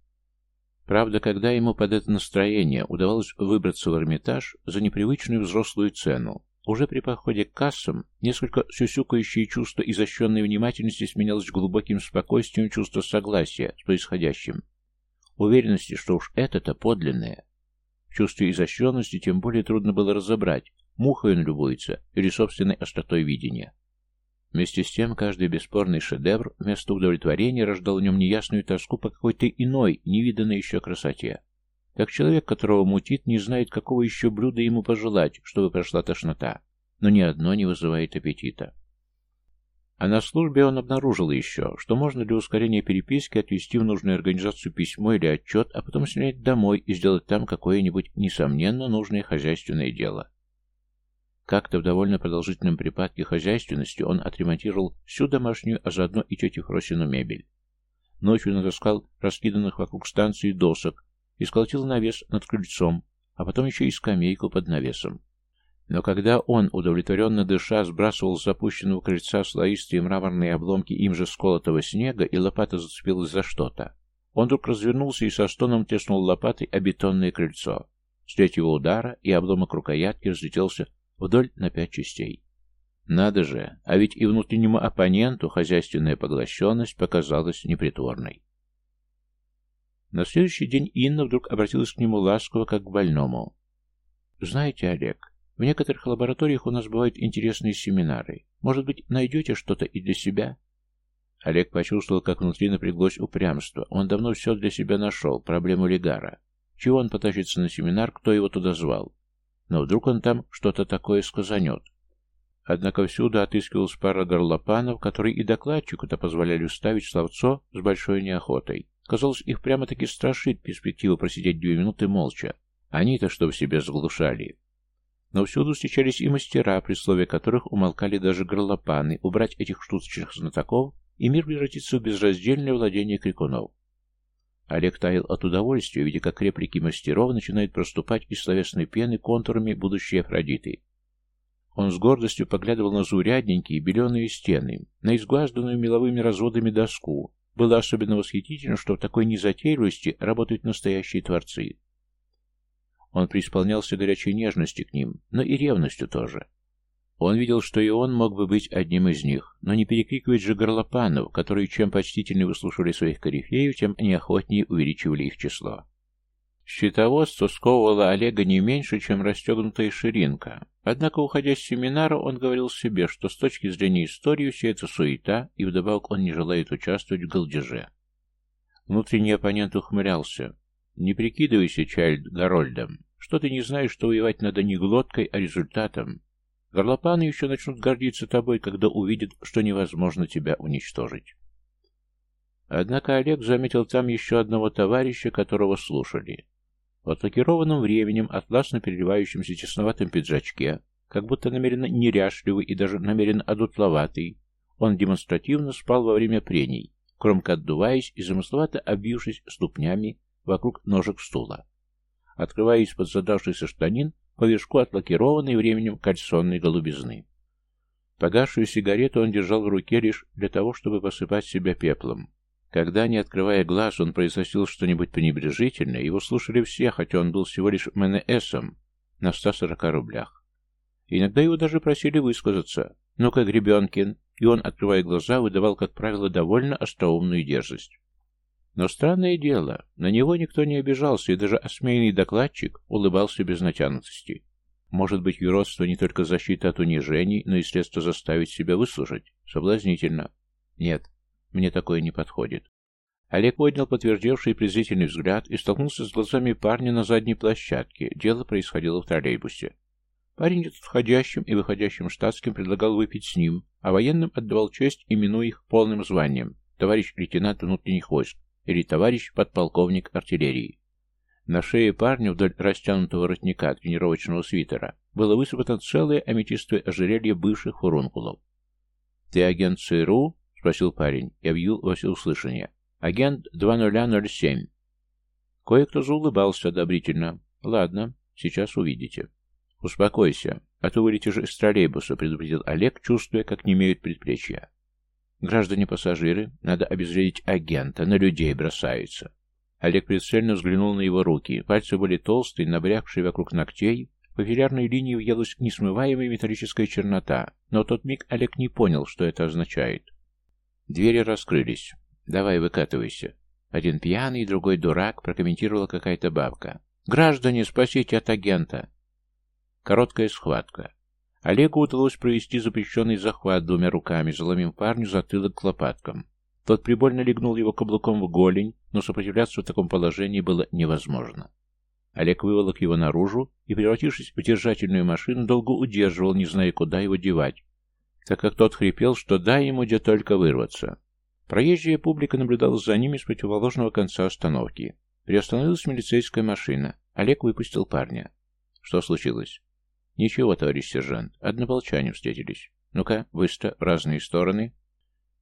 Правда, когда ему под это настроение удавалось выбраться в Эрмитаж за непривычную взрослую цену, уже при походе к кассам несколько сюсюкающее чувство изощренной внимательности сменялось глубоким спокойствием чувства согласия с происходящим. Уверенности, что уж это-то подлинное. В чувстве изощренности тем более трудно было разобрать, мухой он любуется или собственной остротой видения. Вместе с тем, каждый бесспорный шедевр вместо удовлетворения рождал в нем неясную тоску по какой-то иной, невиданной еще красоте. Как человек, которого мутит, не знает, какого еще блюда ему пожелать, чтобы прошла тошнота, но ни одно не вызывает аппетита. А на службе он обнаружил еще, что можно для ускорения переписки отвести в нужную организацию письмо или отчет, а потом снять домой и сделать там какое-нибудь, несомненно, нужное хозяйственное дело. Как-то в довольно продолжительном припадке хозяйственности он отремонтировал всю домашнюю, а заодно и тети Фросину мебель. Ночью натаскал раскиданных вокруг станции досок и сколотил навес над крыльцом, а потом еще и скамейку под навесом. Но когда он, удовлетворенно дыша, сбрасывал с запущенного крыльца слоистые мраморные обломки им же сколотого снега, и лопата зацепилась за что-то, он вдруг развернулся и со стоном теснул лопатой о бетонное крыльцо. С третьего удара и обломок рукоятки разлетелся вдоль на пять частей. Надо же, а ведь и внутреннему оппоненту хозяйственная поглощенность показалась непритворной. На следующий день Инна вдруг обратилась к нему ласково, как к больному. «Знаете, Олег, в некоторых лабораториях у нас бывают интересные семинары. Может быть, найдете что-то и для себя?» Олег почувствовал, как внутри напряглось упрямство. Он давно все для себя нашел, проблему Легара. Чего он потащится на семинар, кто его туда звал? Но вдруг он там что-то такое сказанет. Однако всюду отыскивалась пара горлопанов, которые и докладчику-то позволяли уставить словцо с большой неохотой. Казалось, их прямо-таки страшит перспектива просидеть две минуты молча. Они-то что в себе заглушали. Но всюду встречались и мастера, при слове которых умолкали даже горлопаны, убрать этих штучных знатоков, и мир превратится в безраздельное владение крикунов. Олег таял от удовольствия, видя, как реплики мастеров начинают проступать из словесной пены контурами будущей Афродиты. Он с гордостью поглядывал на заурядненькие беленые стены, на изглажданную меловыми разводами доску. Было особенно восхитительно, что в такой незатейливости работают настоящие творцы. Он преисполнялся горячей нежности к ним, но и ревностью тоже. Он видел, что и он мог бы быть одним из них, но не перекрикивать же горлопанов, которые чем почтительнее выслушивали своих корифеев, тем неохотнее увеличивали их число. Счетоводство сковывало Олега не меньше, чем расстегнутая ширинка. Однако, уходя с семинара, он говорил себе, что с точки зрения истории все это суета, и вдобавок он не желает участвовать в голдеже. Внутренний оппонент ухмылялся. «Не прикидывайся, Чайльд, Гарольдом. Что ты не знаешь, что воевать надо не глоткой, а результатом. Горлопаны еще начнут гордиться тобой, когда увидят, что невозможно тебя уничтожить. Однако Олег заметил там еще одного товарища, которого слушали. В отлакированном временем, атласно переливающемся тесноватом пиджачке, как будто намеренно неряшливый и даже намеренно одутловатый, он демонстративно спал во время прений, кромко отдуваясь и замысловато обвившись ступнями вокруг ножек стула. Открывая из-под задавшихся штанин по вершку отлакированной временем кальсонной голубизны. Погасшую сигарету он держал в руке лишь для того, чтобы посыпать себя пеплом. Когда, не открывая глаз, он произносил что-нибудь пренебрежительное, его слушали все, хотя он был всего лишь МНСом на 140 рублях. Иногда его даже просили высказаться. «Ну-ка, Гребенкин!» И он, открывая глаза, выдавал, как правило, довольно остроумную дерзость. Но странное дело, на него никто не обижался, и даже осмеянный докладчик улыбался без натянутости. Может быть, юродство не только защита от унижений, но и средство заставить себя выслужить? Соблазнительно. Нет, мне такое не подходит. Олег поднял подтвердевший презрительный взгляд и столкнулся с глазами парня на задней площадке. Дело происходило в троллейбусе. Парень этот входящим и выходящим штатским предлагал выпить с ним, а военным отдавал честь, именуя их полным званием, товарищ лейтенант внутренних войск или товарищ подполковник артиллерии. На шее парня вдоль растянутого воротника тренировочного свитера было высыпано целое аметистое ожерелье бывших фурункулов. «Ты агент ЦРУ?» — спросил парень и объявил во всеуслышание. «Агент 2007». Кое-кто заулыбался одобрительно. «Ладно, сейчас увидите». «Успокойся, а то вылетишь из троллейбуса», — предупредил Олег, чувствуя, как не имеют предплечья. «Граждане-пассажиры, надо обезвредить агента, на людей бросаются». Олег прицельно взглянул на его руки. Пальцы были толстые, набрякшие вокруг ногтей. По филярной линии въелась несмываемая металлическая чернота, но в тот миг Олег не понял, что это означает. Двери раскрылись. «Давай, выкатывайся». Один пьяный, другой дурак, прокомментировала какая-то бабка. «Граждане, спасите от агента!» Короткая схватка. Олегу удалось провести запрещенный захват двумя руками, заломив парню затылок к лопаткам. Тот прибольно легнул его каблуком в голень, но сопротивляться в таком положении было невозможно. Олег выволок его наружу и, превратившись в держательную машину, долго удерживал, не зная, куда его девать, так как тот хрипел, что дай ему где только вырваться. Проезжая публика наблюдала за ними с противоположного конца остановки. Приостановилась милицейская машина. Олег выпустил парня. Что случилось? «Ничего, товарищ сержант, однополчане встретились. Ну-ка, быстро, разные стороны».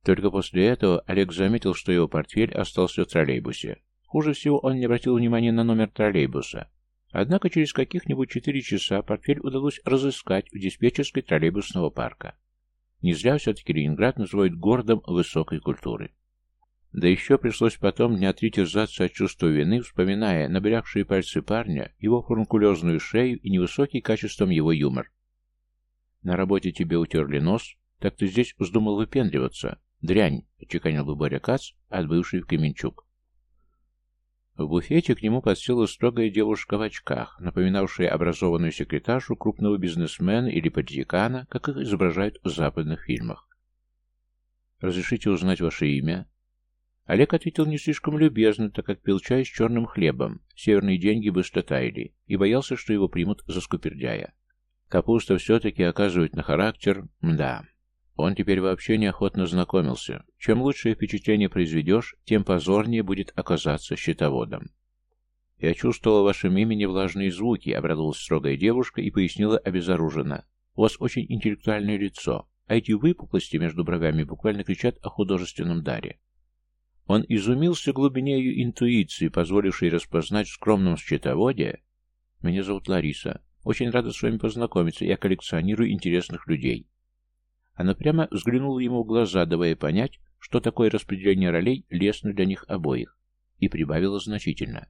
Только после этого Олег заметил, что его портфель остался в троллейбусе. Хуже всего он не обратил внимания на номер троллейбуса. Однако через каких-нибудь четыре часа портфель удалось разыскать в диспетчерской троллейбусного парка. Не зря все-таки Ленинград называют городом высокой культуры. Да еще пришлось потом дня три терзаться от чувства вины, вспоминая набрякшие пальцы парня, его фурункулезную шею и невысокий качеством его юмор. На работе тебе утерли нос, так ты здесь вздумал выпендриваться. Дрянь, отчеканил бы Боря Кац, отбывший в Кременчук. В буфете к нему подсела строгая девушка в очках, напоминавшая образованную секретаршу крупного бизнесмена или политикана, как их изображают в западных фильмах. «Разрешите узнать ваше имя?» Олег ответил не слишком любезно, так как пил чай с черным хлебом, северные деньги быстро таяли, и боялся, что его примут за скупердяя. Капуста все-таки оказывает на характер «мда». Он теперь вообще неохотно знакомился. Чем лучшее впечатление произведешь, тем позорнее будет оказаться счетоводом. «Я чувствовала в вашем имени влажные звуки», — обрадовалась строгая девушка и пояснила обезоруженно. «У вас очень интеллектуальное лицо, а эти выпуклости между бровями буквально кричат о художественном даре». Он изумился глубине ее интуиции, позволившей распознать в скромном счетоводе «Меня зовут Лариса. Очень рада с вами познакомиться. Я коллекционирую интересных людей». Она прямо взглянула ему в глаза, давая понять, что такое распределение ролей лестно для них обоих, и прибавила значительно.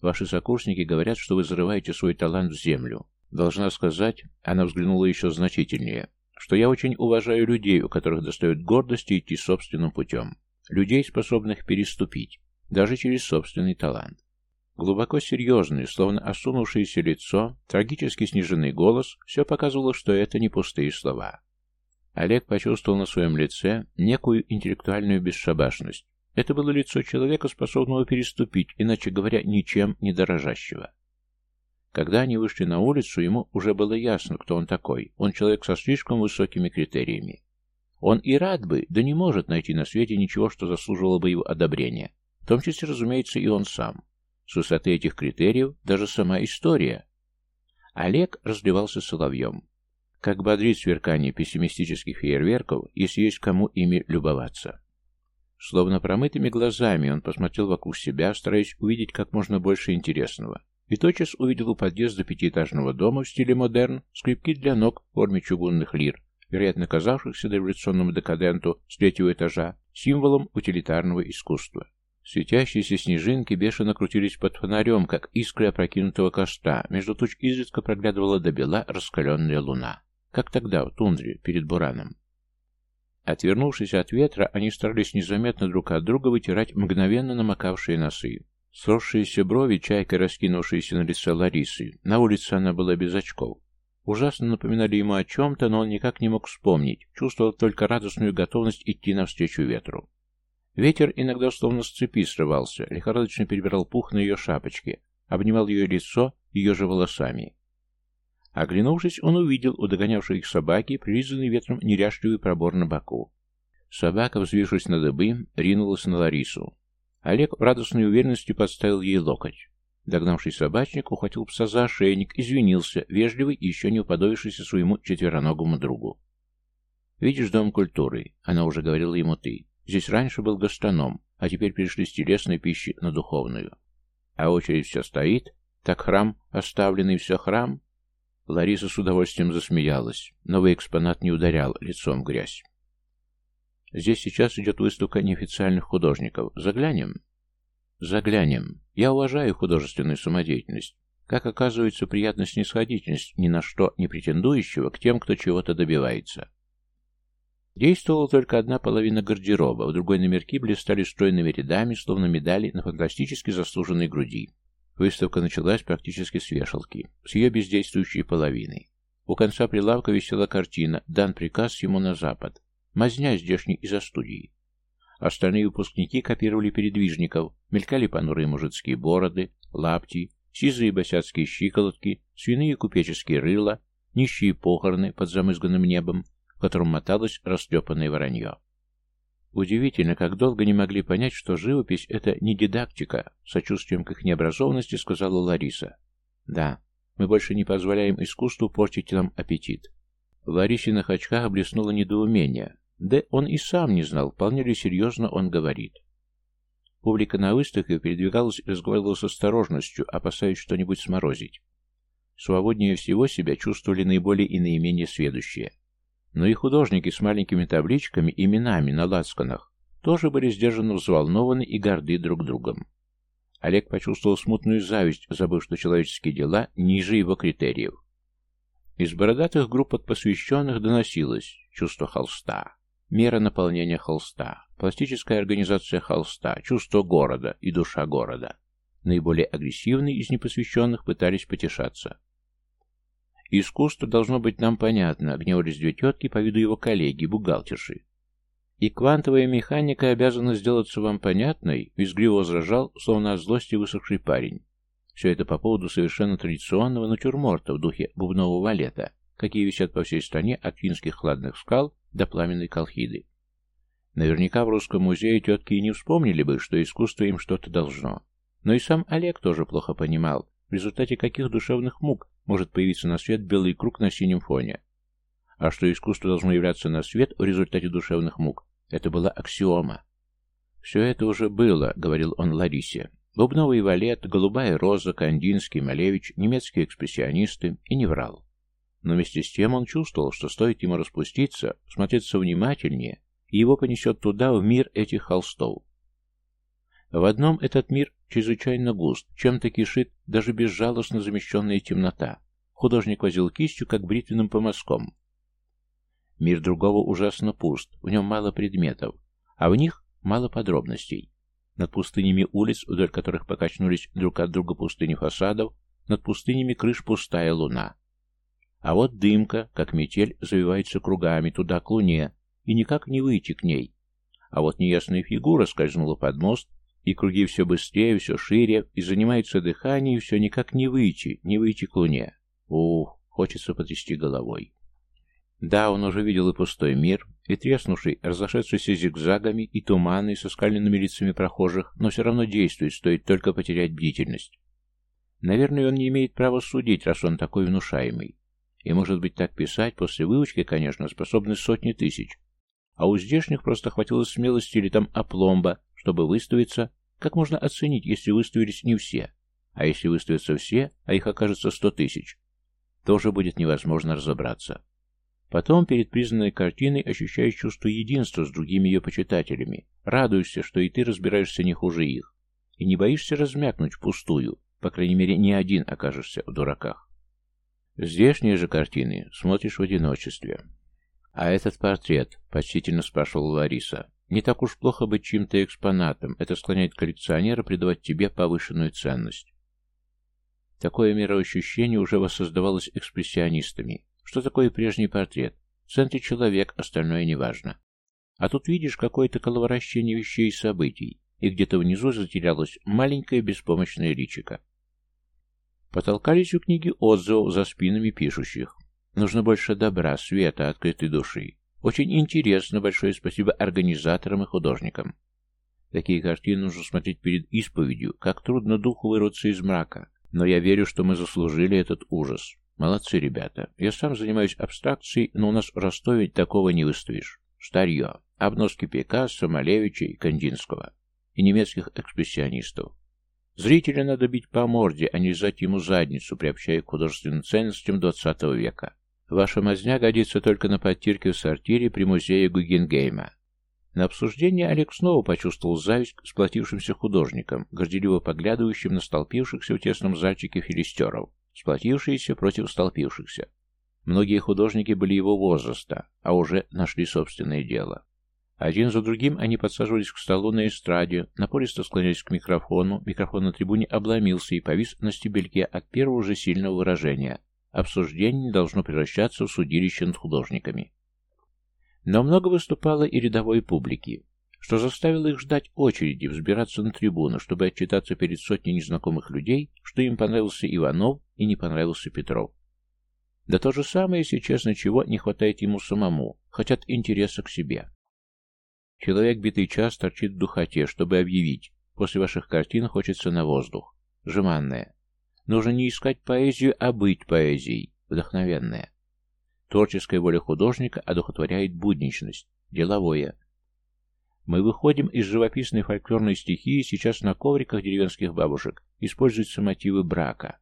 «Ваши сокурсники говорят, что вы зарываете свой талант в землю. Должна сказать, она взглянула еще значительнее, что я очень уважаю людей, у которых достает гордости идти собственным путем. Людей, способных переступить, даже через собственный талант. Глубоко серьезное, словно осунувшееся лицо, трагически сниженный голос, все показывало, что это не пустые слова. Олег почувствовал на своем лице некую интеллектуальную бесшабашность. Это было лицо человека, способного переступить, иначе говоря, ничем не дорожащего. Когда они вышли на улицу, ему уже было ясно, кто он такой. Он человек со слишком высокими критериями. Он и рад бы, да не может найти на свете ничего, что заслуживало бы его одобрения. В том числе, разумеется, и он сам. С высоты этих критериев даже сама история. Олег разливался соловьем. Как бодрит сверкание пессимистических фейерверков, если есть кому ими любоваться. Словно промытыми глазами он посмотрел вокруг себя, стараясь увидеть как можно больше интересного. И тотчас увидел у подъезда пятиэтажного дома в стиле модерн скрипки для ног в форме чугунных лир, вероятно, казавшихся дореволюционному декаденту с третьего этажа символом утилитарного искусства. Светящиеся снежинки бешено крутились под фонарем, как искры опрокинутого костра. Между туч изредка проглядывала до бела раскаленная луна. Как тогда, в тундре, перед бураном. Отвернувшись от ветра, они старались незаметно друг от друга вытирать мгновенно намокавшие носы. Сросшиеся брови, чайкой раскинувшиеся на лице Ларисы. На улице она была без очков. Ужасно напоминали ему о чем-то, но он никак не мог вспомнить, чувствовал только радостную готовность идти навстречу ветру. Ветер иногда словно с цепи срывался, лихорадочно перебирал пух на ее шапочке, обнимал ее лицо ее же волосами. Оглянувшись, он увидел у догонявшей их собаки прилизанный ветром неряшливый пробор на боку. Собака, взвившись на дыбы, ринулась на Ларису. Олег в радостной уверенности подставил ей локоть. Догнавший собачник ухватил пса за ошейник, извинился, вежливый и еще не уподобившийся своему четвероногому другу. «Видишь дом культуры?» — она уже говорила ему «ты». «Здесь раньше был гастроном, а теперь перешли с телесной пищи на духовную. А очередь все стоит, так храм оставленный, все храм». Лариса с удовольствием засмеялась. Новый экспонат не ударял лицом грязь. «Здесь сейчас идет выставка неофициальных художников. Заглянем?» Заглянем. Я уважаю художественную самодеятельность. Как оказывается, приятна снисходительность ни на что не претендующего к тем, кто чего-то добивается. Действовала только одна половина гардероба, в другой номерки блистали стройными рядами, словно медали на фантастически заслуженной груди. Выставка началась практически с вешалки, с ее бездействующей половины. У конца прилавка висела картина «Дан приказ ему на запад». Мазня здешний из-за студии. Остальные выпускники копировали передвижников, мелькали понурые мужицкие бороды, лапти, сизые босяцкие щиколотки, свиные купеческие рыла, нищие похороны под замызганным небом, в котором моталось растрепанное воронье. Удивительно, как долго не могли понять, что живопись — это не дидактика, сочувствием к их необразованности сказала Лариса. Да, мы больше не позволяем искусству портить нам аппетит. В Ларисиных очках блеснуло недоумение, да он и сам не знал, вполне ли серьезно он говорит. Публика на выставке передвигалась и разговаривала с осторожностью, опасаясь что-нибудь сморозить. Свободнее всего себя чувствовали наиболее и наименее сведущие. Но и художники с маленькими табличками, именами на лацканах, тоже были сдержанно взволнованы и горды друг другом. Олег почувствовал смутную зависть, забыв, что человеческие дела ниже его критериев. Из бородатых групп от посвященных доносилось чувство холста, Мера наполнения холста, пластическая организация холста, чувство города и душа города. Наиболее агрессивные из непосвященных пытались потешаться. Искусство должно быть нам понятно, гневались две тетки по виду его коллеги, бухгалтерши. И квантовая механика обязана сделаться вам понятной, визгливо возражал, словно от злости высохший парень. Все это по поводу совершенно традиционного натюрморта в духе бубнового валета, какие висят по всей стране от финских хладных скал до пламенной колхиды. Наверняка в Русском музее тетки и не вспомнили бы, что искусство им что-то должно. Но и сам Олег тоже плохо понимал, в результате каких душевных мук может появиться на свет белый круг на синем фоне. А что искусство должно являться на свет в результате душевных мук, это была аксиома. «Все это уже было», — говорил он Ларисе. Бубновый валет, голубая роза, Кандинский, Малевич, немецкие экспрессионисты, и не врал. Но вместе с тем он чувствовал, что стоит ему распуститься, смотреться внимательнее, и его понесет туда, в мир этих холстов. В одном этот мир чрезвычайно густ, чем-то кишит даже безжалостно замещенная темнота. Художник возил кистью, как бритвенным по мазкам. Мир другого ужасно пуст, в нем мало предметов, а в них мало подробностей. Над пустынями улиц, вдоль которых покачнулись друг от друга пустыни фасадов, над пустынями крыш пустая луна. А вот дымка, как метель, завивается кругами туда к луне, и никак не выйти к ней. А вот неясная фигура скользнула под мост, и круги все быстрее, все шире, и занимается дыхание, и все никак не выйти, не выйти к луне. Ух, хочется потрясти головой. Да, он уже видел и пустой мир, и треснувший, разошедшийся зигзагами, и туманы со скаленными лицами прохожих, но все равно действует, стоит только потерять бдительность. Наверное, он не имеет права судить, раз он такой внушаемый. И, может быть, так писать, после выучки, конечно, способны сотни тысяч. А у здешних просто хватило смелости или там опломба, чтобы выставиться. Как можно оценить, если выставились не все? А если выставятся все, а их окажется сто тысяч? Тоже будет невозможно разобраться. Потом, перед признанной картиной, ощущаешь чувство единства с другими ее почитателями, радуешься, что и ты разбираешься не хуже их, и не боишься размякнуть впустую, по крайней мере, не один окажешься в дураках. Здешние же картины смотришь в одиночестве. А этот портрет, почтительно спрашивала Лариса, не так уж плохо быть чьим-то экспонатом, это склоняет коллекционера придавать тебе повышенную ценность. Такое мироощущение уже воссоздавалось экспрессионистами. Что такое прежний портрет? В центре человек, остальное неважно. А тут видишь какое-то коловорощение вещей и событий, и где-то внизу затерялось маленькое беспомощное личико. Потолкались у книги отзывов за спинами пишущих. Нужно больше добра, света, открытой души. Очень интересно, большое спасибо организаторам и художникам. Такие картины нужно смотреть перед исповедью, как трудно духу вырваться из мрака. Но я верю, что мы заслужили этот ужас. Молодцы, ребята. Я сам занимаюсь абстракцией, но у нас в Ростове такого не выставишь. Старье. Обноски Пикассо, Малевича и Кандинского. И немецких экспрессионистов. Зрителя надо бить по морде, а не лизать ему задницу, приобщая к художественным ценностям XX века. Ваша мазня годится только на подтирке в сортире при музее Гугенгейма. На обсуждении Олег снова почувствовал зависть к сплотившимся художникам, горделиво поглядывающим на столпившихся в тесном зальчике филистеров, сплотившиеся против столпившихся. Многие художники были его возраста, а уже нашли собственное дело. Один за другим они подсаживались к столу на эстраде, напористо склонялись к микрофону, микрофон на трибуне обломился и повис на стебельке от первого же сильного выражения. Обсуждение не должно превращаться в судилище над художниками. Но много выступало и рядовой публики, что заставило их ждать очереди, взбираться на трибуну, чтобы отчитаться перед сотней незнакомых людей, что им понравился Иванов и не понравился Петров. Да то же самое, если честно, чего не хватает ему самому, хотят интереса к себе. Человек битый час торчит в духоте, чтобы объявить, после ваших картин хочется на воздух. Жеманное. Нужно не искать поэзию, а быть поэзией. Вдохновенное. Творческая воля художника одухотворяет будничность, деловое. Мы выходим из живописной фольклорной стихии, сейчас на ковриках деревенских бабушек используются мотивы брака.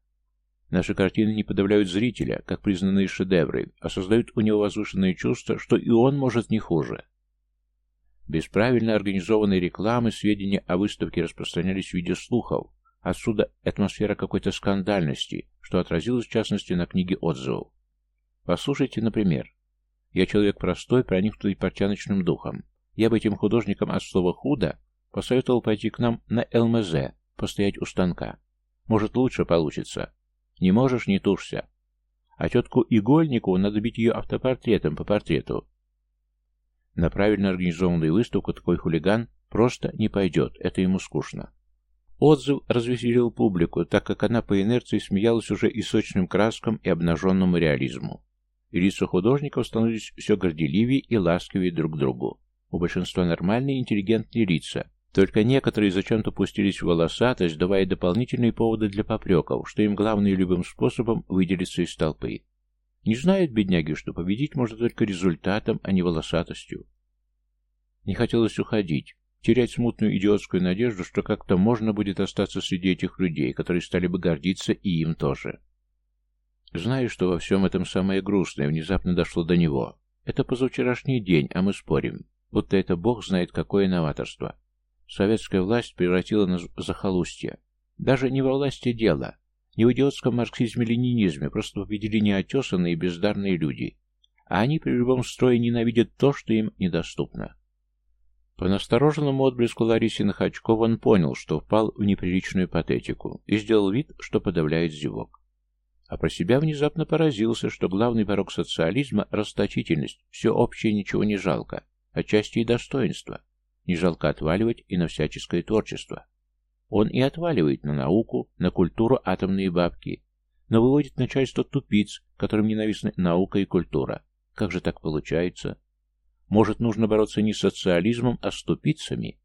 Наши картины не подавляют зрителя, как признанные шедевры, а создают у него возвышенное чувство, что и он может не хуже. Без правильно организованной рекламы сведения о выставке распространялись в виде слухов, отсюда атмосфера какой-то скандальности, что отразилось в частности на книге отзывов. Послушайте, например. Я человек простой, проникнутый портяночным духом. Я бы этим художникам от слова «худо» посоветовал пойти к нам на ЛМЗ, постоять у станка. Может, лучше получится. Не можешь, не тушься. А тетку Игольникову надо бить ее автопортретом по портрету. На правильно организованную выставку такой хулиган просто не пойдет, это ему скучно. Отзыв развеселил публику, так как она по инерции смеялась уже и сочным краскам, и обнаженному реализму и лица художников становились все горделивее и ласковее друг к другу. У большинства нормальные интеллигентные лица, только некоторые зачем-то пустились в волосатость, давая дополнительные поводы для попреков, что им главное любым способом выделиться из толпы. Не знают бедняги, что победить можно только результатом, а не волосатостью. Не хотелось уходить, терять смутную идиотскую надежду, что как-то можно будет остаться среди этих людей, которые стали бы гордиться и им тоже. Знаю, что во всем этом самое грустное внезапно дошло до него. Это позавчерашний день, а мы спорим. Будто это бог знает какое новаторство. Советская власть превратила нас в захолустье. Даже не во власти дело. Не в идиотском марксизме-ленинизме, просто победили неотесанные и бездарные люди. А они при любом строе ненавидят то, что им недоступно. По настороженному отблеску Ларисиных очков он понял, что впал в неприличную патетику и сделал вид, что подавляет зевок а про себя внезапно поразился, что главный порог социализма – расточительность, все общее ничего не жалко, отчасти и достоинство. Не жалко отваливать и на всяческое творчество. Он и отваливает на науку, на культуру атомные бабки, но выводит начальство тупиц, которым ненавистны наука и культура. Как же так получается? Может, нужно бороться не с социализмом, а с тупицами?